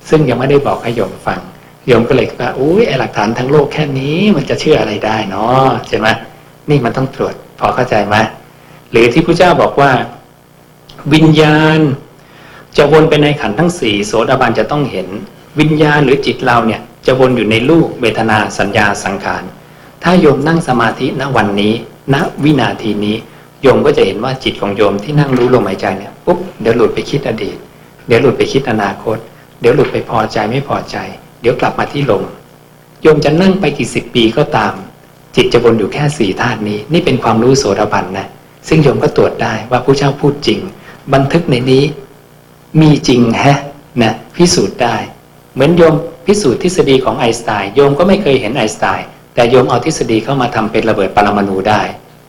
ซึ่งยังไม่ได้บอกให้โยมฟังโยมก็เลยว่าอุ้ยไอหลักฐานทั้งโลกแค่นี้มันจะเชื่ออะไรได้เนาะใช่ไหมนี่มันต้องตรวจพอเข้าใจไหมหรือที่พระเจ้าบอกว่า วิญญาณ จะวนไปในขันทั้งสี่โสดาบันจะต้องเห็น วิญญาณหรือจิตเราเนี่ย จะวนอยู่ในรูปเวทนาสัญญาสังขาร ถ้าโยมนั่งสมาธิณวันนี้ณวินาทีนี้ โยมก็จะเห็นว่าจิตของโยมที่นั่งรู้ลมหายใจเนี่ยปุ๊บเดี๋ยวหลุดไปคิดอดีต เดี๋ยวหลุดไปคิดอนาคต เดี๋ยวหลุดไปพอใจไม่พอใจ เดี๋ยวกลับมาที่ลมโยมจะนั่งไปกี่สิบปีก็ตาม จิตจะวนอยู่แค่สี่ธาตุนี้ นี่เป็นความรู้โสดาบันนะซึ่งโยมก็ตรวจได้ว่าผู้เจ้าพูดจริง บันทึกในนี้มีจริงแฮะนะพิสูจน์ได้ เหมือนโยม พิสูจน์ทฤษฎีของไอน์สไตน์โยมก็ไม่เคยเห็นไอน์สไตน์แต่โยมเอาทฤษฎีเข้ามาทำเป็นระเบิดปรมาณูได้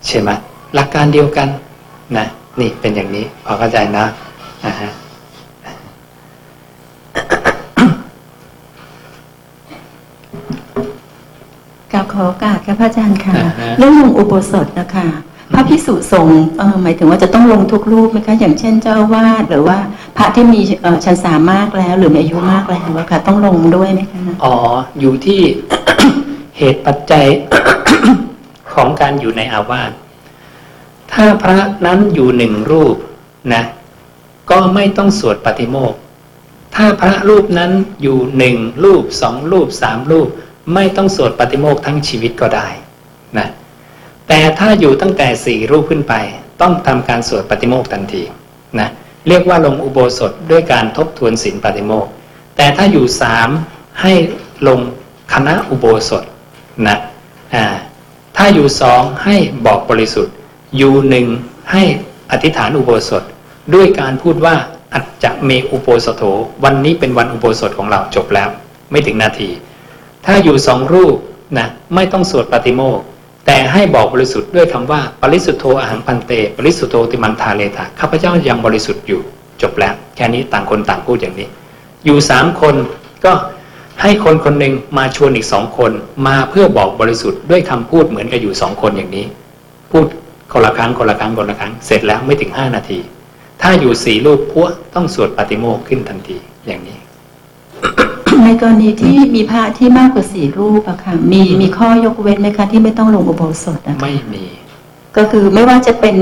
ใช่ไหมหลักการเดียวกันนะนี่เป็นอย่างนี้พอเข้าใจนะอ่าฮะกราบขอโอกาสค่ะพระอาจารย์ค่ะอ่าฮะเรื่องลงอุโบสถนะคะ พระพิสุสงฆ์หมายถึงว่าจะต้องลงทุกรูปไหมคะอย่างเช่นเจ้าวาสหรือว่าพระที่มีชันสามากแล้ว หรือมีอายุมากแล้วค่ะต้องลงด้วยไหมคะอ๋ออยู่ที่เหตุปัจจัยของการอยู่ในอาวาสถ้าพระนั้นอยู่หนึ่งรูปนะ ก็ไม่ต้องสวดปฏิโมกข์ถ้าพระรูปนั้นอยู่หนึ่งรูปสองรูปสามรูป ไม่ต้องสวดปฏิโมกข์ทั้งชีวิตก็ได้นะ แต่ถ้าอยู่ตั้งแต่สี่รูปขึ้นไป ต้องทำการสวดปฏิโมกทันทีนะเรียกว่าลงอุโบสถด้วยการทบทวนศีลปฏิโมกข์แต่ถ้าอยู่สามให้ลงคณะอุโบสถนะอ่าถ้าอยู่สองให้บอกบริสุทธิ์ อยู่หนึ่งให้อธิษฐานอุโบสถ ด้วยการพูดว่าอัจจะเมอุโบสถโธวันนี้เป็นวันอุโบสถของเราจบแล้ว ไม่ถึงนาที ถ้าอยู่สองรูปนะไม่ต้องสวดปฏิโมก แต่ให้บอกบริสุทธิ์ด้วยคำว่า ปริสุทธโธอหังพันเต ปริสุทธโธติมันทาเลทาข้าพเจ้ายังบริสุทธิ์อยู่จบแล้วแค่นี้ต่างคนต่างพูดอย่างนี้ อยู่สามคนก็ให้คนคนหนึ่งมาชวนอีกสองคน มาเพื่อบอกบริสุทธิ์ด้วยคำพูดเหมือนกับอยู่สองคนอย่างนี้ พูดคนละครั้งคนละครั้งคนละครั้งเสร็จแล้วไม่ถึงห้านาที ถ้าอยู่สี่รูปพวกต้องสวดปฏิโมกขึ้นทันทีอย่างนี้ ในกรณีที่มีพระที่มากกว่าสี่รูปอะค่ะมีมีข้อยกเว้นไหมคะที่ไม่ต้องลงอุโบสถอะค่ะไม่มี ก็คือไม่ว่าจะเป็น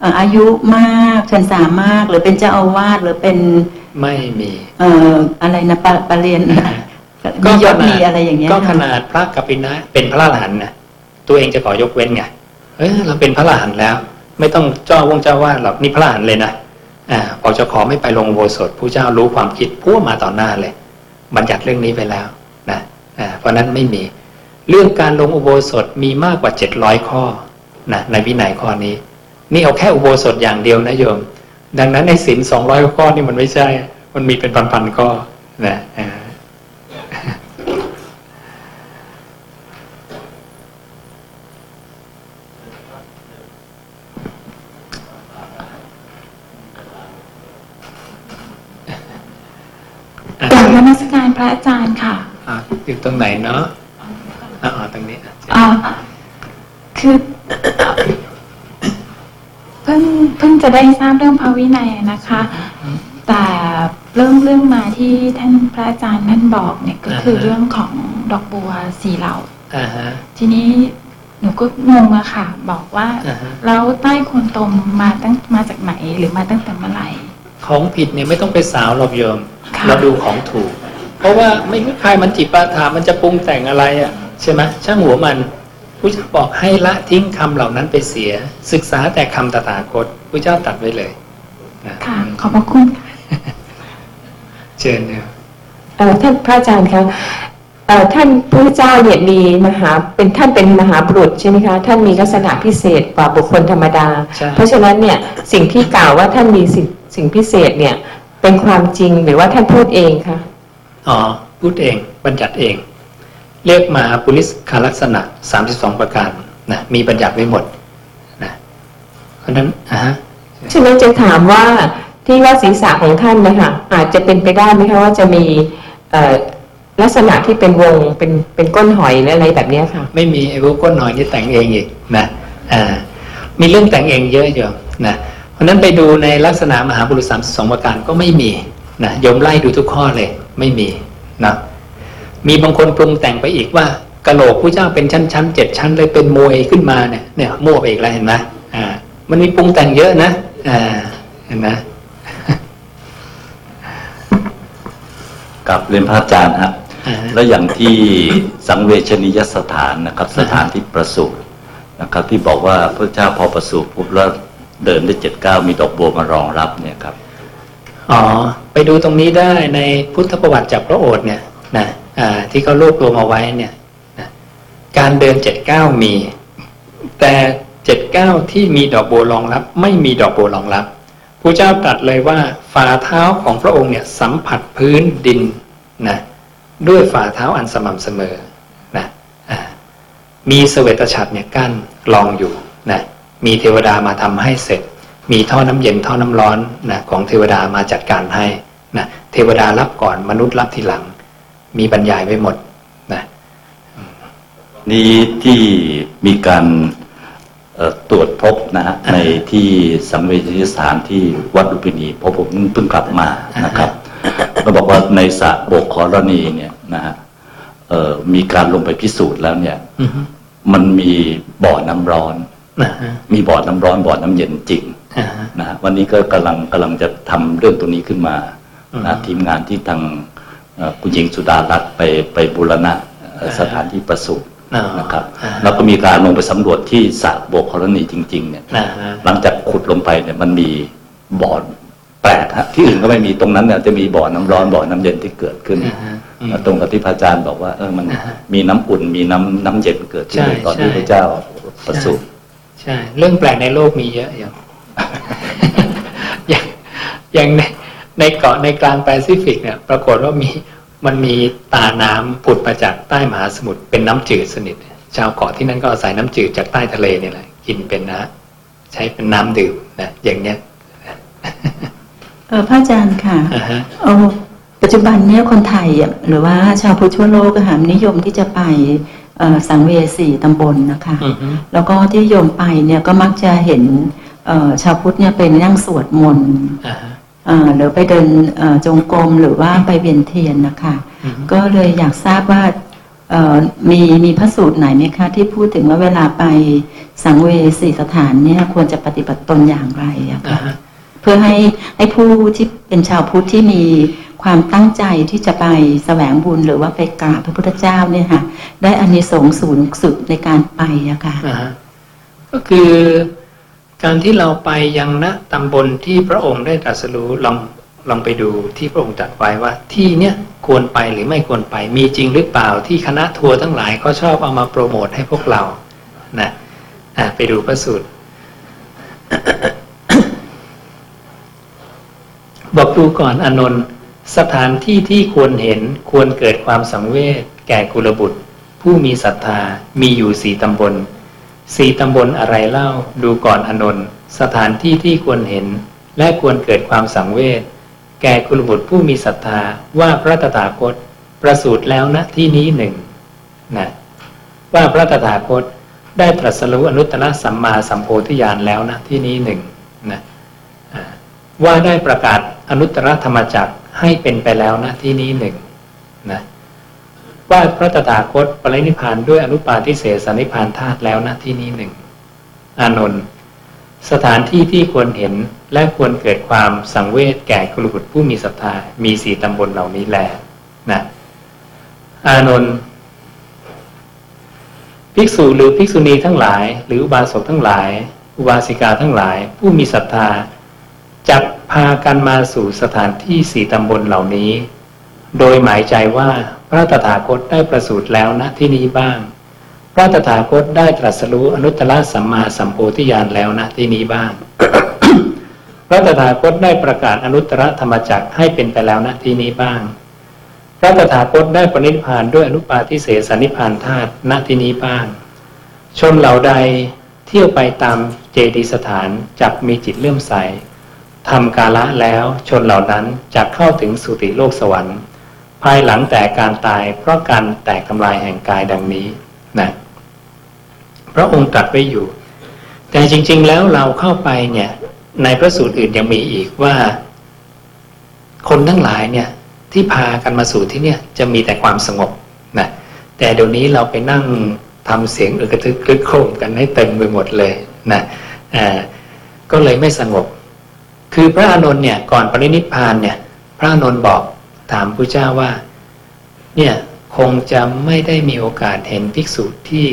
เอ่ออายุมากชันสามาก หรือเป็นเจ้าอาวาสหรือเป็นไม่มี เอ่ออะไรนะปะปะเรียนมียศมีอะไรอย่างเงี้ยก็ขค่ะนาดพระกัปปินะ เป็นพระอรหันต์นะตัวเองจะขอยกเว้นไงเออเราเป็นพระอรหันต์แล้ว ไม่ต้องเจ้าวงเจ้าว่าหรอกนี่พระอรหันต์เลยนะอ่าพอจะขอไม่ไปลงอุโบสถผู้เจ้ารู้ความคิดพูดมาต่อหน้าเลย บัญญัติเรื่องนี้ไปแล้วนะเพราะนั้นไม่มีเรื่องการลงอุโบสถมีมากกว่าเจ็ดร้อยข้อนะในวินัยข้อนี้ นี่เอาแค่อุโบสถอย่างเดียวนะโยม ดังนั้นในศีลสองร้อยข้อนี่มันไม่ใช่ มันมีเป็นพันๆข้อนะอ่า กราบนมัสกา รพระอาจารย์ค่ะอะอยู่ตรงไหนเนาะอ่าตรงนี้อะอ่าคือเพิ่งเพิ่งจะได้ทราบเรื่องพระวินัยอะนะคะ แต่เรื่องเรื่องมาที่ท่านพระอาจารย์ท่านบอกเนี่ยก็คือเรื่องของดอกบัวสีเหล่าอ่าฮะทีนี้หนูก็งงอะค่ะ บอกว่าอ่าฮะแล้วใต้โคนตมมาตั้งมาจากไหนหรือมาตั้งแต่เมื่อไหร่ของผิดเนี่ยไม่ต้องไปสาวหรอกโยมค่ะเราดูของถูก เพราะว่าไม่มีใครมันจิปาถามันจะปรุงแต่งอะไรอะใช่ไหมช่างหัวมันผู้เจ้าบอกให้ละทิ้งคำเหล่านั้นไปเสีย ศึกษาแต่คำตถาคตผู้เจ้าตัดไว้เลยนะค่ะขอบพระคุณค่ะเชิญเนี่ยเอ่อท่านพระอาจารย์คะเอ่อท่านพระเจ้าเนี่ยมีมหาเป็นท่านเป็นมหาบุรุษใช่ไหมคะท่านมีลักษณะพิเศษกว่าบุคคลธรรมดาใช่เพราะฉะนั้นเนี่ยสิ่งที่กล่าวว่าท่านมีสิ่งสิ่งพิเศษเนี่ยเป็นความจริงหรือว่าท่านพูดเองคะ อ๋อพูดเองบัญญัติเอง เรียกมาปุริสคาลักษณะ 32 ประการนะมีบัญญัติไว้หมดนะเพราะฉะนั้นอ่าฮะฉะนั้นจะถามว่าที่ว่าศีรษะของท่านนะคะอาจจะเป็นไปได้ไหมคะว่าจะมีเอ่อลักษณะที่เป็นวงเป็นเป็นก้นหอยหรืออะไรแบบเนี้ยค่ะ ไม่มีไอ้พวกก้นหน่อยนี่แต่งเองอีกนะอ่ามีเรื่องแต่งเองเยอะอยู่นะเพราะฉะนั้นไปดูในลักษณะมหาบุรุษสามสองประการก็ไม่มี นะโยมไล่ดูทุกข้อเลย ไม่มีนะมีบางคนปรุงแต่งไปอีกว่ากะโหลกผู้เจ้าเป็นชั้นๆเจ็ดชั้นเลยเป็นมวยขึ้นมาเนี่ยเนี่ยมั่วไปอีกแล้วเห็นไหมอ่า มันมีปรุงแต่งเยอะนะอ่าเห็นไหมกับเรียนพระอาจารย์ฮะอ่าฮะแล้วอย่างที่สังเวชนียสถานนะครับ สถานที่ประสูตินะครับ ที่บอกว่าพระเจ้าพอประสูติปุ๊บแล้วเดินได้เจ็ดเก้ามีดอกบัวมารองรับเนี่ยครับ อ๋อไปดูตรงนี้ได้ในพุทธประวัติจากพระโอษฐ์เนี่ยนะที่เขารวบรวมเอาไว้เนี่ยนะการเดินเจ็ดเก้ามี แต่เจ็ดเก้าที่มีดอกบัวรองรับ ไม่มีดอกบัวรองรับพระเจ้าตรัสเลยว่าฝ่าเท้าของพระองค์เนี่ยสัมผัสพื้นดินนะด้วยฝ่าเท้าอันสม่ำเสมอนะอ่ามีเสวตฉัตรเนี่ยกั้นรองอยู่นะมีเทวดามาทำให้เสร็จ มีท่อน้ำเย็นท่อน้ำร้อนนะของเทวดามาจัดการให้นะเทวดารับก่อนมนุษย์รับทีหลัง มีบรรยายไว้หมดนะนี้ที่มีการเอ่อตรวจพบนะฮะในที่สังเวชนียสถานที่วัดลุมพินีเพราะผมเพิ่งกลับมานะครับก็บอกว่าในสระโบกขอรณีเนี่ยนะฮะเอ่อมีการลงไปพิสูจน์แล้วเนี่ยอือฮึมันมีบ่อน้ำร้อนนะฮะมีบ่อน้ำร้อนบ่อน้ำเย็นจริงอ่าฮะ นะฮะวันนี้ก็กำลังกำลังจะทำเรื่องตัวนี้ขึ้นมาอืมนะทีมงานที่ทางเอ่อคุณหญิงสุดารัตน์ไปไปบูรณะเอ่ออ่าฮะสถานที่ประสูติอ๋อนะครับอ่าฮะแล้วก็มีการลงไปสำรวจที่สระโบกกรณีจริง ๆ เนี่ยอ่าฮะหลังจากขุดลงไปเนี่ยมันมีบ่อแปลกฮะที่อื่นก็ไม่มีตรงนั้นเนี่ยจะมีบ่อน้ำร้อนบ่อน้ำเย็นที่เกิดขึ้นอ่าฮะอืมตรงกับที่พระอาจารย์บอกว่าเออมันอ่าฮะมีน้ำอุ่นมีน้ำน้ำเย็นเกิดขึ้นใช่ตอนที่ใช่พระเจ้าประสูติใช่ เรื่องแปลกในโลกมีเยอะอย่าง อย่างอย่างในในเกาะในกลางแปซิฟิกเนี่ย ปรากฏว่ามีมันมีตาน้ำผุดมาจากใต้มหาสมุทรเป็นน้ำจืดสนิท ชาวเกาะที่นั่นก็อาศัยน้ำจืดจากใต้ทะเลเนี่ยแหละกินเป็นนะ ใช้เป็นน้ำดื่มนะอย่างเนี้ยเออพระอาจารย์ค่ะอ่าฮะเออปัจจุบันเนี่ยคนไทยอะหรือว่าชาวพุทธทั่วโลกก็หามนิยมที่จะไปเอ่อสังเวสีตำบลนะคะอือฮึแล้วก็ที่โยมไปเนี่ยก็มักจะเห็นเอ่อ ชาวพุทธเนี่ยเป็นนั่งสวดมนต์อ่าฮะเอ่อหรือไปเดินเอ่อจงกรมหรือว่าไปเวียนเทียนนะคะอือฮึก็เลยอยากทราบว่าเอ่อมีมีพระสูตรไหนไหมคะ ที่พูดถึงว่าเวลาไปสังเวสีสถานเนี่ยควรจะปฏิบัติตนอย่างไรอะอ่าคะฮะเพื่อให้ให้ผู้ที่เป็นชาวพุทธที่มีความตั้งใจที่จะไปแสวงบุญหรือว่าไปกราบพระพุทธเจ้าเนี่ยค่ะได้อานิสงส์สูงสุดในการไปอะค่ะอ่าฮะก็คือ การที่เราไปยังณตำบลที่พระองค์ได้ตรัสรู้ลองลองไปดูที่พระองค์ตรัสไว้ว่าที่เนี้ยควรไปหรือไม่ควรไป มีจริงหรือเปล่าที่คณะทัวร์ทั้งหลายเขาชอบเอามาโปรโมทให้พวกเรานะอะไปดูพระสูตรบอกดูก่อนอนนท์สถานที่ที่ควรเห็นควรเกิดความสังเวชแก่กุลบุตร ผู้มีศรัทธามีอยู่สี่ตำบล สี่ตำบลอะไรเล่าดูก่อนอนนท์สถานที่ที่ควรเห็น และควรเกิดความสังเวชแก่กุลบุตรผู้มีศรัทธาว่าพระตถาคตประสูติแล้วณที่นี้หนึ่งนะว่าพระตถาคตได้ตรัสรู้อนุตตรสัมมาสัมโพธิญาณแล้วณที่นี้หนึ่งนะว่าได้ประกาศอนุตตรธรรมจักรให้เป็นไปแล้วณที่นี้หนึ่งนะ ว่าพระตถาคตปรินิพพานด้วยอนุปาทิเสสนิพพานธาตุแล้วณที่นี้หนึ่งอานนท์สถานที่ที่ควรเห็นและควรเกิดความสังเวชแก่กุลบุตรผู้มีศรัทธามีสี่ตำบลเหล่านี้แลนะอานนท์ภิกษุหรือภิกษุณีทั้งหลาย หรืออุบาสกทั้งหลาย อุบาสิกาทั้งหลาย ผู้มีศรัทธาจับพากันมาสู่สถานที่สี่ตำบลเหล่านี้ โดยหมายใจว่าพระตถาคตได้ประสูติแล้วณที่นี้บ้าง พระตถาคตได้ตรัสรู้อนุตตรสัมมาสัมโพธิญาณแล้วณที่นี้บ้าง พระตถาคตได้ประกาศอนุตตรธรรมจักรให้เป็นไปแล้วณที่นี้บ้าง พระตถาคตได้ปรินิพานด้วยอนุปาทิเสสนิพานธาตุณที่นี้บ้าง ชนเหล่าใดเที่ยวไปตามเจดีสถานจักมีจิตเลื่อมใสทำกาละแล้วชนเหล่านั้นจะเข้าถึงสุติโลกสวรรค์ ภายหลังแต่การตายเพราะการแตกทำลายแห่งกายดังนี้นะพระองค์ตรัสไว้อยู่ แต่จริง ๆ แล้วเราเข้าไปเนี่ย ในพระสูตรอื่นยังมีอีกว่า คนทั้งหลายเนี่ย ที่พากันมาสู่ที่เนี่ยจะมีแต่ความสงบนะแต่เดี๋ยวนี้เราไปนั่งทำเสียงอึกระทึกคลึกโครมกันให้เต็มไปหมดเลยนะอ่าก็เลยไม่สงบ คือพระอานนท์เนี่ย ก่อนปรินิพพานเนี่ย พระอานนท์บอก ถามพระเจ้าว่า เนี่ยคงจะไม่ได้มีโอกาสเห็นภิกษุที่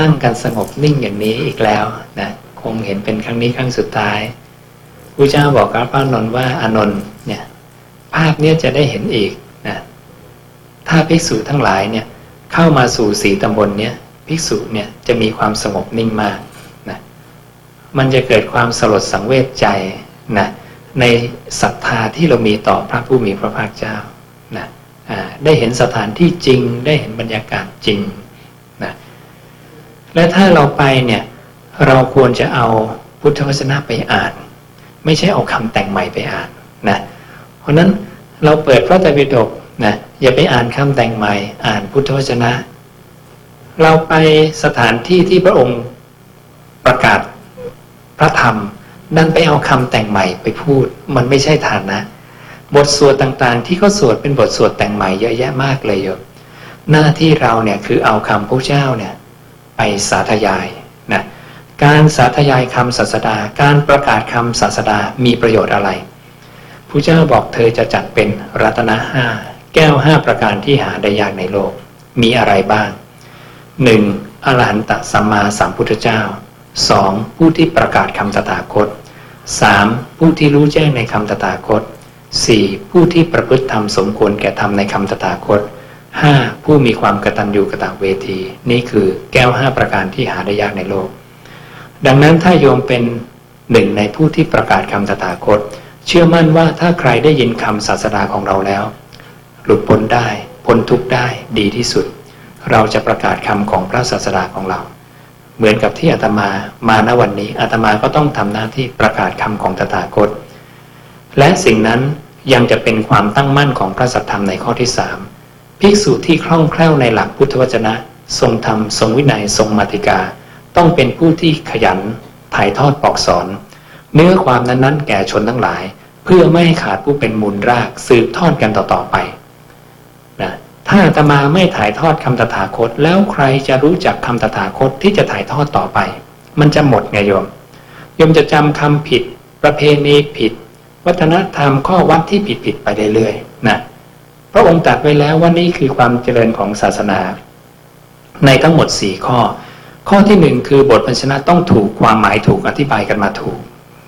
นั่งกันสงบนิ่งอย่างนี้อีกแล้วนะคงเห็นเป็นครั้งนี้ครั้งสุดท้ายพระเจ้าบอกกับพระอนนท์ว่าอานนท์เนี่ยภาพเนี้ยจะได้เห็นอีกนะถ้าภิกษุทั้งหลายเนี่ยเข้ามาสู่สีตำบลเนี่ยภิกษุเนี่ยจะมีความสงบนิ่งมากนะมันจะเกิดความสลดสังเวชใจนะ ในศรัทธาที่เรามีต่อพระผู้มีพระภาคเจ้านะอ่าได้เห็นสถานที่จริง ได้เห็นบรรยากาศจริงนะและถ้าเราไปเนี่ยเราควรจะเอาพุทธวจนะไปอ่าน ไม่ใช่เอาคำแต่งใหม่ไปอ่านนะเพราะนั้นเราเปิดพระไตรปิฎกนะอย่าไปอ่านคำแต่งใหม่ อ่านพุทธวจนะ เราไปสถานที่ที่พระองค์ประกาศพระธรรม นั่นไปเอาคำแต่งใหม่ไปพูด มันไม่ใช่ฐานะ บทสวดต่างๆ ที่เขาสวดเป็นบทสวดแต่งใหม่เยอะแยะมากเลยโยมหน้าที่เราเนี่ยคือเอาคำพระเจ้าเนี่ยไปสาธยายนะการสาธยายคำศาสดา การประกาศคำศาสดามีประโยชน์อะไรพระเจ้าบอกเธอจะจัดเป็นรัตนะห้าแก้วห้าประการที่หาได้ยากในโลก มีอะไรบ้างหนึ่งอรหันตสัมมาสัมพุทธเจ้า สองผู้ที่ประกาศคำตถาคตสามผู้ที่รู้แจ้งในคำตถาคตสี่ผู้ที่ประพฤติธรรมสมควรแก่ธรรมในคำตถาคตห้าผู้มีความกตัญญูกตเวที นี่คือแก้วห้าประการที่หาได้ยากในโลก ดังนั้นถ้าโยมเป็นหนึ่งในผู้ที่ประกาศคำตถาคต เชื่อมั่นว่าถ้าใครได้ยินคำศาสดาของเราแล้ว หลุดพ้นได้พ้นทุกข์ได้ดีที่สุด เราจะประกาศคำของพระศาสดาของเรา เหมือนกับที่อาตมามาณวันนี้อาตมาก็ต้องทำหน้าที่ประกาศคำของตถาคต และสิ่งนั้นยังจะเป็นความตั้งมั่นของพระสัทธรรมในข้อที่สามภิกษุที่คล่องแคล่วในหลักพุทธวจนะ ทรงธรรมทรงวินัยทรงมาติกา ต้องเป็นผู้ที่ขยันถ่ายทอดปอกสอน เนื้อความนั้นๆ แก่ชนทั้งหลาย เพื่อไม่ให้ขาดผู้เป็นมูลรากสืบทอดกันต่อๆไปนะ ถ้าอาตมาไม่ถ่ายทอดคำตถาคต แล้วใครจะรู้จักคำตถาคตที่จะถ่ายทอดต่อไป มันจะหมดไงโยมโยมจะจำคำผิด ประเพณีผิด วัฒนธรรมข้อวัดที่ผิดผิดไปเรื่อยๆนะพระองค์ตรัสไว้แล้วว่านี่คือความเจริญของศาสนา ในทั้งหมดสี่ข้อ ข้อที่หนึ่งคือบทพันชนะต้องถูกความหมายถูกอธิบายกันมาถูก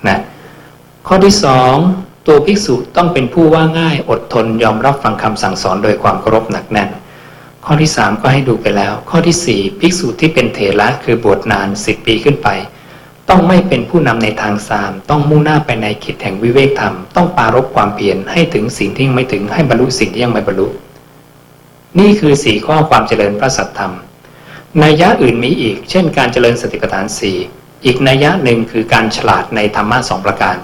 นะข้อที่สอง ตัวภิกษุต้องเป็นผู้ว่าง่ายอดทนยอมรับฟังคำสั่งสอนโดยความเคารพหนักแน่น ข้อที่สามก็ให้ดูไปแล้ว ข้อที่สี่ภิกษุที่เป็นเถระคือบวชนานสิบปีขึ้นไป ต้องไม่เป็นผู้นำในทางสาม ต้องมุ่งหน้าไปในขิดแห่งวิเวกธรรม ต้องปรารบความเพียรให้ถึงสิ่งที่ยังไม่ถึงให้บรรลุสิ่งที่ยังไม่บรรลุ นี่คือสี่ข้อความเจริญพระสัทธรรมนัยยะอื่นมีอีก เช่น การเจริญสติปัฏฐานสี่อีกนัยยะหนึ่งคือการฉลาดในธรรมะสองประการ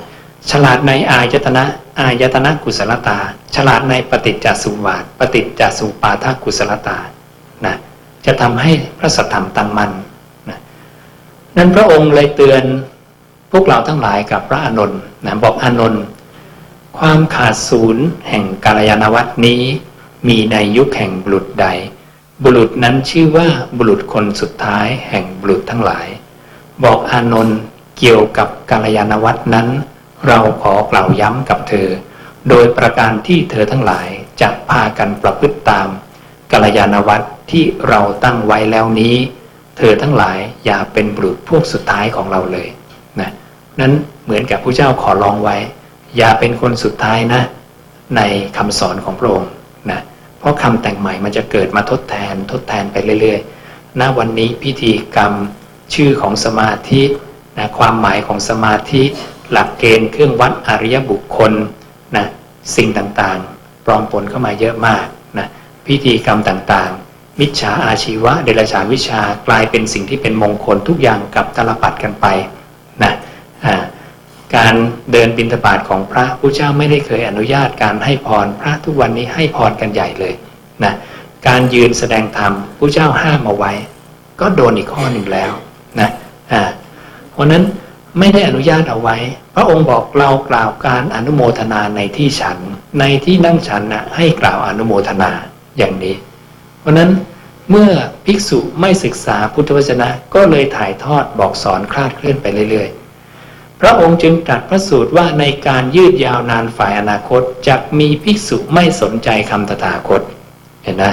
ฉลาดในอายตนะอายตนะกุศลตา ฉลาดในปฏิจจสุวาทปฏิจจสุปาทกุศลตานะจะทำให้พระสัทธรรมตั้งมั่นนะนั้นพระองค์เลยเตือนพวกเราทั้งหลายกับพระอานนท์นะบอกอานนท์ความขาดศูนย์แห่งกาลยานวัตนี้ มีในยุคแห่งบุรุษใด บุรุษนั้นชื่อว่าบุรุษคนสุดท้ายแห่งบุรุษทั้งหลาย บอกอานนท์เกี่ยวกับกาลยานวัตนั้น เราขอกล่าวย้ำกับเธอ โดยประการที่เธอทั้งหลายจะพากันประพฤติตามกาลยานวัตรที่เราตั้งไว้แล้วนี้ เธอทั้งหลายอย่าเป็นบุรุษพวกสุดท้ายของเราเลยนะนั้นเหมือนกับพระเจ้าขอร้องไว้ อย่าเป็นคนสุดท้ายนะ ในคำสอนของพระองค์นะเพราะคำแต่งใหม่มันจะเกิดมาทดแทนทดแทนไปเรื่อยๆณวันนี้พิธีกรรมชื่อของสมาธินะความหมายของสมาธิ หลักเกณฑ์เครื่องวัดอริยบุคคลนะสิ่งต่างๆ ปลอมปนเข้ามาเยอะมากนะพิธีกรรมต่างๆ มิจฉาอาชีวะ เดรัจฉานวิชากลายเป็นสิ่งที่เป็นมงคลทุกอย่างกับตลปัดกันไปนะอ่าการเดินบิณฑบาตของพระผู้เจ้าไม่ได้เคยอนุญาตการให้พรพระทุกวันนี้ให้พรกันใหญ่เลยนะการยืนแสดงธรรมผู้เจ้าห้ามเอาไว้ ก็โดนอีกข้อหนึ่งแล้วนะอ่าเพราะนั้น ไม่ได้อนุญาตเอาไว้ พระองค์บอกเรากล่าวการอนุโมทนาในที่ฉัน ในที่นั่งฉันนะให้กล่าวอนุโมทนาอย่างนี้ เพราะนั้นเมื่อภิกษุไม่ศึกษาพุทธวจนะก็เลยถ่ายทอดบอกสอนคลาดเคลื่อนไปเรื่อยๆ พระองค์จึงตรัสพระสูตรว่าในการยืดยาวนานฝ่ายอนาคตจะมีภิกษุไม่สนใจคำตถาคต เห็นไหม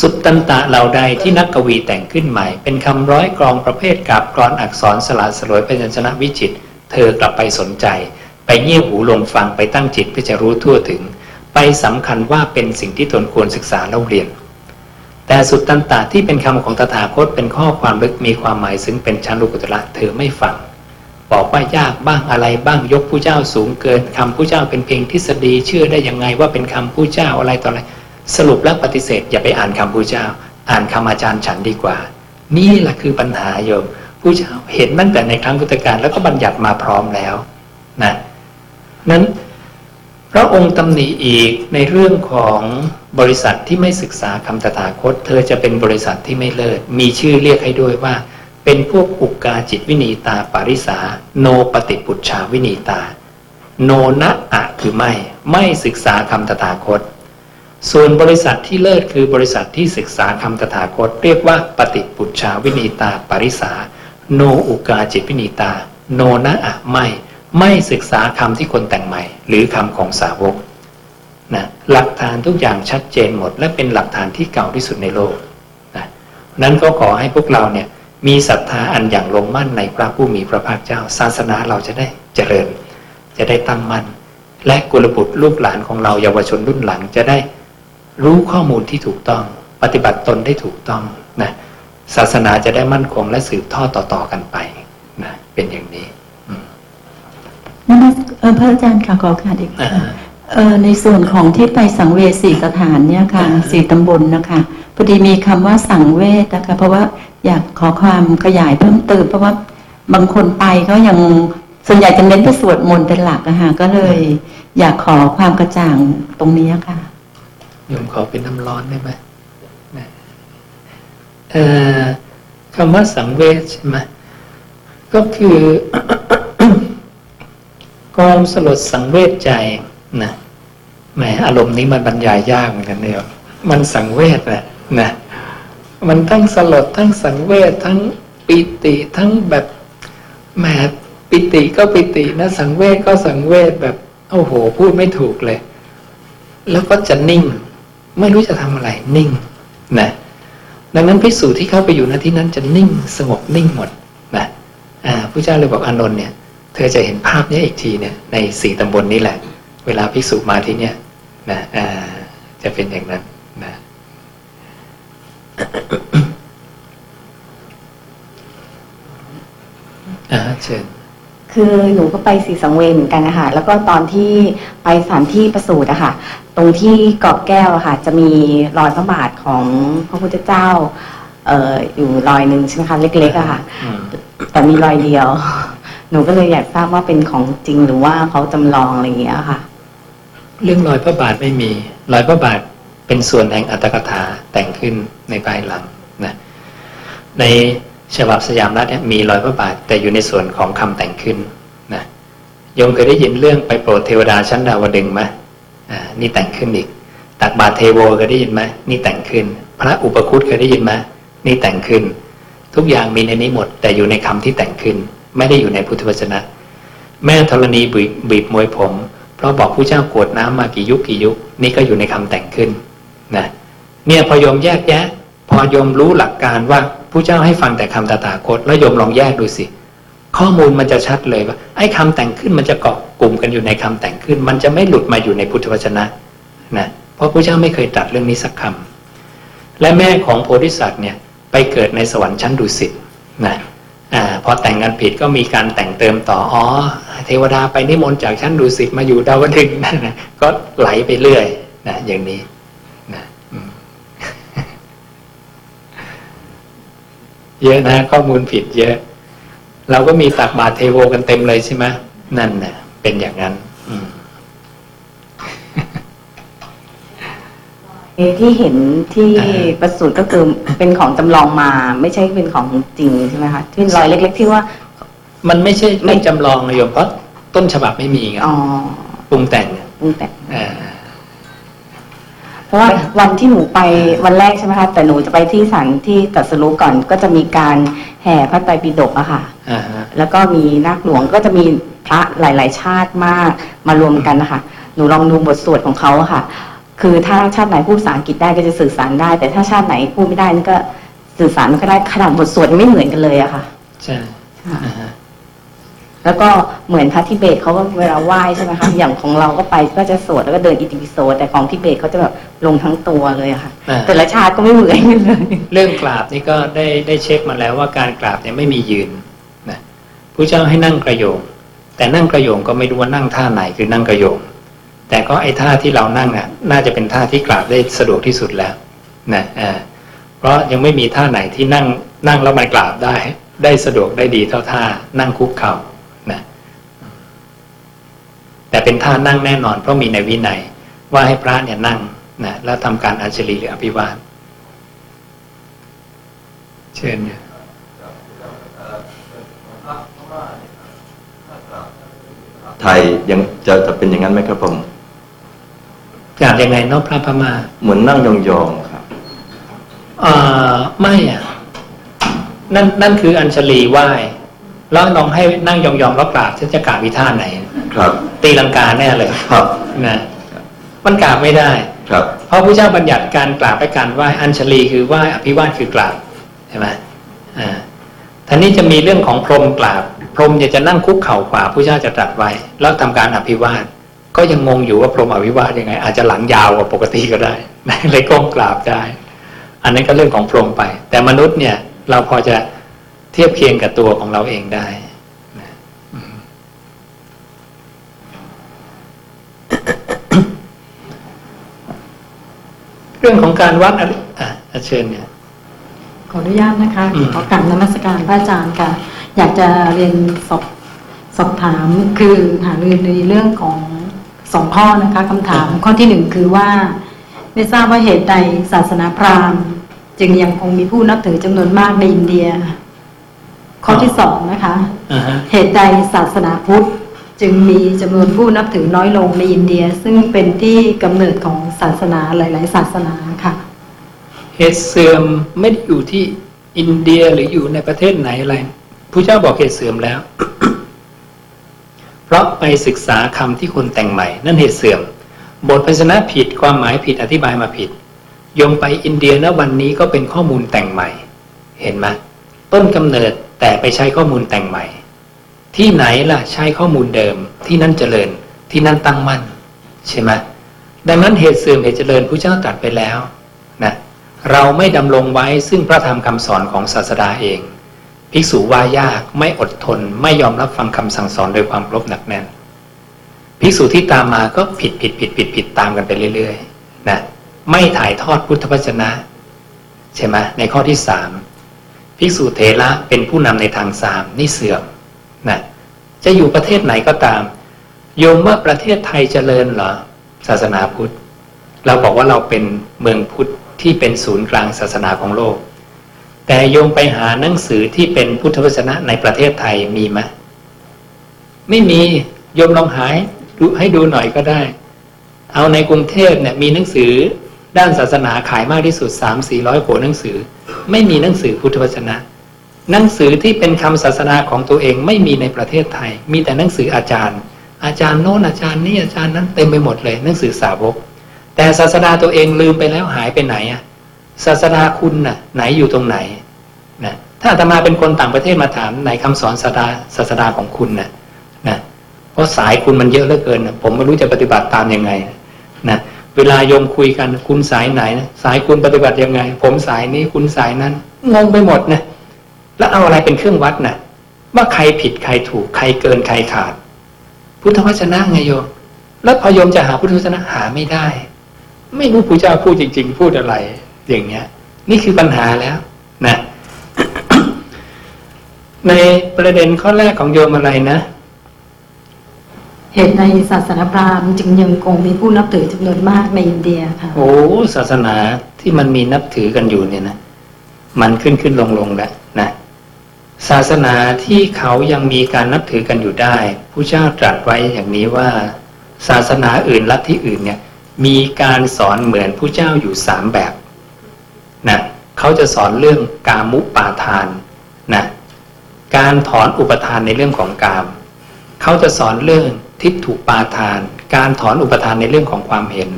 สุดตันตะเหล่าใดที่นักกวีแต่งขึ้นใหม่ เป็นคำร้อยกรองประเภทกับกรอนอักษรสลัดสลวยเป็นชนะวิจิต เธอกลับไปสนใจ ไปเงี่ยหูลงฟังไปตั้งจิตเพื่อจะรู้ทั่วถึง ไปสำคัญว่าเป็นสิ่งที่ตนควรศึกษาเล่าเรียน แต่สุดตันตะที่เป็นคำของตถาคตเป็นข้อความลึกมีความหมายซึ่งเป็นชั้นลูกุตระเธอไม่ฟังบอกว่ายากบ้างอะไรบ้างยกผู้เจ้าสูงเกินคำผู้เจ้าเป็นเพียงทฤษฎีเชื่อได้ยังไงว่าเป็นคำผู้เจ้าอะไรต่ออะไร สรุปแล้วปฏิเสธ อย่าไปอ่านคำผู้เจ้า อ่านคำอาจารย์ฉันดีกว่า นี่แหละคือปัญหาโยมผู้เจ้าเห็นตั้งแต่ในครั้งพุทธกาลแล้วก็บัญญัติมาพร้อมแล้วนะนั้นพระองค์ตำหนิอีกในเรื่องของบริษัทที่ไม่ศึกษาคำตถาคต เธอจะเป็นบริษัทที่ไม่เลิศ มีชื่อเรียกให้ด้วยว่า เป็นพวกอุกกาจิตวินีตาปาริสา โนปฏิปุชาวินีตา โนนะอะคือไม่ ไม่ศึกษาคำตถาคต ส่วนบริษัทที่เลิศคือบริษัทที่ศึกษาคำตถาคต เรียกว่าปฏิปุจชาวินีตาปริสา โนอุกาจิตวินีตา โนนะอะไม่ ไม่ศึกษาคำที่คนแต่งใหม่ หรือคำของสาวกนะหลักฐานทุกอย่างชัดเจนหมด และเป็นหลักฐานที่เก่าที่สุดในโลกนะนั้นก็ขอให้พวกเราเนี่ยมีศรัทธาอันอย่างลงมั่นในพระผู้มีพระภาคเจ้า ศาสนาเราจะได้เจริญ จะได้ตั้งมั่นและกุลบุตรลูกหลานของเราเยาวชนรุ่นหลังจะได้ รู้ข้อมูลที่ถูกต้อง ปฏิบัติตนได้ถูกต้องนะศาสนาจะได้มั่นคงและสืบทอดต่อๆกันไปนะเป็นอย่างนี้นั่นนะเอ่อพระอาจารย์ค่ะขอค่ะอีกค่ะเอ่อในส่วนของที่ไปสังเวชสี่สถานเนี่ยค่ะสี่ตำบลนะคะพอดีมีคำว่าสังเวชนะคะเพราะว่าอยากขอความขยายเพิ่มเติมเพราะว่าบางคนไปก็ยังส่วนใหญ่จะเน้นไปสวดมนต์เป็นหลักอะค่ะก็เลย อยากขอความกระจ่างตรงนี้ค่ะ โยมขอเป็นน้ำร้อนได้ไหมเอ่อคำว่าสังเวชใช่ไหมก็คือความสลดสังเวชใจนะแหมอารมณ์นี้มันบรรยายยากเหมือนกันเนี่ยมันสังเวชแหละนะมันทั้งสลดทั้งสังเวชทั้งปิติทั้งแบบแหมปิติก็ปิตินะสังเวชก็สังเวชแบบโอ้โห พูดไม่ถูกเลย แล้วก็จะนิ่ง ไม่รู้จะทำอะไรนิ่งนะดังนั้นพิสูจน์ที่เข้าไปอยู่ณที่นั้นจะนิ่งสงบนิ่งหมดนะอ่าพระเจ้าเลยบอกอานนท์เนี่ย เธอจะเห็นภาพนี้อีกทีเนี่ยในสี่ตำบลนี้แหละ เวลาพิสูจน์มาที่เนี่ยนะจะเป็นอย่างนั้นนะอ่าเชิญ คือหนูก็ไปสีสังเวยเหมือนกันนะคะแล้วก็ตอนที่ไปสถานที่ประสูติอะค่ะ ตรงที่เกาะแก้วอะค่ะ จะมีรอยพระบาทของพระพุทธเจ้า เอ่ออยู่รอยหนึ่งใช่ไหมคะเล็กๆอะค่ะ อืมแต่มีรอยเดียว หนูก็เลยอยากทราบว่าเป็นของจริงหรือว่าเขาจำลองอะไรอย่างเงี้ยค่ะ เรื่องรอยพระบาทไม่มี รอยพระบาทเป็นส่วนแห่งอัตถกถาแต่งขึ้นในภายหลังนะใน ฉบับสยามรัฐเนี่ยมีรอยพระบาทแต่อยู่ในส่วนของคำแต่งขึ้นนะโยมเคยได้ยินเรื่องไปโปรดเทวดาชั้นดาวดึงไหมอ่านี่แต่งขึ้นอีก ตักบาตรเทโวเคยได้ยินไหมนี่แต่งขึ้น พระอุปคุตเคยได้ยินไหมนี่แต่งขึ้น ทุกอย่างมีในนี้หมด แต่อยู่ในคำที่แต่งขึ้น ไม่ได้อยู่ในพุทธวจนะ แม่ธรณีบีบมวยผม เพราะบอกผู้เจ้ากรวดน้ำมากี่ยุคกี่ยุค นี่ก็อยู่ในคำแต่งขึ้นนะเนี่ยพอยมแยกแยะ อโยมรู้หลักการว่าผู้เจ้าให้ฟังแต่คำตถาคตแล้วโยมลองแยกดูสิ ข้อมูลมันจะชัดเลยว่า ไอ้คำแต่งขึ้นมันจะเกาะกลุ่มกันอยู่ในคำแต่งขึ้น มันจะไม่หลุดมาอยู่ในพุทธวจนะนะเพราะพระเจ้าไม่เคยตรัสเรื่องนี้สักคำและแม่ของโพธิสัตว์เนี่ยไปเกิดในสวรรค์ชั้นดุสิตนะอ่าพอแต่งกันผิดก็มีการแต่งเติมต่ออ๋อเทวดาไปนิมนต์จากชั้นดุสิตมาอยู่ดาวดึงส์นั่นนะก็ไหลไปเรื่อยนะอย่างนี้นะอืม เยอะนะข้อมูลผิดเยอะ เราก็มีตักบาตรเทโวกันเต็มเลยใช่ไหมนั่นนะเป็นอย่างนั้นอืมที่เห็นที่อ่าประสูติก็คือเป็นของจำลองมา ไม่ใช่เป็นของจริงใช่ไหมคะที่รอยเล็ก ๆ ที่ว่า มันไม่ใช่ไม่จำลองนะโยมเพราะต้นฉบับไม่มีไงอ๋อปรุงแต่งปรุงแต่งอ่า เพราะว่าวันที่หนูไปวันแรกใช่ไหมคะแต่หนูจะไปที่ศาลที่ตรัสรู้ก่อนก็จะมีการแห่พระไตรปิฎกอะค่ะ อ่าฮะ แล้วก็มีนาคหลวงก็จะมีพระหลาย ๆ ชาติมากมารวมกันนะคะ หนูลองดูบทสวดของเขาอะค่ะ คือถ้าชาติไหนพูดภาษาอังกฤษได้ก็จะสื่อสารได้ แต่ถ้าชาติไหนพูดไม่ได้นี่ก็สื่อสารมันก็ได้ขนาดบทสวดยังไม่เหมือนกันเลยอะค่ะ ใช่อ่าฮะ แล้วก็เหมือนพระทิเบตเขาก็เวลาไหว้ใช่ไหมคะอย่างของเราก็ไปก็จะสวดแล้วก็เดินอิติปิโสแต่ของทิเบตเขาจะแบบลงทั้งตัวเลยอะค่ะอ่าแต่ละชาติก็ไม่เหมือนกันเลย เรื่องกราบนี่ก็ได้ได้เช็คมาแล้วว่าการกราบเนี่ยไม่มียืนนะผู้เจ้าให้นั่งกระโยง แต่นั่งกระโยงก็ไม่รู้ว่านั่งท่าไหนคือนั่งกระโยง แต่ก็ไอ้ท่าที่เรานั่งอะน่าจะเป็นท่าที่กราบได้สะดวกที่สุดแล้วนะอ่าเพราะยังไม่มีท่าไหนที่นั่งนั่งแล้วมันกราบได้ ได้สะดวกได้ดีเท่าท่านั่งคุกเข่านะ แต่เป็นท่านั่งแน่นอน เพราะมีในวินัย ว่าให้พระเนี่ยนั่งนะแล้วทำการอัญชลีหรืออภิวาทเชิญเนี่ยไทยยังจะจะเป็นอย่างนั้นไหมครับผมกราบยังไงเนอกพระพม่าเหมือนนั่งยองๆครับเอ่อไม่อะนั่นนั่นคืออัญชลีไหว้แล้วลองให้นั่งยองๆแล้วกราบฉันจะกราบวิท่าไหน ครับ ตีลังกาแน่เลยครับนะมันกราบไม่ได้ ครับ เพราะพระเจ้าบัญญัติการกราบและการไหว้อัญชลีคือไหว้อภิวาทคือกราบใช่ไหมอ่าท่านี้จะมีเรื่องของพรหมกราบ พรหมเนี่ยจะนั่งคุกเข่าขวาพระเจ้าจะตรัสไว้ แล้วทำการอภิวาทก็ยังงงอยู่ว่าพรหมอภิวาทยังไง อาจจะหลังยาวกว่าปกติก็ได้เลยก้มกราบได้ อันนั้นก็เรื่องของพรหมไป แต่มนุษย์เนี่ยเราพอจะเทียบเคียงกับตัวของเราเองได้นะอืม เรื่องของการวัดอะไรอะอะเชิญเนี่ยขออนุญาตนะคะอืมขอกราบนมัสการพระอาจารย์ค่ะ อยากจะเรียนสอบสอบถามคือหารือในเรื่องของสองข้อนะคะคำถามข้อที่หนึ่งคือว่า ไม่ทราบว่าเหตุใดศาสนาพราหมณ์ จึงยังคงมีผู้นับถือจำนวนมากในอินเดีย ข้อที่สองนะคะอ่าฮะเหตุใดศาสนาพุทธ จึงมีจำนวนผู้นับถือน้อยลงในอินเดีย ซึ่งเป็นที่กำเนิดของศาสนาหลาย ๆ ศาสนาค่ะเหตุเสื่อมไม่ได้อยู่ที่อินเดียหรืออยู่ในประเทศไหนอะไรผู้เจ้าบอกเหตุเสื่อมแล้ว เพราะไปศึกษาคำที่คนแต่งใหม่ นั่นเหตุเสื่อม บทพยัญชนะผิดความหมายผิดอธิบายมาผิดยมไปอินเดียนะวันนี้ก็เป็นข้อมูลแต่งใหม่ เห็นไหมต้นกำเนิดแต่ไปใช้ข้อมูลแต่งใหม่ ที่ไหนล่ะใช้ข้อมูลเดิม ที่นั่นเจริญ ที่นั่นตั้งมั่นใช่ไหมดังนั้นเหตุเสื่อมเหตุเจริญผู้เจ้าตรัสไปแล้วนะเราไม่ดำรงไว้ซึ่งพระธรรมคำสอนของศาสดาเอง ภิกษุว่ายากไม่อดทนไม่ยอมรับฟังคำสั่งสอนโดยความครบหนักแน่นภิกษุที่ตามมาก็ผิดผิดผิดผิดผิดตามกันไปเรื่อยๆนะไม่ถ่ายทอดพุทธวจนะ ใช่ไหมในข้อที่สามภิกษุเถระเป็นผู้นำในทางสามนี่เสื่อม นะจะอยู่ประเทศไหนก็ตาม โยมว่าประเทศไทยเจริญเหรอ ศาสนาพุทธ เราบอกว่าเราเป็นเมืองพุทธที่เป็นศูนย์กลางศาสนาของโลก แต่โยมไปหาหนังสือที่เป็นพุทธวจนะในประเทศไทยมีไหมไม่มีโยมลองหายดูให้ดูหน่อยก็ได้ เอาในกรุงเทพเนี่ยมีหนังสือด้านศาสนาขายมากที่สุดสามสี่ร้อยโขหนังสือ ไม่มีหนังสือพุทธวจนะ หนังสือที่เป็นคำศาสนาของตัวเองไม่มีในประเทศไทย มีแต่หนังสืออาจารย์ อาจารย์โน้นอาจารย์นี่อาจารย์นั้นเต็มไปหมดเลยหนังสือสาวก แต่ศาสดาตัวเองลืมไปแล้วหายไปไหนอะศาสดาคุณน่ะไหนอยู่ตรงไหนนะถ้าอาตมาเป็นคนต่างประเทศมาถามไหนคำสอนศาสดาศาสดาของคุณน่ะนะเพราะสายคุณมันเยอะเหลือเกินนะผมไม่รู้จะปฏิบัติตามยังไงนะเวลาโยมคุยกันคุณสายไหนนะสายคุณปฏิบัติยังไง ผมสายนี้คุณสายนั้นงงไปหมดนะ แล้วเอาอะไรเป็นเครื่องวัดนะว่าใครผิดใครถูกใครเกินใครขาด พุทธวจนะไงโยม แล้วพอโยมจะหาพุทธวจนะหาไม่ได้ ไม่รู้พระเจ้าพูดจริง ๆ พูดอะไร อย่างเงี้ย นี่คือปัญหาแล้ว นะในประเด็นข้อแรกของโยมอะไรนะ เหตุในศาสนาพราหมณ์จึงยังคงมีผู้นับถือจำนวนมากในอินเดียค่ะ โอ้ศาสนาที่มันมีนับถือกันอยู่เนี่ยนะ มันขึ้นขึ้นลงลงแล้วนะ ศาสนาที่เขายังมีการนับถือกันอยู่ได้ผู้เจ้าตรัสไว้อย่างนี้ว่า ศาสนาอื่นลัทธิอื่นเนี่ยมีการสอนเหมือนผู้เจ้าอยู่สามแบบนะเขาจะสอนเรื่องกามุปาทานนะการถอนอุปทานในเรื่องของกาม เขาจะสอนเรื่องทิฏฐุปาทาน การถอนอุปทานในเรื่องของความเห็น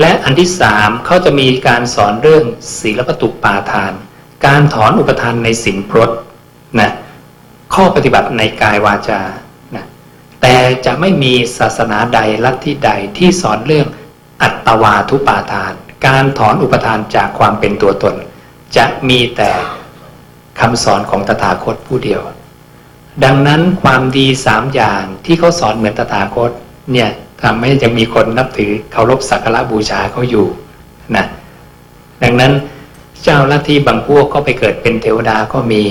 และอันที่สามเขาจะมีการสอนเรื่องศีลปตุปาทาน การถอนอุปทานในสินพรตนะข้อปฏิบัติในกายวาจานะแต่จะไม่มีศาสนาใดลัทธิใดที่สอนเรื่องอัตตวาทุปาทาน การถอนอุปทานจากความเป็นตัวตน จะมีแต่คำสอนของตถาคตผู้เดียว ดังนั้นความดีสามอย่างที่เขาสอนเหมือนตถาคตเนี่ยทำให้ยังมีคนนับถือเคารพสักการะบูชาเขาอยู่นะดังนั้น เจ้าลัทธิบางพวกก็ไปเกิดเป็นเทวดาก็มี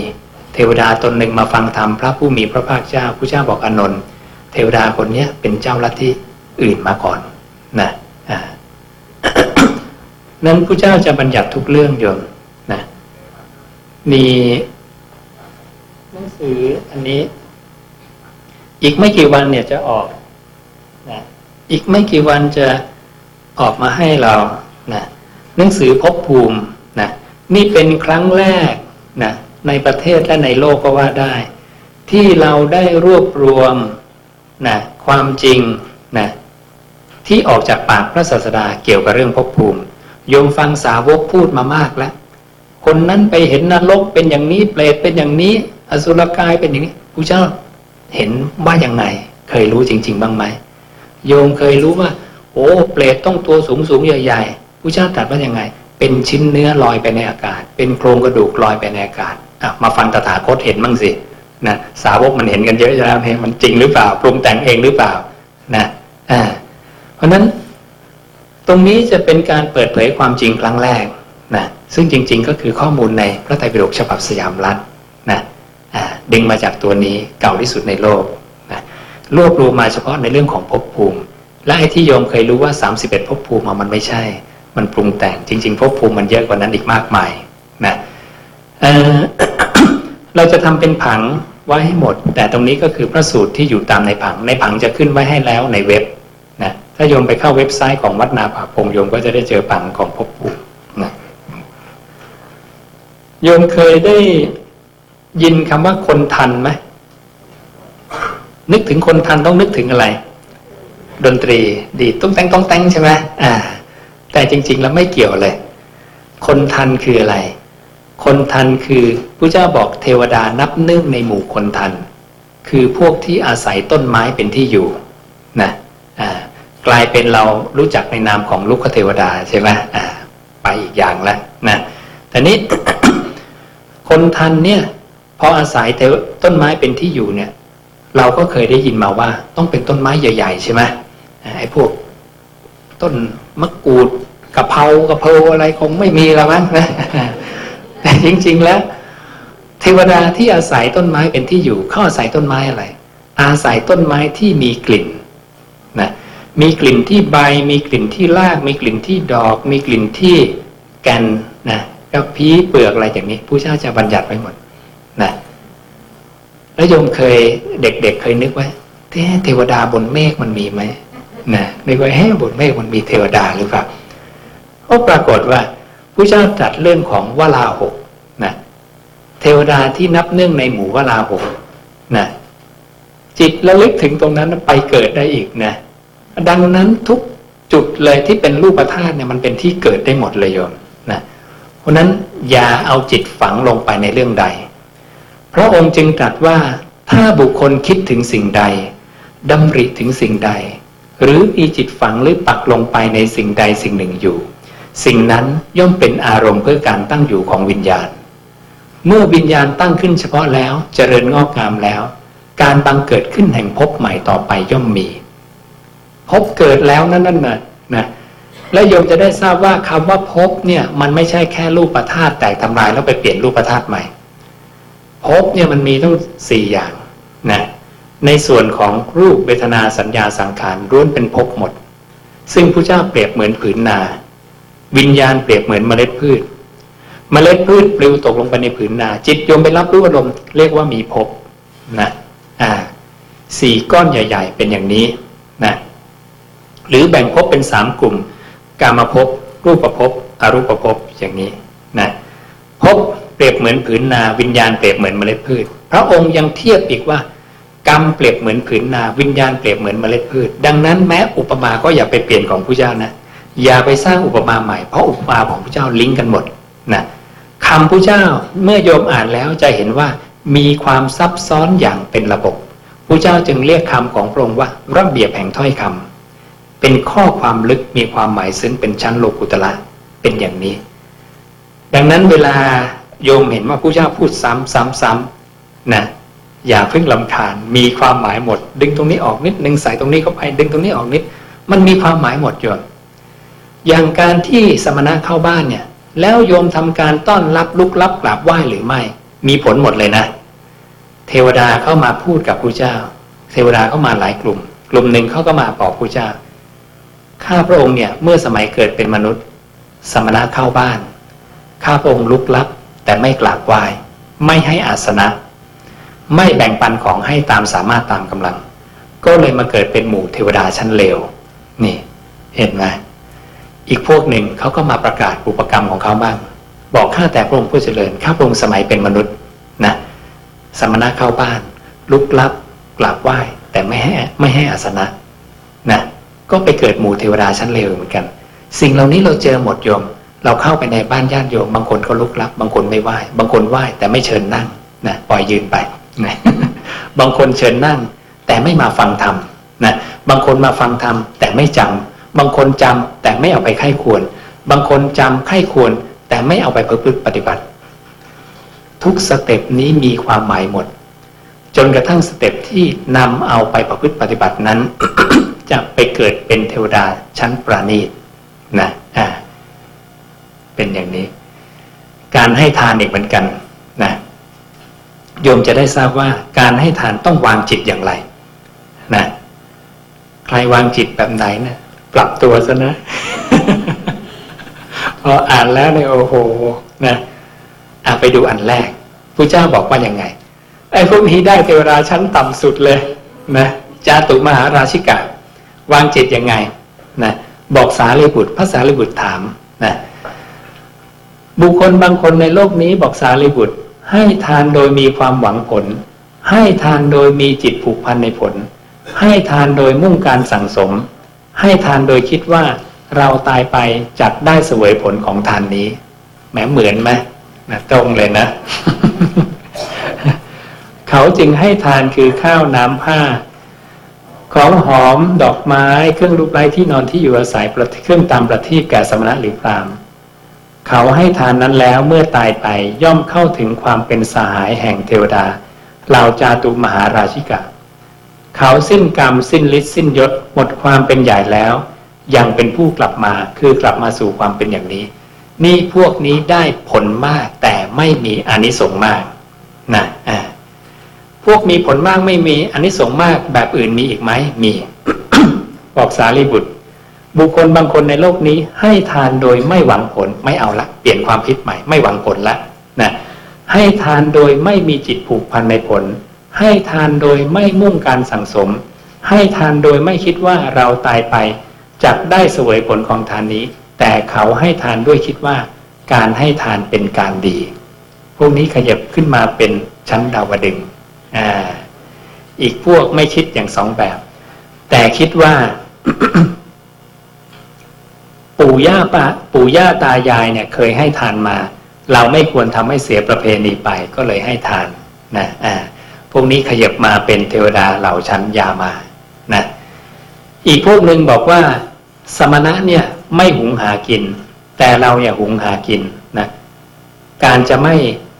เทวดาตนหนึ่งมาฟังธรรมพระผู้มีพระภาคเจ้าผู้เจ้าบอกอนนท์เทวดาคนเนี้ยเป็นเจ้าลัทธิอื่นมาก่อนนะนั้นผู้เจ้าจะบัญญัติทุกเรื่องโยมนะมีหนังสืออันนี้ อีกไม่กี่วันเนี่ยจะออกนะอีกไม่กี่วันจะออกมาให้เรานะหนังสือพบภูมิ นี่เป็นครั้งแรกนะในประเทศและในโลกก็ว่าได้ ที่เราได้รวบรวมนะความจริงนะที่ออกจากปากพระศาสดาเกี่ยวกับเรื่องภพภูมิ โยมฟังสาวกพูดมามากแล้ว คนนั้นไปเห็นนรกเป็นอย่างนี้เปรตเป็นอย่างนี้ อสุรกายเป็นอย่างนี้ผู้เจ้าเห็นว่าอย่างไง เคยรู้จริง ๆ บ้างไหมโยมเคยรู้ว่า โอ้เปรตต้องตัวสูงสูงใหญ่ๆผู้เจ้าตรัสว่าอย่างไง เป็นชิ้นเนื้อลอยไปในอากาศ เป็นโครงกระดูกลอยไปในอากาศมาฟังตถาคตเห็นบ้างสินะสาวกมันเห็นกันเยอะแล้วเนี่ยมันจริงหรือเปล่าปรุงแต่งเองหรือเปล่านะอ่าเพราะฉะนั้นตรงนี้จะเป็นการเปิดเผยความจริงครั้งแรกนะซึ่งจริง ๆ ก็คือข้อมูลในพระไตรปิฎกฉบับสยามรัฐนะอ่าดึงมาจากตัวนี้เก่าที่สุดในโลกนะรวบรวมมาเฉพาะในเรื่องของภพภูมิ และไอ้ที่โยมเคยรู้ว่า 31ภพภูมิมันไม่ใช่ มันปรุงแต่งจริงๆภพภูมิมันเยอะกว่านั้นอีกมากมายนะเเราจะทำเป็นผังไว้ให้หมด แต่ตรงนี้ก็คือพระสูตรที่อยู่ตามในผัง ในผังจะขึ้นไว้ให้แล้วในเว็บนะถ้าโยมไปเข้าเว็บไซต์ของวัดนาผาพงโยมก็จะได้เจอผังของพบภูมินะโยมเคยได้ยินคำว่าคนทันไหมนึกถึงคนทันต้องนึกถึงอะไร ดนตรีดีดต้องแตงต้องแต่งใช่ไหมอ่า แต่จริง ๆ แล้วไม่เกี่ยวเลย คนทันคืออะไร คนทันคือพระเจ้าบอกเทวดานับหนึ่งในหมู่คนทัน คือพวกที่อาศัยต้นไม้เป็นที่อยู่นะอ่ากลายเป็นเรารู้จักในนามของลูกเทวดาใช่ไหมอ่าไปอีกอย่างล้วนะแต่นี้คนทันเนี่ยพออาศัยต้นไม้เป็นที่อยู่เนี่ย เราก็เคยได้ยินมาว่าต้องเป็นต้นไม้ใหญ่ ๆ ใช่ไหมไอ้พวกต้น มะกรูดกะเพรากะเพราอะไรคงไม่มีแล้วมั้งนะแต่จริง ๆ แล้ว เทวดาที่อาศัยต้นไม้เป็นที่อยู่เขาอาศัยต้นไม้อะไร อาศัยต้นไม้ที่มีกลิ่นนะมีกลิ่นที่ใบ มีกลิ่นที่ราก มีกลิ่นที่ดอก มีกลิ่นที่แกนนะกระพี้เปลือกอะไรอย่างนี้ผู้เจ้าจะบัญญัติไว้หมดนะแล้วโยมเคยเด็กๆเเคยนึกไว้เทวดาบนเมฆมันมีไหม นะนึกไว้ให้บนเมฆมันมีเทวดาหรือเปล่าก็ปรากฏว่าผู้เจ้าตรัสเรื่องของวลาหกนะเทวดาที่นับเนื่องในหมู่วลาหกนะจิตระลึกถึงตรงนั้นไปเกิดได้อีกนะดังนั้นทุกจุดเลยที่เป็นรูปธาตุเนี่ยมันเป็นที่เกิดได้หมดเลยโยมนะเพราะนั้นอย่าเอาจิตฝังลงไปในเรื่องใด พระองค์จึงตรัสว่าถ้าบุคคลคิดถึงสิ่งใดดำริถึงสิ่งใด หรือมีจิตฝังหรือปักลงไปในสิ่งใดสิ่งหนึ่งอยู่ สิ่งนั้นย่อมเป็นอารมณ์เพื่อการตั้งอยู่ของวิญญาณ เมื่อวิญญาณตั้งขึ้นเฉพาะแล้วเจริญงอกงามแล้ว การบังเกิดขึ้นแห่งภพใหม่ต่อไปย่อมมีภพเกิดแล้วนั่นนั่นนะนะและโยมจะได้ทราบว่าคำว่าภพเนี่ยมันไม่ใช่แค่รูปธาตุแตกทำลายแล้วไปเปลี่ยนรูปธาตุใหม่ภพเนี่ยมันมีทั้งสี่อย่างนะ ในส่วนของรูปเวทนาสัญญาสังขารล้วนเป็นภพหมด ซึ่งพระเจ้าเปรียบเหมือนผืนนา วิญญาณเปรียบเหมือนเมล็ดพืช เมล็ดพืชปลิวตกลงไปในผืนนา จิตโยมไปรับรู้อารมณ์เรียกว่ามีภพนะอ่าสี่ก้อนใหญ่ ๆ เป็นอย่างนี้นะหรือแบ่งภพเป็นสามกลุ่ม กามภพรูปภพอรูปภพอย่างนี้นะภพเปรียบเหมือนผืนนาวิญญาณเปรียบเหมือนเมล็ดพืช พระองค์ยังเทียบอีกว่า รรมเปรียบเหมือนผืนนา วิญญาณเปรียบเหมือนเมล็ดพืช ดังนั้นแม้อุปมาก็อย่าไปเปลี่ยนของพระเจ้านะอย่าไปสร้างอุปมาใหม่เพราะอุปมาของพระเจ้าลิงก์กันหมดนะคำพระเจ้าเมื่อโยมอ่านแล้วจะเห็นว่ามีความซับซ้อนอย่างเป็นระบบพระเจ้าจึงเรียกคำของพระองค์ว่าระเบียบแห่งถ้อยคำเป็นข้อความลึกมีความหมายซึ่งเป็นชั้นโลกุตละเป็นอย่างนี้ ดังนั้นเวลาโยมเห็นว่าผู้เจ้าพูดซ้ำซ้ำซ้ำนะ อย่าเพิ่งลำคาญมีความหมายหมด ดึงตรงนี้ออกนิด นึงใส่ตรงนี้เข้าไปดึงตรงนี้ออกนิด มันมีความหมายหมดโยมอย่างการที่สมณะเข้าบ้านเนี่ย แล้วโยมทำการต้อนรับลุกลับกราบไหว้หรือไม่ มีผลหมดเลยนะ เทวดาเข้ามาพูดกับพระเจ้า เทวดาเข้ามาหลายกลุ่ม กลุ่มหนึ่งเขาก็มาบอกพระเจ้าข้าพระองค์เนี่ยเมื่อสมัยเกิดเป็นมนุษย์ สมณะเข้าบ้าน ข้าพระองค์ลุกลับแต่ไม่กราบไหว้ไม่ให้อาสนะ ไม่แบ่งปันของให้ตามสามารถตามกำลัง ก็เลยมาเกิดเป็นหมู่เทวดาชั้นเลวนี่ เห็นไหมอีกพวกหนึ่งเขาก็มาประกาศปุปกรรมของเขาบ้าง บอกข้าแต่พระองค์ผู้เจริญข้าพระองค์สมัยเป็นมนุษย์นะสมณะเข้าบ้าน ลุกลับกราบไหว้แต่ไม่ให้ไม่ให้อาสนะนะก็ไปเกิดหมู่เทวดาชั้นเลวเหมือนกัน สิ่งเหล่านี้เราเจอหมดโยม เราเข้าไปในบ้านญาติโยม บางคนก็ลุกลับบางคนไม่ไหว้ บางคนไหว้แต่ไม่เชิญนั่งนะปล่อยยืนไป นะบางคนเชิญนั่ง แต่ไม่มาฟังธรรมนะบางคนมาฟังธรรมแต่ไม่จำบางคนจำแต่ไม่เอาไปใคร่ครวญ บางคนจำใคร่ครวญ แต่ไม่เอาไปประพฤติปฏิบัติ ทุก step นี้มีความหมายหมด จนกระทั่ง step ที่นำเอาไปประพฤติปฏิบัตินั้น จะไปเกิดเป็นเทวดาชั้นประณีตนะอ่าเป็นอย่างนี้ การให้ทานอีกเหมือนกันนะ โยมจะได้ทราบว่าการให้ทานต้องวางจิตอย่างไรนะใครวางจิตแบบไหนนะปรับตัวซะนะ พออ่านแล้วเนี่ยโอ้โหนะอะไปดูอันแรกพระเจ้าบอกว่ายังไง ไอ้พวกนี้ได้เทวดาชั้นต่ำสุดเลยนะจาตุมหาราชิกะ วางจิตยังไงนะบอกสารีบุตรพระสารีบุตรถามนะบุคคลบางคนในโลกนี้บอกสารีบุตร ให้ทานโดยมีความหวังผล ให้ทานโดยมีจิตผูกพันในผล ให้ทานโดยมุ่งการสั่งสม ให้ทานโดยคิดว่าเราตายไปจักได้เสวยผลของทานนี้แหมเหมือนไหมนะตรงเลยนะ เขาจึงให้ทานคือข้าวน้ำผ้า ของหอมดอกไม้เครื่องรูปไร้ที่นอนที่อยู่อาศัยประเครื่องตามประทีปแก่สมณะหรือพราม เขาให้ทานนั้นแล้วเมื่อตายไปย่อมเข้าถึงความเป็นสหายแห่งเทวดาเหล่าจาตุมหาราชิกะ เขาสิ้นกรรมสิ้นฤทธิ์สิ้นยศหมดความเป็นใหญ่แล้ว ยังเป็นผู้กลับมาคือกลับมาสู่ความเป็นอย่างนี้ นี่พวกนี้ได้ผลมากแต่ไม่มีอานิสงส์มากนะอ่าพวกมีผลมากไม่มีอานิสงส์มากแบบอื่นมีอีกไหมมี บอกสารีบุตร บุคคลบางคนในโลกนี้ให้ทานโดยไม่หวังผลไม่เอาละ เปลี่ยนความคิดใหม่ไม่หวังผลละนะให้ทานโดยไม่มีจิตผูกพันในผล ให้ทานโดยไม่มุ่งการสั่งสม ให้ทานโดยไม่คิดว่าเราตายไปจักได้สวยผลของทานนี้ แต่เขาให้ทานด้วยคิดว่า การให้ทานเป็นการดี พวกนี้ขยับขึ้นมาเป็นชั้นดาวดึงส์อ่าอีกพวกไม่คิดอย่างสองแบบ แต่คิดว่า ปู่ย่าปะปู่ย่าตายายเนี่ยเคยให้ทานมา เราไม่ควรทำให้เสียประเพณีไปก็เลยให้ทานนะอ่าพวกนี้ขยับมาเป็นเทวดาเหล่าชั้นยามานะอีกพวกหนึ่งบอกว่า สมณะเนี่ยไม่หุงหากิน แต่เราเนี่ยหุงหากินนะการจะไม่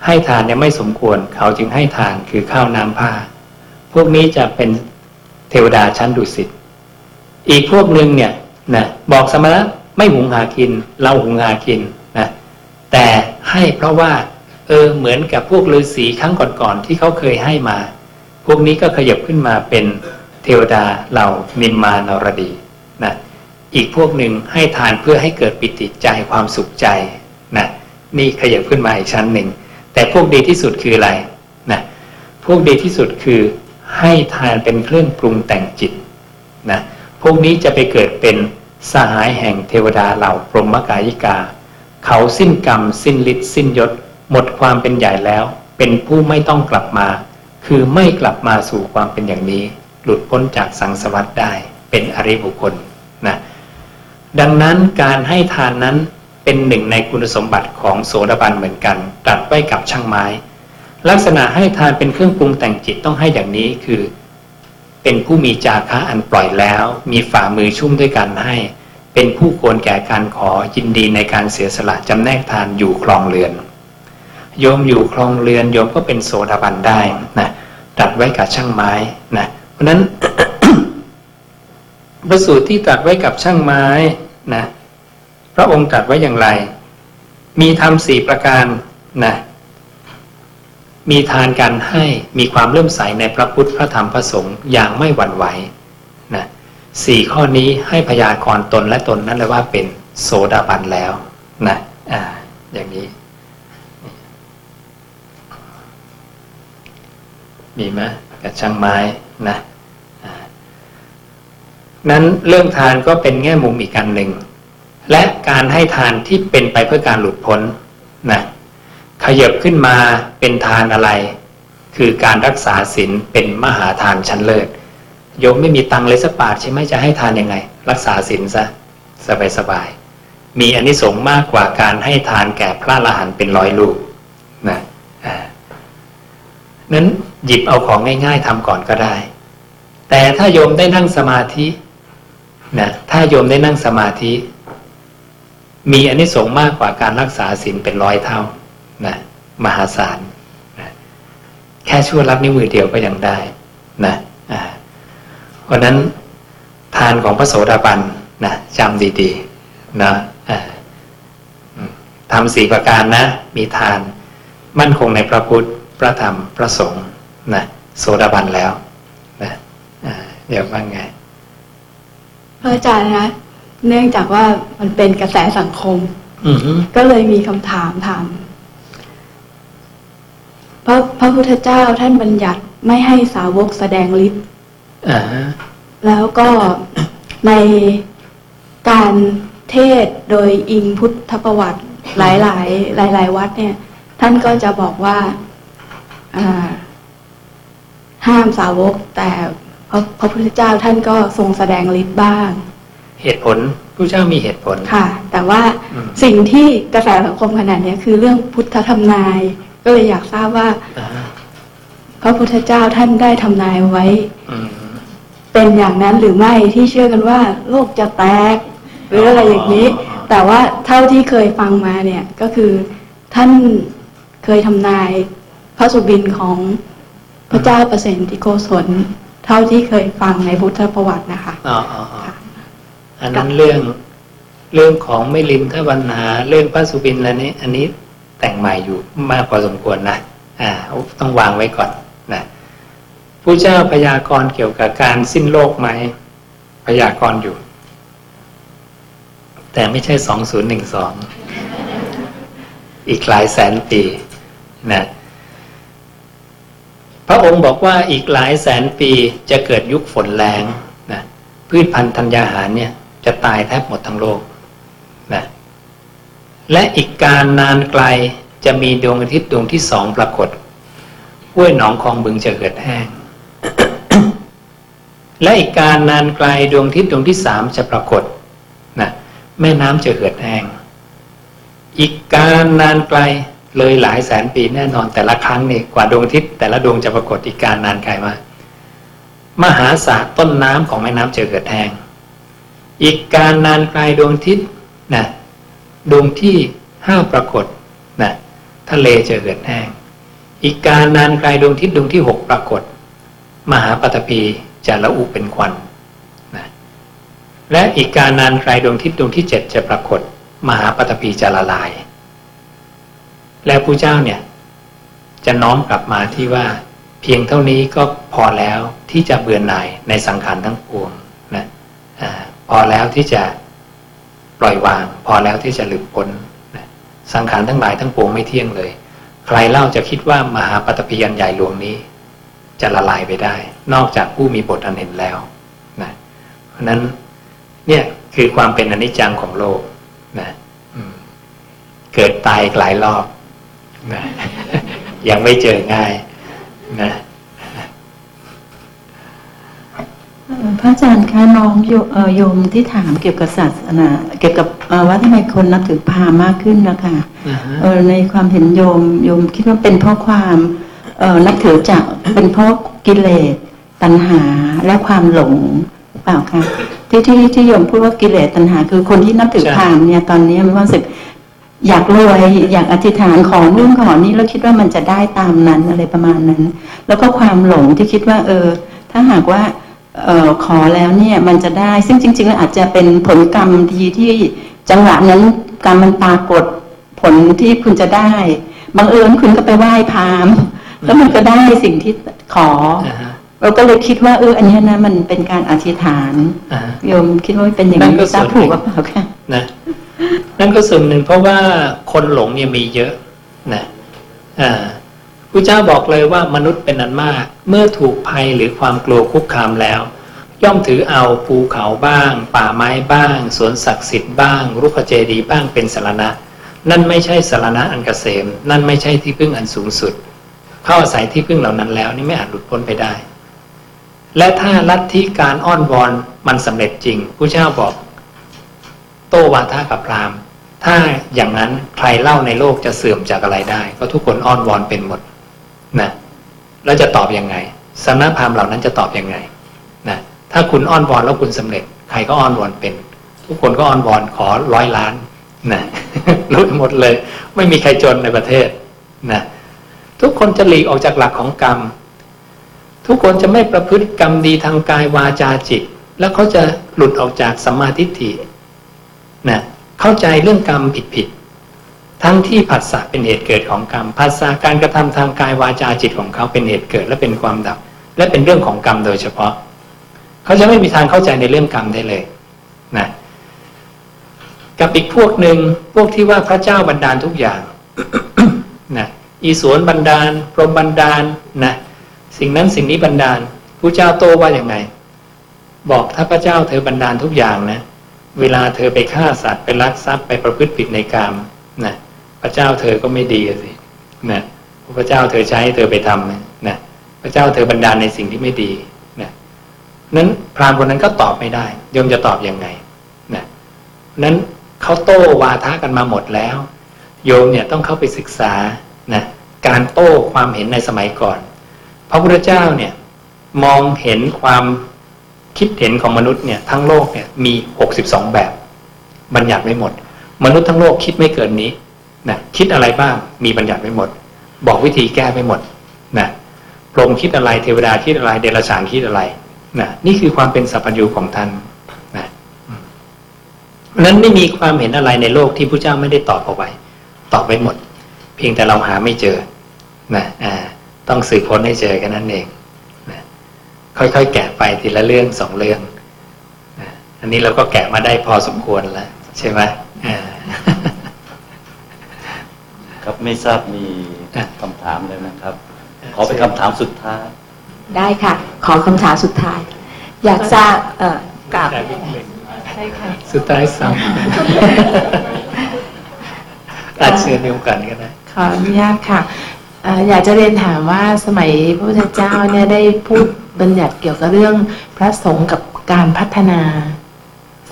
ให้ทานเนี่ยไม่สมควร เขาจึงให้ทานคือข้าวน้ำผ้า พวกนี้จะเป็นเทวดาชั้นดุสิตอีกพวกหนึ่งเนี่ยนะบอกสมณะ ไม่หุงหากิน เราหุงหากินนะแต่ให้เพราะว่าเออเหมือนกับพวกฤาษีครั้งก่อนๆที่เขาเคยให้มา พวกนี้ก็ขยับขึ้นมาเป็นเทวดาเหล่านิมมานรดีนะอีกพวกหนึ่งให้ทานเพื่อให้เกิดปิติใจความสุขใจนะนี่ขยับขึ้นมาอีกชั้นหนึ่ง แต่พวกดีที่สุดคืออะไรนะพวกดีที่สุดคือให้ทานเป็นเครื่องปรุงแต่งจิตนะพวกนี้จะไปเกิดเป็น สหายแห่งเทวดาเหล่าพรหมกายิกา เขาสิ้นกรรม สิ้นฤทธิ์สิ้นยศ หมดความเป็นใหญ่แล้ว เป็นผู้ไม่ต้องกลับมา คือไม่กลับมาสู่ความเป็นอย่างนี้ หลุดพ้นจากสังสารวัฏได้เป็นอริบุคคลนะดังนั้นการให้ทานนั้นเป็นหนึ่งในคุณสมบัติของโสดาบันเหมือนกันตัดไว้กับช่างไม้ ลักษณะให้ทานเป็นเครื่องปรุงแต่งจิตต้องให้อย่างนี้คือ เป็นผู้มีจาคะอันปล่อยแล้ว มีฝ่ามือชุ่มด้วยการให้ เป็นผู้ควรแก่การขอยินดีในการเสียสละจำแนกทานอยู่คลองเรือน โยมอยู่คลองเรือนโยมก็เป็นโสดาบันได้นะตัดไว้กับช่างไม้นะเพราะนั้นพระสูตรที่ตรัสไว้กับช่างไม้นะพระองค์ตรัสไว้อย่างไร มีธรรมสี่ประการนะ มีทานการให้มีความเลื่อมใสในพระพุทธพระธรรมพระสงฆ์อย่างไม่หวั่นไหวนะสี่ข้อนี้ให้พยากรตนและตนนั้นเลยว่าเป็นโสดาบันแล้วนะอ่าอย่างนี้ มีไหมกับช่างไม้นะนั้นเรื่องทานก็เป็นแง่มุมอีกการหนึ่ง และการให้ทานที่เป็นไปเพื่อการหลุดพ้นนะ ขยับขึ้นมาเป็นทานอะไร คือการรักษาศีลเป็นมหาทานชั้นเลิศโยมไม่มีตังเลยสักบาทใช่ไหมจะให้ทานยังไง รักษาศีลซะสบายสบายๆมีอนนิสงส์มากกว่าการให้ทานแก่พระละหันเป็นร้อยลูกนะนั้นหยิบเอาของง่าย ๆทำก่อนก็ได้ แต่ถ้าโยมได้นั่งสมาธินะถ้าโยมได้นั่งสมาธิ มีอนนิสงส์มากกว่าการรักษาศีลเป็นร้อยเท่า นะมหาศาลนะแค่ชั่วรับนิ้วมือเดียวก็ยังได้นะอ่าเพราะนั้นทานของพระโสดาบันนะจำดีๆนะอ่าอืมทำสี่ประการนะ มีทานมั่นคงในพระพุทธพระธรรมพระสงฆ์นะโสดาบันแล้วนะอ่าเดี๋ยวว่าไงพระอาจารย์นะเนื่องจากว่ามันเป็นกระแสสังคมอือฮึก็เลยมีคำถามถาม พระพระพุทธเจ้าท่านบัญญัติไม่ให้สาวกแสดงฤทธิ์อ่าฮะแล้วก็ในการเทศน์โดยอิงพุทธประวัติหลายหลายหลายหลายๆวัดเนี่ย ท่านก็จะบอกว่าอ่าห้ามสาวกแต่พระพระพุทธเจ้าท่านก็ทรงแสดงฤทธิ์บ้าง เหตุผลผู้เจ้ามีเหตุผลค่ะ แต่ว่าอืมสิ่งที่กระแสสังคมขนาดเนี้ยคือเรื่องพุทธธรรมนาย ก็เลยอยากทราบว่า อ่าฮะพระพุทธเจ้าท่านได้ทำนายไว้ อืมเป็นอย่างนั้นหรือไม่ที่เชื่อกันว่า โลกจะแตก หรืออะไรอย่างนี้ แต่ว่าเท่าที่เคยฟังมาเนี่ยก็คือท่านเคยทำนายพระสุบินของพระเจ้าประเสนติโกศลเท่าที่เคยฟังในพุทธประวัตินะคะ อ๋ออ๋ออ๋ออันนั้นเรื่องเรื่องของไม่ลินทวันหา เรื่องพระสุบินอะไรนี้ อันนี้ แต่งใหม่อยู่มากพอสมควรนะอ่าต้องวางไว้ก่อนนะผู้เจ้าพยากรณ์เกี่ยวกับการสิ้นโลกไหมพยากรณ์อยู่ แต่ไม่ใช่สองศูนย์หนึ่งสองอีกหลายแสนปีนะพระองค์บอกว่าอีกหลายแสนปีจะเกิดยุคฝนแรงนะพืชพันธุ์ธัญญาหารเนี่ยจะตายแทบหมดทั้งโลกนะ และอีกการนานไกลจะมีดวงอาทิตย์ดวงที่สองปรากฏห้วยหนองคลองบึงจะเหือดแห้ง และอีกการนานไกลดวงอาทิตย์ดวงที่สามจะปรากฏนะแม่น้ำจะเหือดแห้ง อีกการนานไกลเลยหลายแสนปีแน่นอนแต่ละครั้งนี่กว่าดวงอาทิตย์แต่ละดวงจะปรากฏอีกการนานไกลมามหาศาลต้นน้ำของแม่น้ำจะเหือดแห้ง อีกการนานไกลดวงอาทิตย์นะ ดวงที่ห้าปรากฏนะทะเลจะเหือดแห้ง อีกการนานไกลดวงทิตย์ดวงที่หกปรากฏ มหาปฐพีจะละอุเป็นควันนะและอีกการนานไกลดวงทิตย์ดวงที่เจ็ดจะปรากฏ มหาปฐพีจะละลาย และผู้เจ้าเนี่ย จะน้อมกลับมาที่ว่า เพียงเท่านี้ก็พอแล้วที่จะเบื่อหน่ายในสังขารทั้งปวงนะอาพอแล้วที่จะ ปล่อยวาง พอแล้วที่จะหลุดพ้นนะสังขารทั้งหลายทั้งปวงไม่เที่ยงเลย ใครเล่าจะคิดว่ามหาปฐพียันใหญ่หลวงนี้ จะละลายไปได้ นอกจากผู้มีบทอันเห็นแล้วนะเพราะนั้นเนี่ยคือความเป็นอนิจจังของโลกนะเกิดตายหลายรอบนะยังไม่เจอง่ายนะ เอ่อ พระอาจารย์คะน้องโยเอ่อโยมที่ถามเกี่ยวกับศาสนา เกี่ยวกับเอ่อว่าทำไมคนนับถือพราหมณ์มากขึ้นนะคะอ่าฮะเออในความเห็นโยมโยมคิดว่าเป็นเพราะความเออนับถือจากเป็นเพราะกิเลสตัณหาและความหลงหรือเปล่าคะที่ที่ที่โยมพูดว่ากิเลสตัณหา คือคนที่นับถือพราหมณ์เนี่ยตอนนี้มีความรู้สึกอยากรวยอยากอธิษฐานขอนู่นขอนี่แล้วคิดว่ามันจะได้ตามนั้นอะไรประมาณนั้น แล้วก็ความหลงที่คิดว่า เออ ถ้าหากว่าเอ่อขอแล้วเนี่ยมันจะได้ ซึ่งจริงๆแล้วอาจจะเป็นผลกรรมดีที่จังหวะนั้นกรรมมันปรากฏผลที่คุณจะได้บังเอิญคุณก็ไปไหว้พราหมณ์แล้วมันก็ได้สิ่งที่ขออ่าฮะเราก็เลยคิดว่าเอออันเนี้ยนะมันเป็นการอธิษฐานอ่าฮะโยมคิดว่าเป็นอย่างนั่นี้นก็ทราบส่วนหนึ่งถูกหรือเปล่าคะนะนั่นก็ส่วนหนึ่งเพราะว่าคนหลงเนี่ยมีเยอะนะอ่า พระเจ้าบอกเลยว่ามนุษย์เป็นอันมาก เมื่อถูกภัยหรือความกลัวคุกคามแล้ว ย่อมถือเอาภูเขาบ้าง ป่าไม้บ้างสวนศักดิ์สิทธิ์บ้างรุกขเจดีย์บ้างเป็นสารณะ นั่นไม่ใช่สารณะอันเกษม นั่นไม่ใช่ที่พึ่งอันสูงสุด เข้าอาศัยที่พึ่งเหล่านั้นแล้วนี่ไม่อาจหลุดพ้นไปได้ และถ้าลัทธิการอ้อนวอนมันสำเร็จจริงผู้เจ้าบอก โตวาทะกับพราหมณ์ถ้าอย่างนั้นใครเล่าในโลกจะเสื่อมจากอะไรได้ ก็ทุกคนอ้อนวอนเป็นหมด นะแล้วจะตอบยังไงสำนักพราหมณ์เหล่านั้นจะตอบยังไงนะถ้าคุณอ้อนวอนแล้วคุณสำเร็จ ใครก็อ้อนวอนเป็น ทุกคนก็อ้อนวอนขอร้อยล้านนะรู้หมดเลย ไม่มีใครจนในประเทศนะทุกคนจะหลีกออกจากหลักของกรรม ทุกคนจะไม่ประพฤติกรรมดีทางกายวาจาจิต แล้วเขาจะหลุดออกจากสัมมาทิฏฐินะเข้าใจเรื่องกรรมผิดผิดๆ ทั้งที่ผัสสะเป็นเหตุเกิดของกรรมผัสสะการกระทำทางกายวาจาจิตของเขาเป็นเหตุเกิดและเป็นความดับ และเป็นเรื่องของกรรมโดยเฉพาะ เขาจะไม่มีทางเข้าใจในเรื่องกรรมได้เลยนะกับอีกพวกหนึ่งพวกที่ว่าพระเจ้าบันดาลทุกอย่างนะอีสวนบันดาล พรหมบันดาลนะสิ่งนั้นสิ่งนี้บันดาลผู้เจ้าโตว่าอย่างไง บอกถ้าพระเจ้าเธอบันดาลทุกอย่างนะ เวลาเธอไปฆ่าสัตว์ไปลักทรัพย์ไปประพฤติผิดในกามนะ พระเจ้าเธอก็ไม่ดีสินะพระเจ้าเธอใช้เธอไปทำนะพระเจ้าเธอบันดาลในสิ่งที่ไม่ดีนะนั้นพรามคนนั้นก็ตอบไม่ได้โยมจะตอบยังไงนะนั้นเขาโต้วาทะกันมาหมดแล้ว โยมเนี่ยต้องเข้าไปศึกษานะการโต้ความเห็นในสมัยก่อน พระพุทธเจ้าเนี่ยมองเห็นความคิดเห็นของมนุษย์เนี่ยทั้งโลกเนี่ยมีหกสิบสองแบบ บัญญัติไม่หมด มนุษย์ทั้งโลกคิดไม่เกินนี้ นะคิดอะไรบ้างมีบัญญัติไม่หมด บอกวิธีแก้ไม่หมดนะพรหมคิดอะไรเทวดาคิดอะไร เดรัจฉานคิดอะไรนะนี่คือความเป็นสัพพัญญูของท่านนะนั้นไม่มีความเห็นอะไรในโลกที่พระเจ้าไม่ได้ตอบเอาไว้ ตอบไว้หมด เพียงแต่เราหาไม่เจอนะอ่าต้องสืบค้นให้เจอกันนั่นเองนะค่อยๆ แกะไปทีละเรื่องสองเรื่องนะอันนี้เราก็แกะมาได้พอสมควรแล้วใช่ไหมอ่า ครับไม่ทราบมีคำถามเลยนะครับ ขอเป็นคำถามสุดท้าย ได้ค่ะ ขอคำถามสุดท้าย อยากทราบเอ่อกับใช่ค่ะ สุดท้ายซ้ำอาจเชิญโยมกันก็ได้ขออนุญาตค่ะเอ่ออยากจะเรียนถามว่าสมัยพระพุทธเจ้าเนี่ยได้พูดบัญญัติเกี่ยวกับเรื่องพระสงฆ์กับการพัฒนา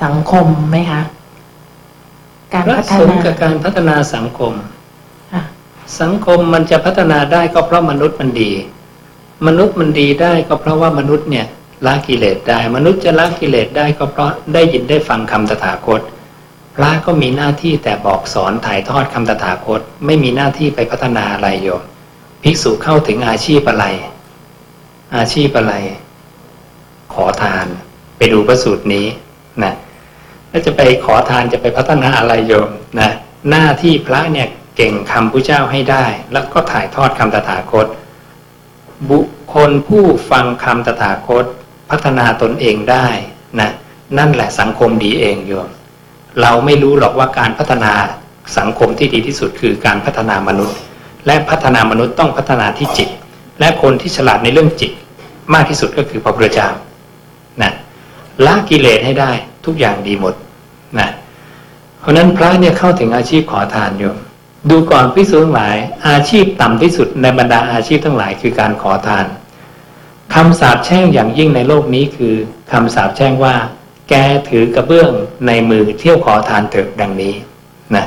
สังคมไหมคะ การพระพัฒสงนาฆ์กับการพัฒนาสังคมค่ะ สังคมมันจะพัฒนาได้ก็เพราะมนุษย์มันดี มนุษย์มันดีได้ก็เพราะว่ามนุษย์เนี่ยละกิเลสได้ มนุษย์จะละกิเลสได้ก็เพราะได้ยินได้ฟังคำตถาคต พระก็มีหน้าที่แต่บอกสอนถ่ายทอดคำตถาคต ไม่มีหน้าที่ไปพัฒนาอะไรโยมภิกษุเข้าถึงอาชีพอะไร อาชีพอะไร ขอทานไปดูพระสูตรนี้นะแล้วจะไปขอทานจะไปพัฒนาอะไรโยมนะหน้าที่พระเนี่ย เก่งคำพุทธเจ้าให้ได้ แล้วก็ถ่ายทอดคำตถาคต บุคคลผู้ฟังคำตถาคต พัฒนาตนเองได้นะนั่นแหละสังคมดีเองโยมเราไม่รู้หรอกว่าการพัฒนาสังคมที่ดีที่สุดคือการพัฒนามนุษย์ และพัฒนามนุษย์ต้องพัฒนาที่จิต และคนที่ฉลาดในเรื่องจิต มากที่สุดก็คือพระพุทธเจ้านะละกิเลสให้ได้ทุกอย่างดีหมดนะเพราะนั้นพระเนี่ยเข้าถึงอาชีพขอทานโยม ดูก่อนพิสูจน์ทั้งหลาย อาชีพต่ำที่สุดในบรรดาอาชีพทั้งหลายคือการขอทานคำสาปแช่งอย่างยิ่งในโลกนี้คือคำสาปแช่งว่า แกถือกระเบื้องในมือเที่ยวขอทานเถิดดังนี้นะ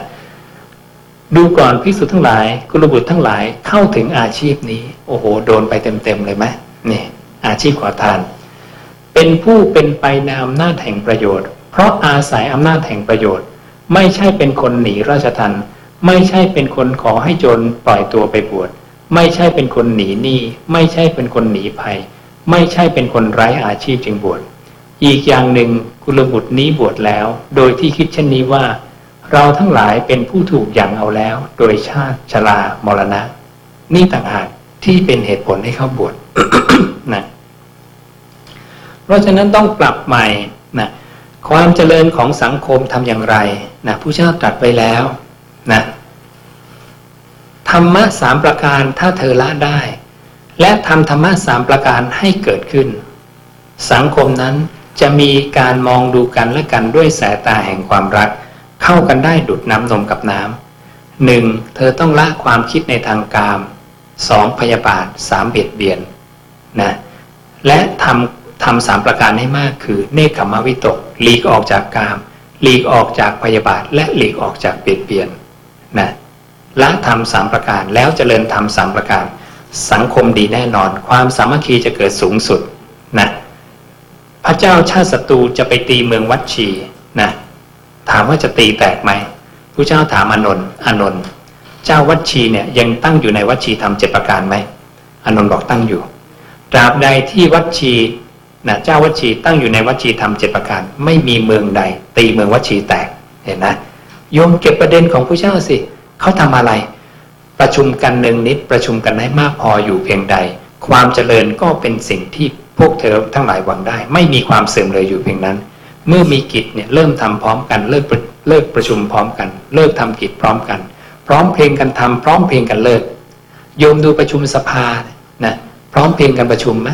ดูก่อนพิสุทั้งหลาย กุลบุตรทั้งหลายเข้าถึงอาชีพนี้ โอ้โห โดนไปเต็มๆเลยไหมนี่อาชีพขอทาน เป็นผู้เป็นไปในอำนาจแห่งประโยชน์ เพราะอาศัยอำนาจแห่งประโยชน์ ไม่ใช่เป็นคนหนีราชทัน ไม่ใช่เป็นคนขอให้โจรปล่อยตัวไปบวชไม่ใช่เป็นคนหนีหนี้ไม่ใช่เป็นคนหนีภัย ไม่ใช่เป็นคนไร้อาชีพจึงบวชอีกอย่างหนึ่งกุลบุตรนี้บวชแล้ว โดยที่คิดเช่นนี้ว่า เราทั้งหลายเป็นผู้ถูกอย่างเอาแล้ว โดยชาติชรามรณะ นี่ต่างหากที่เป็นเหตุผลให้เขาบวชนะเพราะฉะนั้นต้องปรับใหม่นะความเจริญของสังคมทำอย่างไรนะผู้เจ้าตรัสไปแล้ว นะธรรมะสามประการถ้าเธอละได้ และทำธรรมะสามประการให้เกิดขึ้น สังคมนั้นจะมีการมองดูกันและกันด้วยสายตาแห่งความรัก เข้ากันได้ดุดน้ำนมกับน้ำหนึ่งเธอต้องละความคิดในทางกามสองพยาบาทสามเบียดเบียนนะและทำทำสามประการให้มากคือ เนคขมวิตกหลีกออกจากกามหลีกออกจากพยาบาทและหลีกออกจากเบียดเบียน นะละทำสามประการแล้วเจริญทำสามประการ สังคมดีแน่นอน ความสามัคคีจะเกิดสูงสุดนะพระเจ้าชาติศัตรูจะไปตีเมืองวัดชีนะถามว่าจะตีแตกไหมพระเจ้าถามอนนท์อนนท์เจ้าวัดชีเนี่ยยังตั้งอยู่ในวัดชีทำเจ็ดประการไหมอนนท์บอกตั้งอยู่ตราบใดที่วัดชีนะเจ้าวัดชีตั้งอยู่ในวัดชีทำเจ็ดประการ ไม่มีเมืองใด ตีเมืองวัดชีแตกเห็นนะ โยมเก็บประเด็นของพระเจ้าสิเขาทำอะไร ประชุมกันหนึ่งนิดประชุมกันให้มากพออยู่เพียงใด ความเจริญก็เป็นสิ่งที่พวกเธอทั้งหลายหวังได้ ไม่มีความเสื่อมเลยอยู่เพียงนั้น เมื่อมีกิจเนี่ยเริ่มทำพร้อมกันเลิกเลิกประชุมพร้อมกัน เลิกทำกิจพร้อมกัน พร้อมเพลงกันทำพร้อมเพลงกันเลิกโยมดูประชุมสภานะพร้อมเพรียงกันประชุมไหม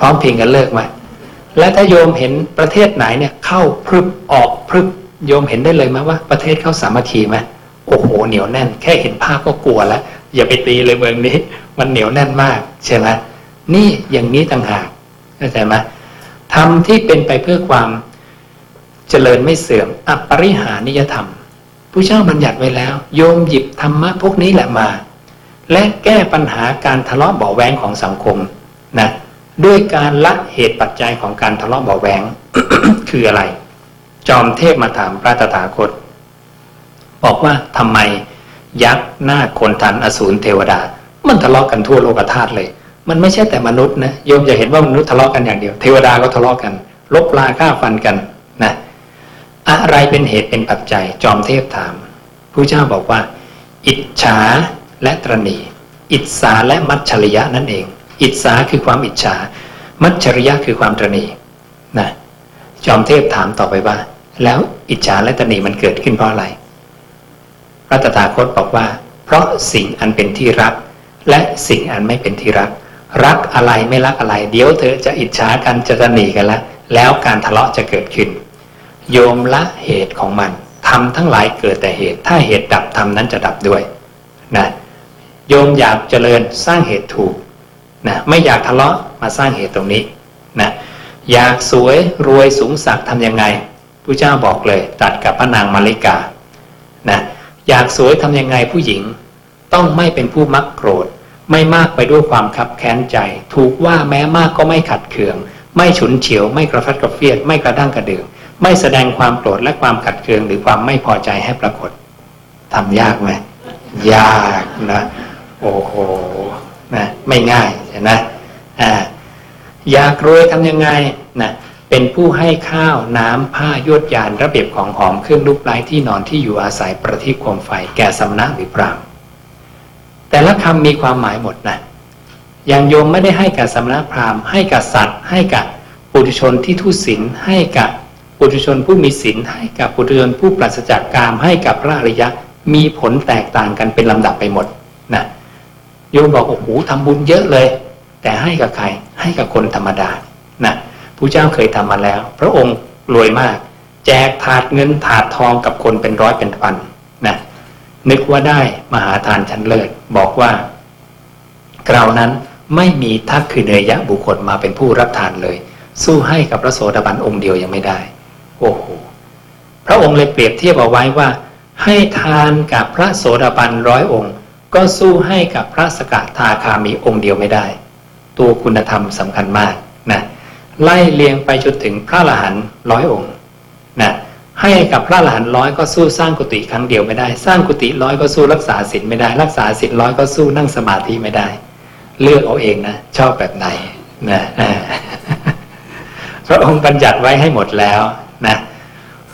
พร้อมเพรียงกันเลิกไหมและถ้าโยมเห็นประเทศไหนเนี่ยเข้าพรึบออกพรึบ โยมเห็นได้เลยไหมว่าประเทศเข้าสามัคคีไหมโอ้โหเหนียวแน่น แค่เห็นภาพก็กลัวแล้ว อย่าไปตีเลยเมืองนี้ มันเหนียวแน่นมากใช่ไหมนี่อย่างนี้ต่างหากเข้าใจไหมทำที่เป็นไปเพื่อความเจริญไม่เสื่อมอปริหานิยธรรมผู้เจ้าบัญญัติไว้แล้ว โยมหยิบธรรมะพวกนี้แหละมา และแก้ปัญหาการทะเลาะเบาแวงของสังคมนะด้วยการละเหตุปัจจัยของการทะเลาะเบาแวงคืออะไร จอมเทพมาถามพระตถาคต บอกว่าทำไมยักษ์หน้าคนทันอสูรเทวดา มันทะเลาะกันทั่วโลกธาตุเลย มันไม่ใช่แต่มนุษย์นะโยมจะเห็นว่ามนุษย์ทะเลาะกันอย่างเดียว เทวดาก็ทะเลาะกัน ลบลาฆ่าฟันกันนะอะไรเป็นเหตุเป็นปัจจัย จอมเทพถามผู้เจ้าบอกว่า อิจฉาและตรณีอิจฉาและมัจฉริยะนั่นเอง อิจฉาคือความอิจฉา มัจฉริยะคือความตรณีนะจอมเทพถามต่อไปว่า แล้วอิจฉาและตรณีมันเกิดขึ้นเพราะอะไร พระตถาคตบอกว่า เพราะสิ่งอันเป็นที่รัก และสิ่งอันไม่เป็นที่รัก รักอะไรไม่รักอะไร เดี๋ยวเธอจะอิจฉากันจะตรณีกันแล้วแล้วการทะเลาะจะเกิดขึ้น โยมละเหตุของมันทำทั้งหลายเกิดแต่เหตุ ถ้าเหตุดับทำนั้นจะดับด้วยนะโยมอยากเจริญสร้างเหตุถูกนะไม่อยากทะเลาะมาสร้างเหตุตรงนี้นะอยากสวยรวยสูงสักทำยังไง ผู้เจ้าบอกเลย ตัดกับพระนางมาริกานะอยากสวยทำยังไงผู้หญิง ต้องไม่เป็นผู้มักโกรธ ไม่มากไปด้วยความคับแค้นใจ ถูกว่าแม้มากก็ไม่ขัดเคือง ไม่ฉุนเฉียว ไม่กระฟัดกระเฟียด ไม่กระด้างกระเดืองไม่แสดงความโกรธและความขัดเคืองหรือความไม่พอใจให้ปรากฏทำยากไหมยากนะ โอ้โหนะไม่ง่ายใช่ไหมอ่าอยากรวยทำยังไงนะ เป็นผู้ให้ข้าวน้ำผ้ายวดยานระเบียบของหอมเครื่องลูกไล้ที่นอนที่อยู่อาศัยประทีปโคมไฟแก่สำนักหรือพรามแต่ละคำมีความหมายหมดนะอย่างโยมไม่ได้ให้กับสำนักพราหมณ์ให้กับสัตว์ ให้กับปุถุชนที่ทุศีลให้กับปุถุชนผู้มีศีลให้กับปุถุชนผู้ปราศจากกามให้กับพระอริยะมีผลแตกต่างกันเป็นลำดับไปหมดนะโยมบอกโอ้โหทำบุญเยอะเลย แต่ให้กับใครให้กับคนธรรมดานะ ผู้เจ้าเคยทำมาแล้ว พระองค์รวยมาก แจกถาดเงินถาดทองกับคนเป็นร้อยเป็นพันนะนึกว่าได้มหาทานชั้นเลิศบอกว่าเรานั้นไม่มีทักคือเนยยะบุคคลมาเป็นผู้รับทานเลย สู้ให้กับพระโสดาบันองค์เดียวยังไม่ได้ โอ้โหพระองค์เลยเปรียบเทียบเอาไว้ว่า ให้ทานกับพระโสดาบันร้อยองค์ ก็สู้ให้กับพระสกทาคามีองค์เดียวไม่ได้ ตัวคุณธรรมสำคัญมากนะ ไล่เลียงไปจนถึงพระอรหันร้อยองค์นะให้กับพระอรหันร้อยก็สู้สร้างกุฏิครั้งเดียวไม่ได้ สร้างกุฏิร้อยก็สู้รักษาศีลไม่ได้ รักษาศีลร้อยก็สู้นั่งสมาธิไม่ได้ เลือกเอาเองนะชอบแบบไหนนะพระองค์บัญญัติไว้ให้หมดแล้วนะ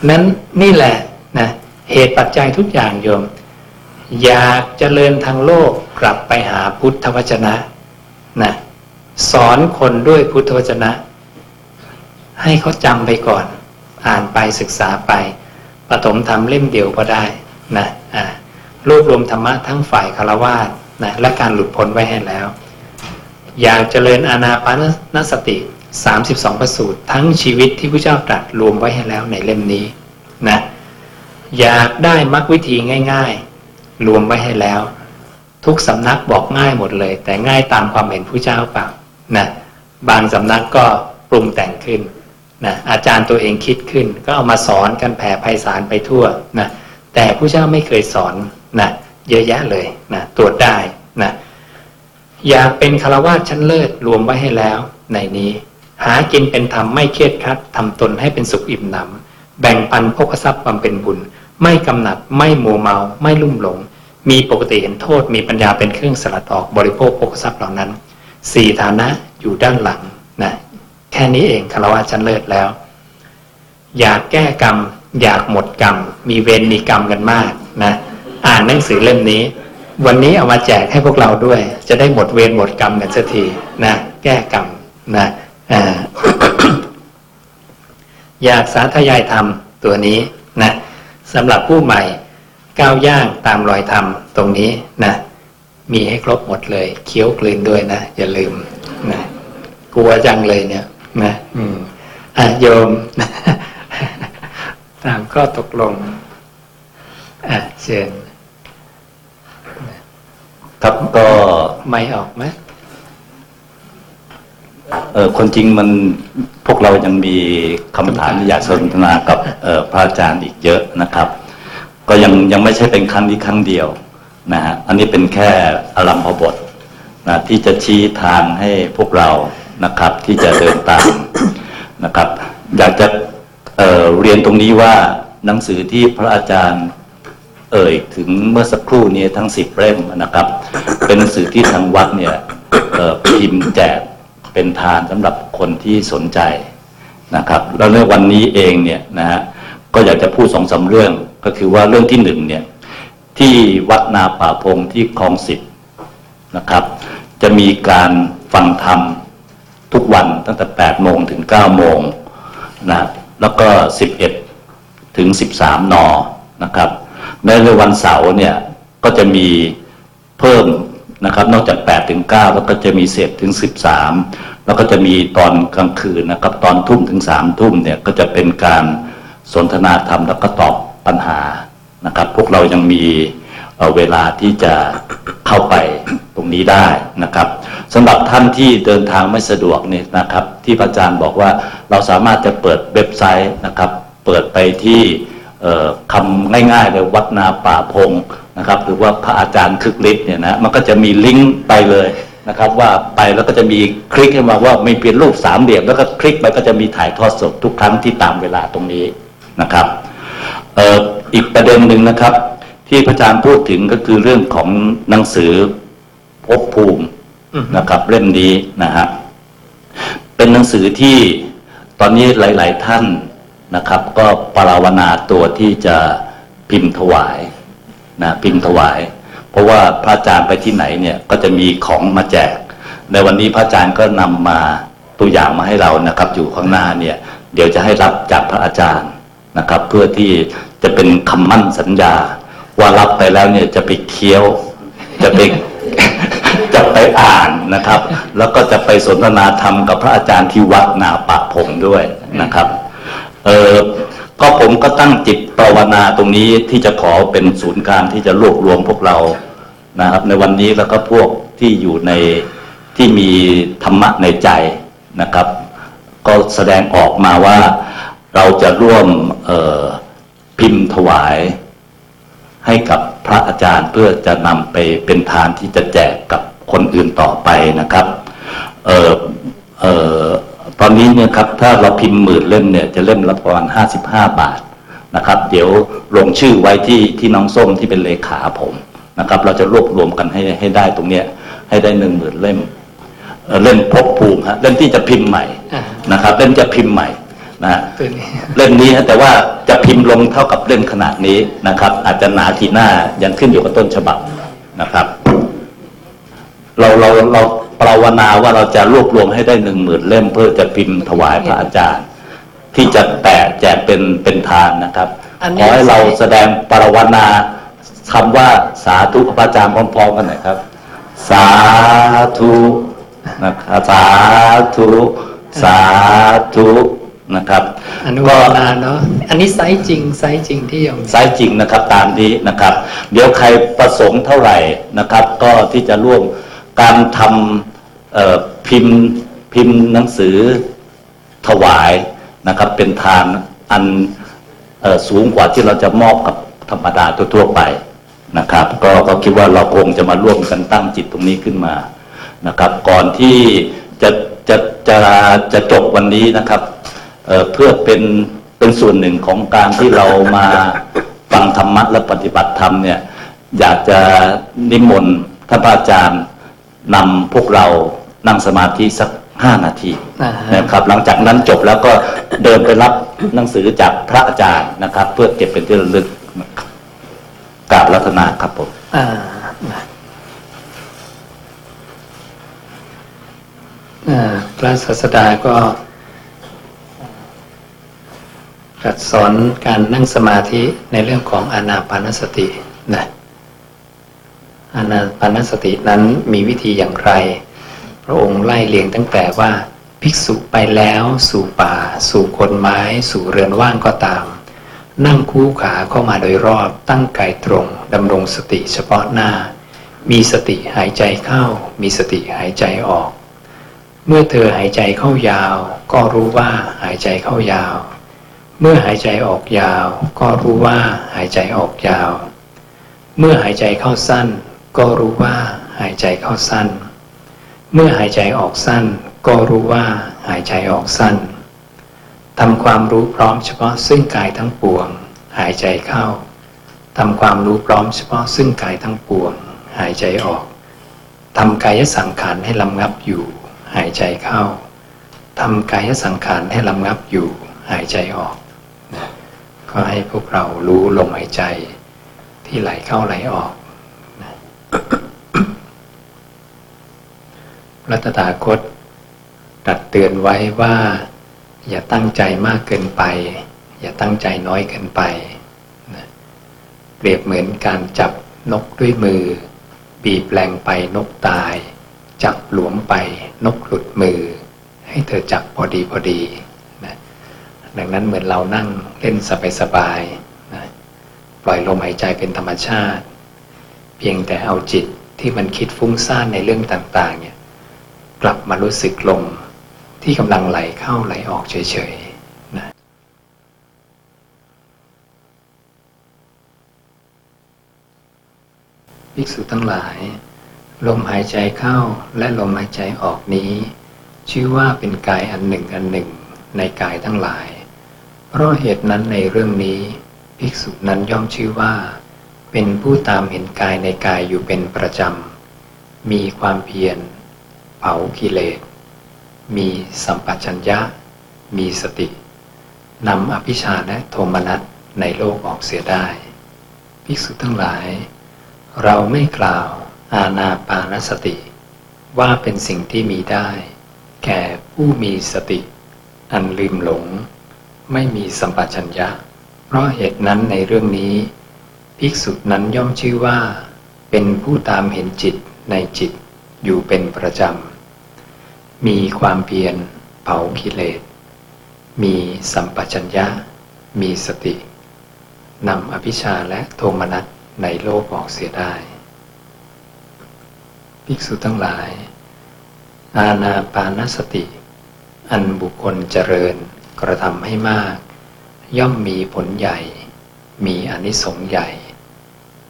นั้นนี่แหละนะเหตุปัจจัยทุกอย่างโยม อยากเจริญทางโลกกลับไปหาพุทธวจนะนะสอนคนด้วยพุทธวจนะ ให้เขาจำไปก่อน อ่านไปศึกษาไปปฐมธรรมเล่มเดียวก็ได้นะอ่ารวบรวมธรรมะทั้งฝ่ายคารวาสนะและการหลุดพ้นไว้ให้แล้ว อยากเจริญอานาปานสติ 32 ประสูตร ทั้งชีวิตที่พระเจ้าตรัสรวมไว้ให้แล้วในเล่มนี้นะอยากได้มรรควิธีง่าย ๆ รวมไว้ให้แล้ว ทุกสำนักบอกง่ายหมดเลย แต่ง่ายตามความเห็นผู้เจ้าเปล่านะบางสำนักก็ปรุงแต่งขึ้น นะอาจารย์ตัวเองคิดขึ้น ก็เอามาสอนกันแผ่ไพศาลไปทั่วนะแต่ผู้เจ้าไม่เคยสอนนะเยอะแยะเลยนะตรวจได้นะอยากเป็นคารวะชั้นเลิศรวมไว้ให้แล้ว ในนี้ หากินเป็นธรรมไม่เครียดครัดทำตนให้เป็นสุขอิ่มหนำแบ่งปันพกทรัพย์ความเป็นบุญ ไม่กำหนัดไม่มัวเมาไม่ลุ่มหลง มีปกติเห็นโทษมีปัญญาเป็นเครื่องสลัดออกบริโภคพกทรัพย์เหล่านั้นสี่ฐานะอยู่ด้านหลังนะ แค่นี้เองคารวะชั้นเลิศแล้ว อยากแก้กรรม อยากหมดกรรม มีเวรมีกรรมกันมากนะอ่านหนังสือเล่มนี้ วันนี้เอามาแจกให้พวกเราด้วย จะได้หมดเวรหมดกรรมกันสักทีนะแก้กรรมนะอ่าอยากสาธยายธรรมตัวนี้นะสำหรับผู้ใหม่ก้าวย่างตามรอยธรรมตรงนี้นะมีให้ครบหมดเลย เคี้ยวกลืนด้วยนะ อย่าลืมนะกลัวจังเลยเนี่ย นะอืมอะโยม ตามข้อตกลงอะเชิญครับก็ไม่ออกไหมเออคนจริงมันพวกเรายังมีคำถามที่อยากสนทนากับเอ่อพระอาจารย์อีกเยอะนะครับ ก็ยังยังไม่ใช่เป็นครั้งนี้ครั้งเดียวนะฮะอันนี้เป็นแค่อารมพบทนะที่จะชี้ทางให้พวกเรา นะครับ ที่จะเดินตามนะครับ อยากจะเเรียนตรงนี้ว่าหนังสือที่พระอาจารย์เอ่ยถึงเมื่อสักครู่นี้ทั้งสิบเล่มนะครับ เป็นหนังสือที่ทางวัดเนี่ยพิมพ์แจกเป็นทานสำหรับคนที่สนใจนะครับ แล้วในวันนี้เองเนี่ยนะฮะก็อยากจะพูดสองสาเรื่องก็คือว่าเรื่องที่หนึ่งเนี่ยที่วัดนาป่าพงที่คลองสิบนะครับ จะมีการฟังธรรม ทุกวันตั้งแต่8โมงถึง9โมงนะแล้วก็ 11 ถึง 13 นนะครับในวันเสาร์เนี่ยก็จะมีเพิ่มนะครับนอกจาก 8 ถึง 9 แล้วก็จะมีเศษถึง 13 แล้วก็จะมีตอนกลางคืนนะครับตอนทุ่มถึง 3 ทุ่มเนี่ยก็จะเป็นการสนทนาธรรมแล้วก็ตอบปัญหานะครับพวกเรายังมี เอ่อเวลาที่จะเข้าไปตรงนี้ได้นะครับสำหรับท่านที่เดินทางไม่สะดวกเนี่ยนะครับ ที่พระอาจารย์บอกว่าเราสามารถจะเปิดเว็บไซต์นะครับ เปิดไปที่คำง่ายๆเลยวัดนาป่าพงนะครับหรือว่าพระอาจารย์คึกฤทธิ์เนี่ยนะมันก็จะมีลิงก์ไปเลยนะครับว่าไปแล้วก็จะมีคลิกขึ้นมาว่ามีเป็นรูปสามเหลี่ยมแล้วก็คลิกไปก็จะมีถ่ายทอดสดทุกครั้งที่ตามเวลาตรงนี้นะครับอออีกประเด็นหนึ่งนะครับ ที่พระอาจารย์พูดถึงก็คือเรื่องของหนังสือภพภูมินะครับ เล่มนี้นะฮะเป็นหนังสือที่ตอนนี้หลาย ๆ ท่านนะครับ ก็ปรารถนาตัวที่จะพิมพ์ถวายนะพิมพ์ถวาย เพราะว่าพระอาจารย์ไปที่ไหนเนี่ยก็จะมีของมาแจก ในวันนี้พระอาจารย์ก็นำมาตัวอย่างมาให้เรานะครับ อยู่ข้างหน้าเนี่ย เดี๋ยวจะให้รับจากพระอาจารย์นะครับ เพื่อที่จะเป็นคำมั่นสัญญา ว่ารับไปแล้วเนี่ยจะไปเคี้ยว จะไปจะไปอ่านนะครับ แล้วก็จะไปสนทนาธรรมกับพระอาจารย์ที่วัดนาปะพงด้วยนะครับเออก็ผมก็ตั้งจิตภาวนาตรงนี้ที่จะขอเป็นศูนย์กลางที่จะรวบรวมพวกเรานะครับ ในวันนี้แล้วก็พวกที่อยู่ในที่มีธรรมะในใจนะครับ ก็แสดงออกมาว่าเราจะร่วมออพิมพ์ถวาย ให้กับพระอาจารย์เพื่อจะนำไปเป็นทานที่จะแจกกับคนอื่นต่อไปนะครับเออเออตอนนี้เนี่ยครับถ้าเราพิมพ์หมื่นเล่มเนี่ยจะเล่มละประมาณห้าสิบห้าบาทนะครับ เดี๋ยวลงชื่อไว้ที่ที่น้องส้มที่เป็นเลขาผมนะครับ เราจะรวบรวมกันให้ให้ได้ตรงเนี้ยให้ได้หนึ่งหมื่นเล่มเล่มพบภูมิฮะเล่มที่จะพิมพ์ใหม่นะครับเล่มจะพิมพ์ใหม่ นะฮะตัวนี้เล่มนี้ฮะแต่ว่าจะพิมพ์ลงเท่ากับเล่มขนาดนี้นะครับ อาจจะหนาขีดหน้ายังขึ้นอยู่กับต้นฉบับนะครับ เราเราเราปราวนาว่าเราจะรวบรวมให้ได้หนึ่งหมื่นเล่มเพื่อจะพิมพ์ถวายพระอาจารย์ ที่จะแตกแจกเป็นเป็นทานนะครับอันนี้ขอให้เราแสดงปราวนาคำว่าสาธุกับพระอาจารย์พร้อมๆกันหน่อยครับ สาธุนะครับสาธุสาธุ นะครับอนุโมทนาเนาะอันนี้ไซส์จริงไซส์จริงที่โยมไซส์จริงนะครับตามนี้นะครับ เดี๋ยวใครประสงค์เท่าไหร่นะครับ ก็ที่จะร่วมการทำเอ่อพิมพ์พิมพ์หนังสือถวายนะครับ เป็นทานอันเอ่อสูงกว่าที่เราจะมอบกับธรรมดาทั่วๆไปนะครับ ก็ก็คิดว่าเราคงจะมาร่วมกันตั้งจิตตรงนี้ขึ้นมานะครับ ก่อนที่จะจะจะจะจบวันนี้นะครับ เอ่อเพื่อเป็นเป็นส่วนหนึ่งของการที่เรามาฟังธรรมะและปฏิบัติธรรมเนี่ยอยากจะนิมนต์ท่านพระอาจารย์นำพวกเรานั่งสมาธิสักห้านาทีอ่าฮะนะครับ หลังจากนั้นจบแล้วก็เดินไปรับหนังสือจากพระอาจารย์นะครับ เพื่อเก็บเป็นที่ระลึกกราบรัตนาครับผมอ่านะอ่าพระศาสดาก็ ตรัสสอนการนั่งสมาธิในเรื่องของอานาปานสตินะออานาปานสตินั้นมีวิธีอย่างไร พระองค์ไล่เลียงตั้งแต่ว่าภิกษุไปแล้วสู่ป่า สู่คนไม้ สู่เรือนว่างก็ตาม นั่งคู่ขาเข้ามาโดยรอบตั้งกายตรงดำรงสติเฉพาะหน้า มีสติหายใจเข้า มีสติหายใจออก เมื่อเธอหายใจเข้ายาว ก็รู้ว่าหายใจเข้ายาว เมื่อหายใจออกยาว ก็รู้ว่าหายใจออกยาว เมื่อหายใจเข้าสั้น ก็รู้ว่าหายใจเข้าสั้น เมื่อหายใจออกสั้น ก็รู้ว่าหายใจออกสั้นทำความรู้พร้อมเฉพาะซึ่งกายทั้งปวง หายใจเข้าทำความรู้พร้อมเฉพาะซึ่งกายทั้งปวง หายใจออกทำกายสังขารให้ลำงับอยู่ หายใจเข้าทำกายสังขารให้ลำงับอยู่ หายใจออก ก็ให้พวกเรารู้ลมหายใจที่ไหลเข้าไหลออกรัตถาคตตัดเตือนไว้ว่า อย่าตั้งใจมากเกินไป อย่าตั้งใจน้อยเกินไปนะเปรียบเหมือนการจับนกด้วยมือ บีบแรงไปนกตาย จับหลวมไปนกหลุดมือ ให้เธอจับพอดีพอดี ดังนั้นเหมือนเรานั่งเล่นสบายๆนะปล่อยลมหายใจเป็นธรรมชาติ เพียงแต่เอาจิตที่มันคิดฟุ้งซ่านในเรื่องต่างๆเนี่ยกลับมารู้สึกลมที่กำลังไหลเข้าไหลออกเฉยๆนะภิกษุทั้งหลาย ลมหายใจเข้าและลมหายใจออกนี้ ชื่อว่าเป็นกายอันหนึ่งอันหนึ่งในกายทั้งหลาย เพราะเหตุนั้นในเรื่องนี้ ภิกษุนั้นย่อมชื่อว่า เป็นผู้ตามเห็นกายในกายอยู่เป็นประจำ มีความเพียร เผากิเลส มีสัมปชัญญะ มีสตินำอภิชาและโทมนัสในโลกออกเสียได้ ภิกษุทั้งหลาย เราไม่กล่าวอาณาปานสติ ว่าเป็นสิ่งที่มีได้ แก่ผู้มีสติ อันลืมหลง ไม่มีสัมปชัญญะ เพราะเหตุนั้นในเรื่องนี้ ภิกษุนั้นย่อมชื่อว่า เป็นผู้ตามเห็นจิตในจิตอยู่เป็นประจำ มีความเพียรเผากิเลส มีสัมปชัญญะ มีสตินำอภิชาและโทมนัสในโลกออกเสียได้ ภิกษุทั้งหลาย อาณาปานสติ อันบุคคลเจริญ กระทำให้มาก ย่อมมีผลใหญ่ มีอนิสงส์ใหญ่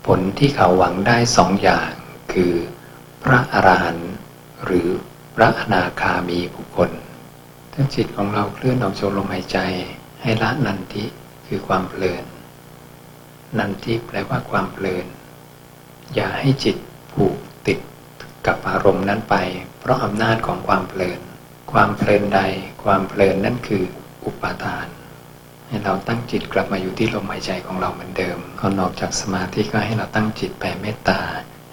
ผลที่เขาหวังได้สองอย่าง คือ พระอรหันต์หรือพระอนาคามีบุคคล ถ้าจิตของเราเคลื่อนออกจากลมหายใจ ให้ละนันทิคือความเพลิน นันทิแปลว่าความเพลิน อย่าให้จิตผูกติดกับอารมณ์นั้นไป เพราะอำนาจของความเพลิน ความเพลินใด ความเพลินนั่นคือ อุปาทาน ให้เราตั้งจิตกลับมาอยู่ที่ลมหายใจของเราเหมือนเดิมก่อนออกจากสมาธิก็ให้เราตั้งจิตแผ่เมตตา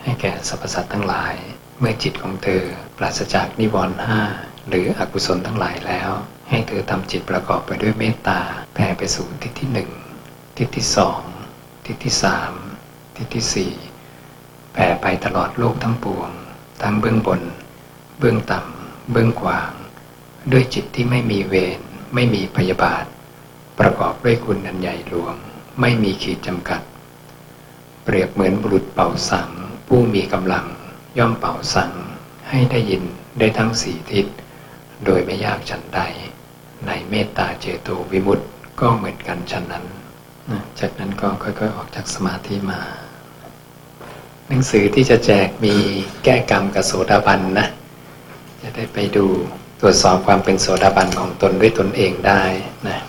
ให้แก่สรรพสัตว์ทั้งหลาย เมื่อจิตของเธอปราศจากนิวรณ์ห้าหรืออกุศลทั้งหลายแล้ว ให้เธอทำจิตประกอบไปด้วยเมตตาแผ่ไปสู่ทิศที่หนึ่งทิศที่สองทิศที่สามทิศที่สี่แผ่ไปตลอดโลกทั้งปวง ทั้งเบื้องบน เบื้องต่ำ เบื้องกว้าง ด้วยจิตที่ไม่มีเวร ไม่มีพยาบาท ประกอบด้วยคุณอันใหญ่หลวง ไม่มีขีดจำกัด เปรียบเหมือนบุรุษเป่าสัง ผู้มีกำลัง ย่อมเป่าสัง ให้ได้ยินได้ทั้งสี่ทิศ โดยไม่ยากฉันใด ในเมตตาเจโตวิมุตติก็เหมือนกันฉันนั้น จากนั้นก็ค่อยๆ ออกจากสมาธิมาหนังสือที่จะแจกมีแก้กรรมกับโสดาบันนะ จะได้ไปดู ตรวจสอบความเป็นโสดาบันของตนด้วยตนเองได้นะ